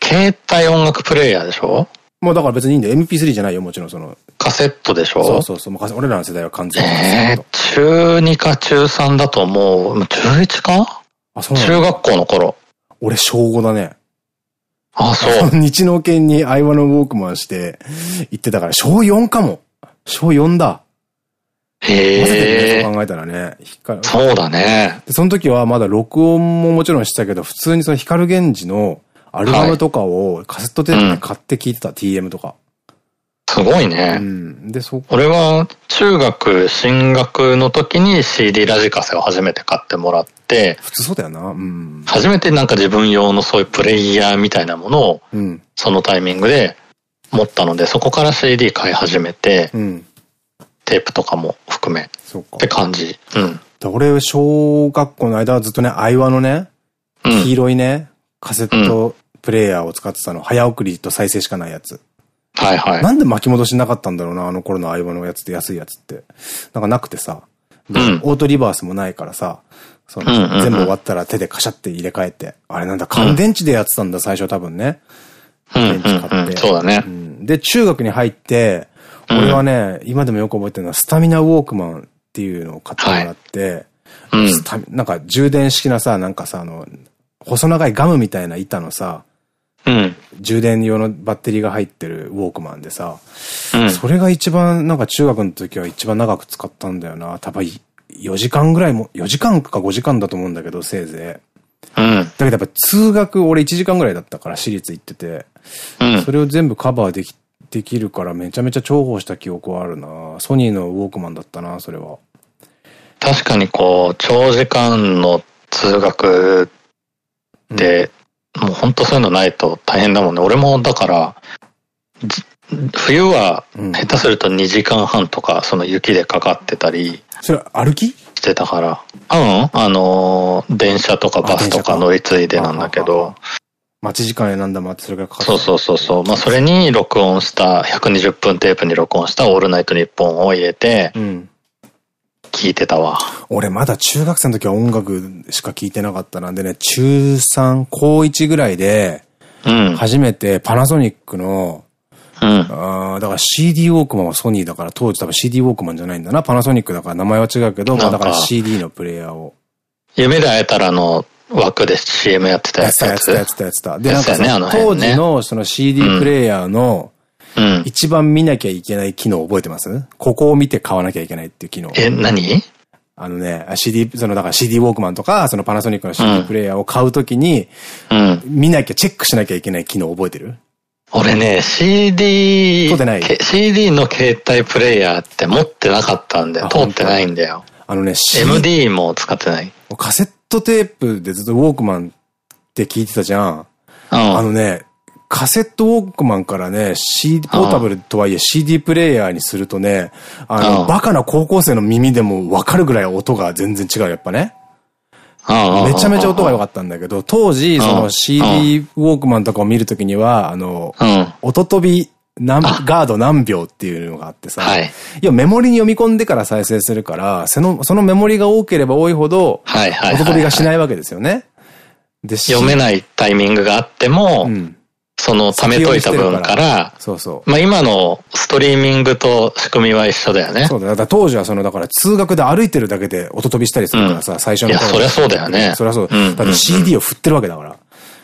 携帯音楽プレイヤーでしょ？もうだから別にいいんだよ。MP3 じゃないよ、もちろんその。カセットでしょ？そうそうそう。俺らの世代は完全に。えー、中2か中3だともう、中1か？あ、そう中学校の頃。俺小5だね。あ、そう。日農研にアイワのウォークマンして行ってたから、小4かも。小4だ。へえ。考えたらね。そうだね。その時はまだ録音ももちろんしてたけど、普通にその光源氏のアルバムとかをカセットテープで買って聞いてた、TM とか。すごいね。うん。で、そ俺は中学進学の時に CD ラジカセを初めて買ってもらって、普通そうだよな。うん。初めてなんか自分用のそういうプレイヤーみたいなものを、うん、そのタイミングで持ったので、そこから CD 買い始めて、うん、テープとかも含め。そうか。って感じ。うん。俺、小学校の間はずっとね、アイワのね、黄色いね、カセットプレイヤーを使ってたの。早送りと再生しかないやつ。はいはい。なんで巻き戻しなかったんだろうな、あの頃の相棒のやつって安いやつって。なんかなくてさ。うん、オートリバースもないからさ。その、全部終わったら手でカシャって入れ替えて。あれなんだ、乾電池でやってたんだ、最初多分ね。電池買って。そうだね、うん。で、中学に入って、俺はね、今でもよく覚えてるのは、スタミナウォークマンっていうのを買ってもらって、はい、うん、なんか充電式なさ、なんかさ、あの、細長いガムみたいな板のさ、うん、充電用のバッテリーが入ってるウォークマンでさ、うん、それが一番、なんか中学の時は一番長く使ったんだよな。多分4時間ぐらいも、4時間か5時間だと思うんだけど、せいぜい。うん、だけどやっぱ通学、俺1時間ぐらいだったから私立行ってて、うん、それを全部カバーでき、できるからめちゃめちゃ重宝した記憶はあるな。ソニーのウォークマンだったな、それは。確かにこう、長時間の通学で、もう本当そういうのないと大変だもんね。俺もだから、冬は下手すると2時間半とかその雪でかかってたり。それ歩き？してたから。うん、あのー、電車とかバスとか乗り継いでなんだけど。待ち時間やなんだ待ってそれがかかそうそうそうそう。まあそれに録音した、120分テープに録音したオールナイトニッポンを入れて、うん、聞いてたわ。俺まだ中学生の時は音楽しか聞いてなかったなんでね、中3、高1ぐらいで、初めてパナソニックの、うん、あだから CD ウォークマンはソニーだから当時多分 CD ウォークマンじゃないんだな。パナソニックだから名前は違うけど、まあだから CD のプレイヤーを。夢で会えたらの枠で CM やってたやつ。やってたやつ。やってたで、なんか、ね、当時のその CD プレイヤーの、うん、一番見なきゃいけない機能覚えてます？ここを見て買わなきゃいけないっていう機能。え、何？あのね、CD、その、だから CD ウォークマンとか、そのパナソニックの CD プレイヤーを買うときに、うん、見なきゃ、チェックしなきゃいけない機能覚えてる？俺ね、CD、通ってない？CD の携帯プレイヤーって持ってなかったんだよ。通ってないんだよ。あのね、MD も使ってない。カセットテープでずっとウォークマンって聞いてたじゃん。うん、あのね、カセットウォークマンからね、CD、ポータブルとはいえ CD プレイヤーにするとね、あの、バカな高校生の耳でもわかるぐらい音が全然違う、やっぱね。めちゃめちゃ音が良かったんだけど、当時、その CD ウォークマンとかを見るときには、あの、音飛び何、ガード何秒っていうのがあってさ、はい、いや、メモリに読み込んでから再生するから、その、そのメモリが多ければ多いほど、音飛びがしないわけですよね。で、読めないタイミングがあっても、うんその貯めといた分から、そうそう。まあ今のストリーミングと仕組みは一緒だよね。そうだ。だ当時はその、だから通学で歩いてるだけで音飛びしたりするからさ、うん、最初の。いや、そりゃそうだよね。そりゃそう。だって CD を振ってるわけだから。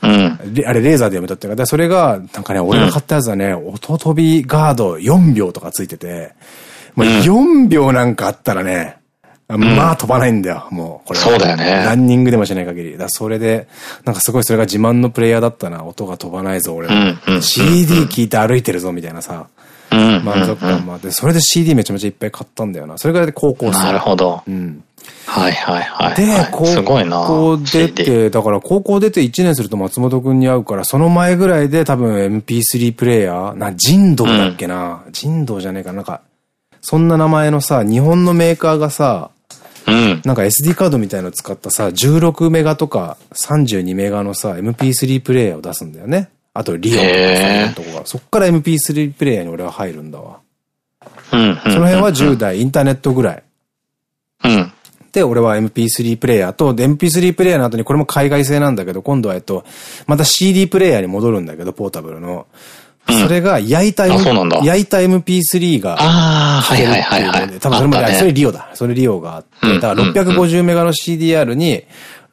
うん。あれレーザーで読めたってから、それが、なんかね、俺が買ったやつはね、音飛びガード4秒とかついてて、もう4秒なんかあったらね、まあ飛ばないんだよ、もう。これそうだよね。ランニングでもしない限り。だそれで、なんかすごいそれが自慢のプレイヤーだったな。音が飛ばないぞ、俺は。CD 聴いて歩いてるぞ、みたいなさ。満足感もあって、それで CD めちゃめちゃいっぱい買ったんだよな。それぐらいで高校生。なるほど。うん。はいはいはい。で、高校出て、だから高校出て1年すると松本くんに会うから、その前ぐらいで多分 MP3 プレイヤー、な、人道だっけな。人道じゃねえかな。なんか、そんな名前のさ、日本のメーカーがさ、うん、なんか SD カードみたいの使ったさ、16メガとか32メガのさ、MP3 プレイヤーを出すんだよね。あと、リオンとかとこが。そっから MP3 プレイヤーに俺は入るんだわ。うん。その辺は10代、インターネットぐらい。うん。で、俺は MP3 プレイヤーと、MP3 プレイヤーの後にこれも海外製なんだけど、今度はえっと、また CD プレイヤーに戻るんだけど、ポータブルの。それが焼いた、焼いた MP3 が。ああ、はいはいはいはい。多分それも、それリオだ。それリオがあって。だから650メガの CDR に、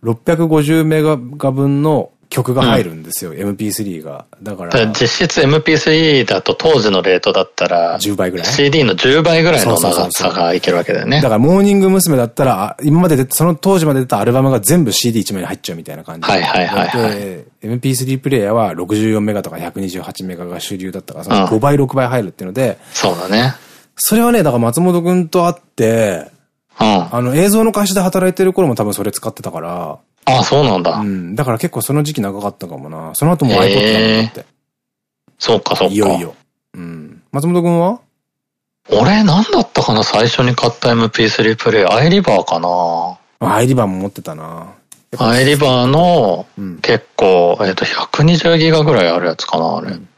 650メガ分の曲が入るんですよ、うん、MP3 が。だから。実質 MP3 だと当時のレートだったら、10倍ぐらい ?CD の10倍ぐらいの長さがいけるわけだよね。だから、モーニング娘。だったら、今までで、その当時まで出たアルバムが全部 CD1 枚に入っちゃうみたいな感じ。はいはいはい、はい。で、MP3 プレイヤーは64メガとか128メガが主流だったから、その5倍、6倍入るっていうので、そうだね。それはね、だから松本くんと会って、うん、あの映像の会社で働いてる頃も多分それ使ってたから、あ、そうなんだ。うん。だから結構その時期長かったかもな。その後も iPod だもんって。そうか、そうか。いよいよ。うん。松本くんは？俺、なんだったかな最初に買った MP3 プレイ。アイリバーかなアイリバーも持ってたな。アイリバーの、結構、えっと、120ギガぐらいあるやつかな、あれ。うん、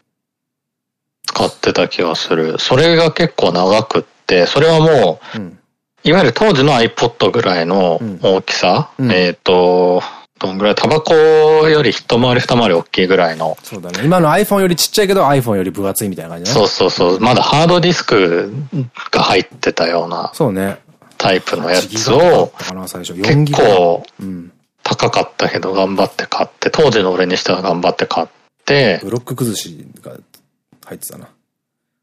使ってた気がする。それが結構長くって、それはもう、うんいわゆる当時の iPod ぐらいの大きさ、うん、えっと、どんぐらい、タバコより一回り二回り大きいぐらいの。そうだね。今の iPhone よりちっちゃいけど iPhone より分厚いみたいな感じね。そうそうそう。まだハードディスクが入ってたような。そうね。タイプのやつを、結構、高かったけど頑張って買って、当時の俺にしては頑張って買って、ブロック崩しが入ってたな。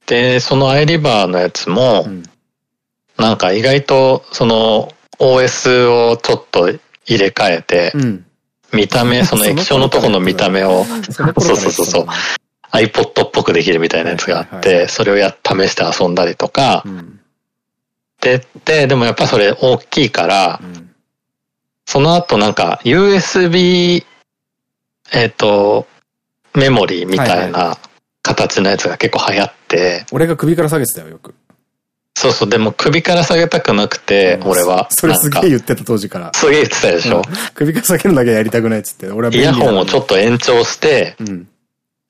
で、そのアイリバーのやつも、うん。なんか意外とその OS をちょっと入れ替えて、うん、見た目、その液晶のとこの見た目を、そうそうそうそう、iPod っぽくできるみたいなやつがあって、それをや、試して遊んだりとか、うん、で、で、でもやっぱそれ大きいから、うん、その後なんか USB、えっ、と、メモリーみたいな形のやつが結構流行って、俺が首から下げてたよ、よく。そうそう、でも首から下げたくなくて、うん、俺は。それすげえ言ってた当時から。すげえ言ってたでしょ？うん、首から下げるだけやりたくないっつって、俺はイヤホンをちょっと延長して、うん、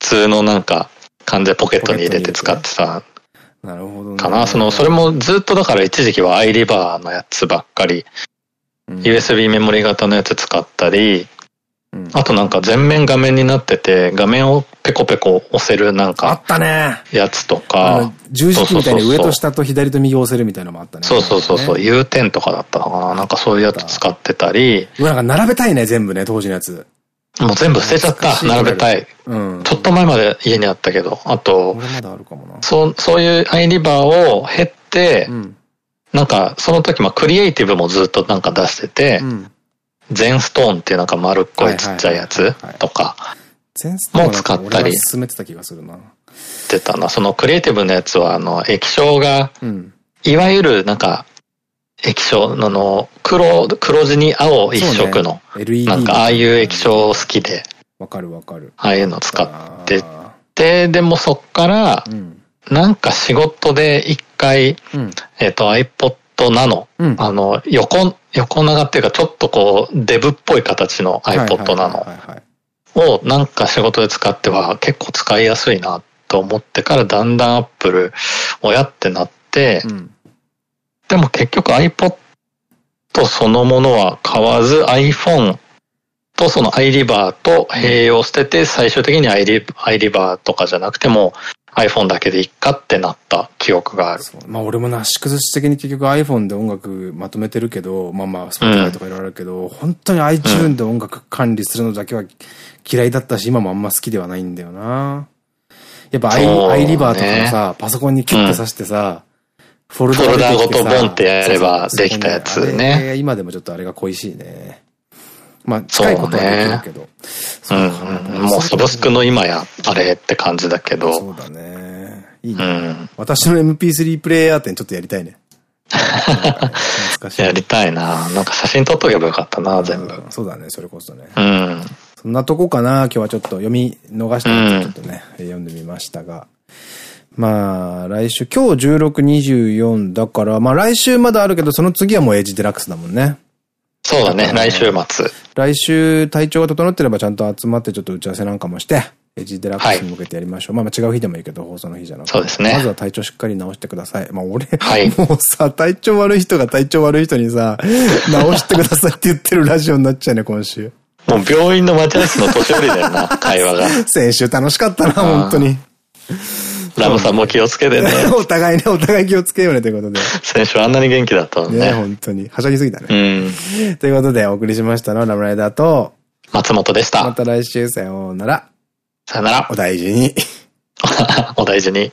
普通のなんか、完全ポケットに入れて使ってた。なるほど、ね。かな。その、それもずっとだから一時期はアイリバーのやつばっかり、USB メモリ型のやつ使ったり、あとなんか全面画面になってて、画面をペコペコ押せるなんか。あったね。やつとか。十字キーみたいに上と下と左と右を押せるみたいなのもあったね。そうそうそうそう。U 点とかだったのかな。なんかそういうやつ使ってたり。うわ、なんか並べたいね、全部ね、当時のやつ。もう全部捨てちゃった。並べたい。うん。ちょっと前まで家にあったけど。あと、俺まだあるかもな。そう、そういうアイリバーを減って、うん、なんかその時、まあクリエイティブもずっとなんか出してて、うん全ストーンっていうなんか丸っこいちっちゃいやつとかも使ったり。進めてた気がするな。ってたな。そのクリエイティブなやつは、あの、液晶が、うん、いわゆるなんか、液晶のの黒、黒地に青一色の、ね、なんかああいう液晶好きで。わかるわかる。ああいうの使ってて、でもそっから、うん、なんか仕事で一回、うん、えっと iPod ナノ、あの、横、横長っていうかちょっとこうデブっぽい形の iPod なのをなんか仕事で使っては結構使いやすいなと思ってからだんだん Apple をやってなって、うん、でも結局 iPod そのものは買わず iPhone とその iRiver と併用してて最終的に iRiver とかじゃなくても iPhone だけでいっかってなった記憶がある。まあ俺もなし崩し的に結局 iPhone で音楽まとめてるけど、まあまあ Spotify とかいろいろあるけど、うん、本当に iTune で音楽管理するのだけは嫌いだったし、今もあんま好きではないんだよな。やっぱ iRiver とかもさ、パソコンにキュッて挿してさ、うん、フォルダフォルダごとボンってやればできたやつね。今でもちょっとあれが恋しいね。まあ、近いことはできるけど。そうね。うん。もうサブスクの今や、あれって感じだけど。そうだね。いいね。うん、私の MP3 プレイヤー店ちょっとやりたいね。やりたいな。なんか写真撮っとけばよかったな、全部。そうだね、それこそね。うん。そんなとこかな、今日はちょっと読み逃したので、ちょっとね、うん、読んでみましたが。まあ、来週、今日16、24だから、まあ来週まだあるけど、その次はもうエイジデラックスだもんね。そうだね、来週末。来週体調が整ってればちゃんと集まってちょっと打ち合わせなんかもして、エッジデラックスに向けてやりましょう。はい、まあ違う日でもいいけど、放送の日じゃなくて。そうですね。まずは体調しっかり直してください。まあ俺、はい、もうさ、体調悪い人が体調悪い人にさ、直してくださいって言ってるラジオになっちゃうね、今週。もう病院の待合室の年寄りだよな、会話が。先週楽しかったな、本当に。ラムさんも気をつけてね。お互いね、お互い気をつけようねということで。先週あんなに元気だったのね。ね、本当に。はしゃぎすぎたね。うん。ということで、お送りしましたのはラムライダーと、松本でした。また来週、さようなら。さよなら。お大事に。お大事に。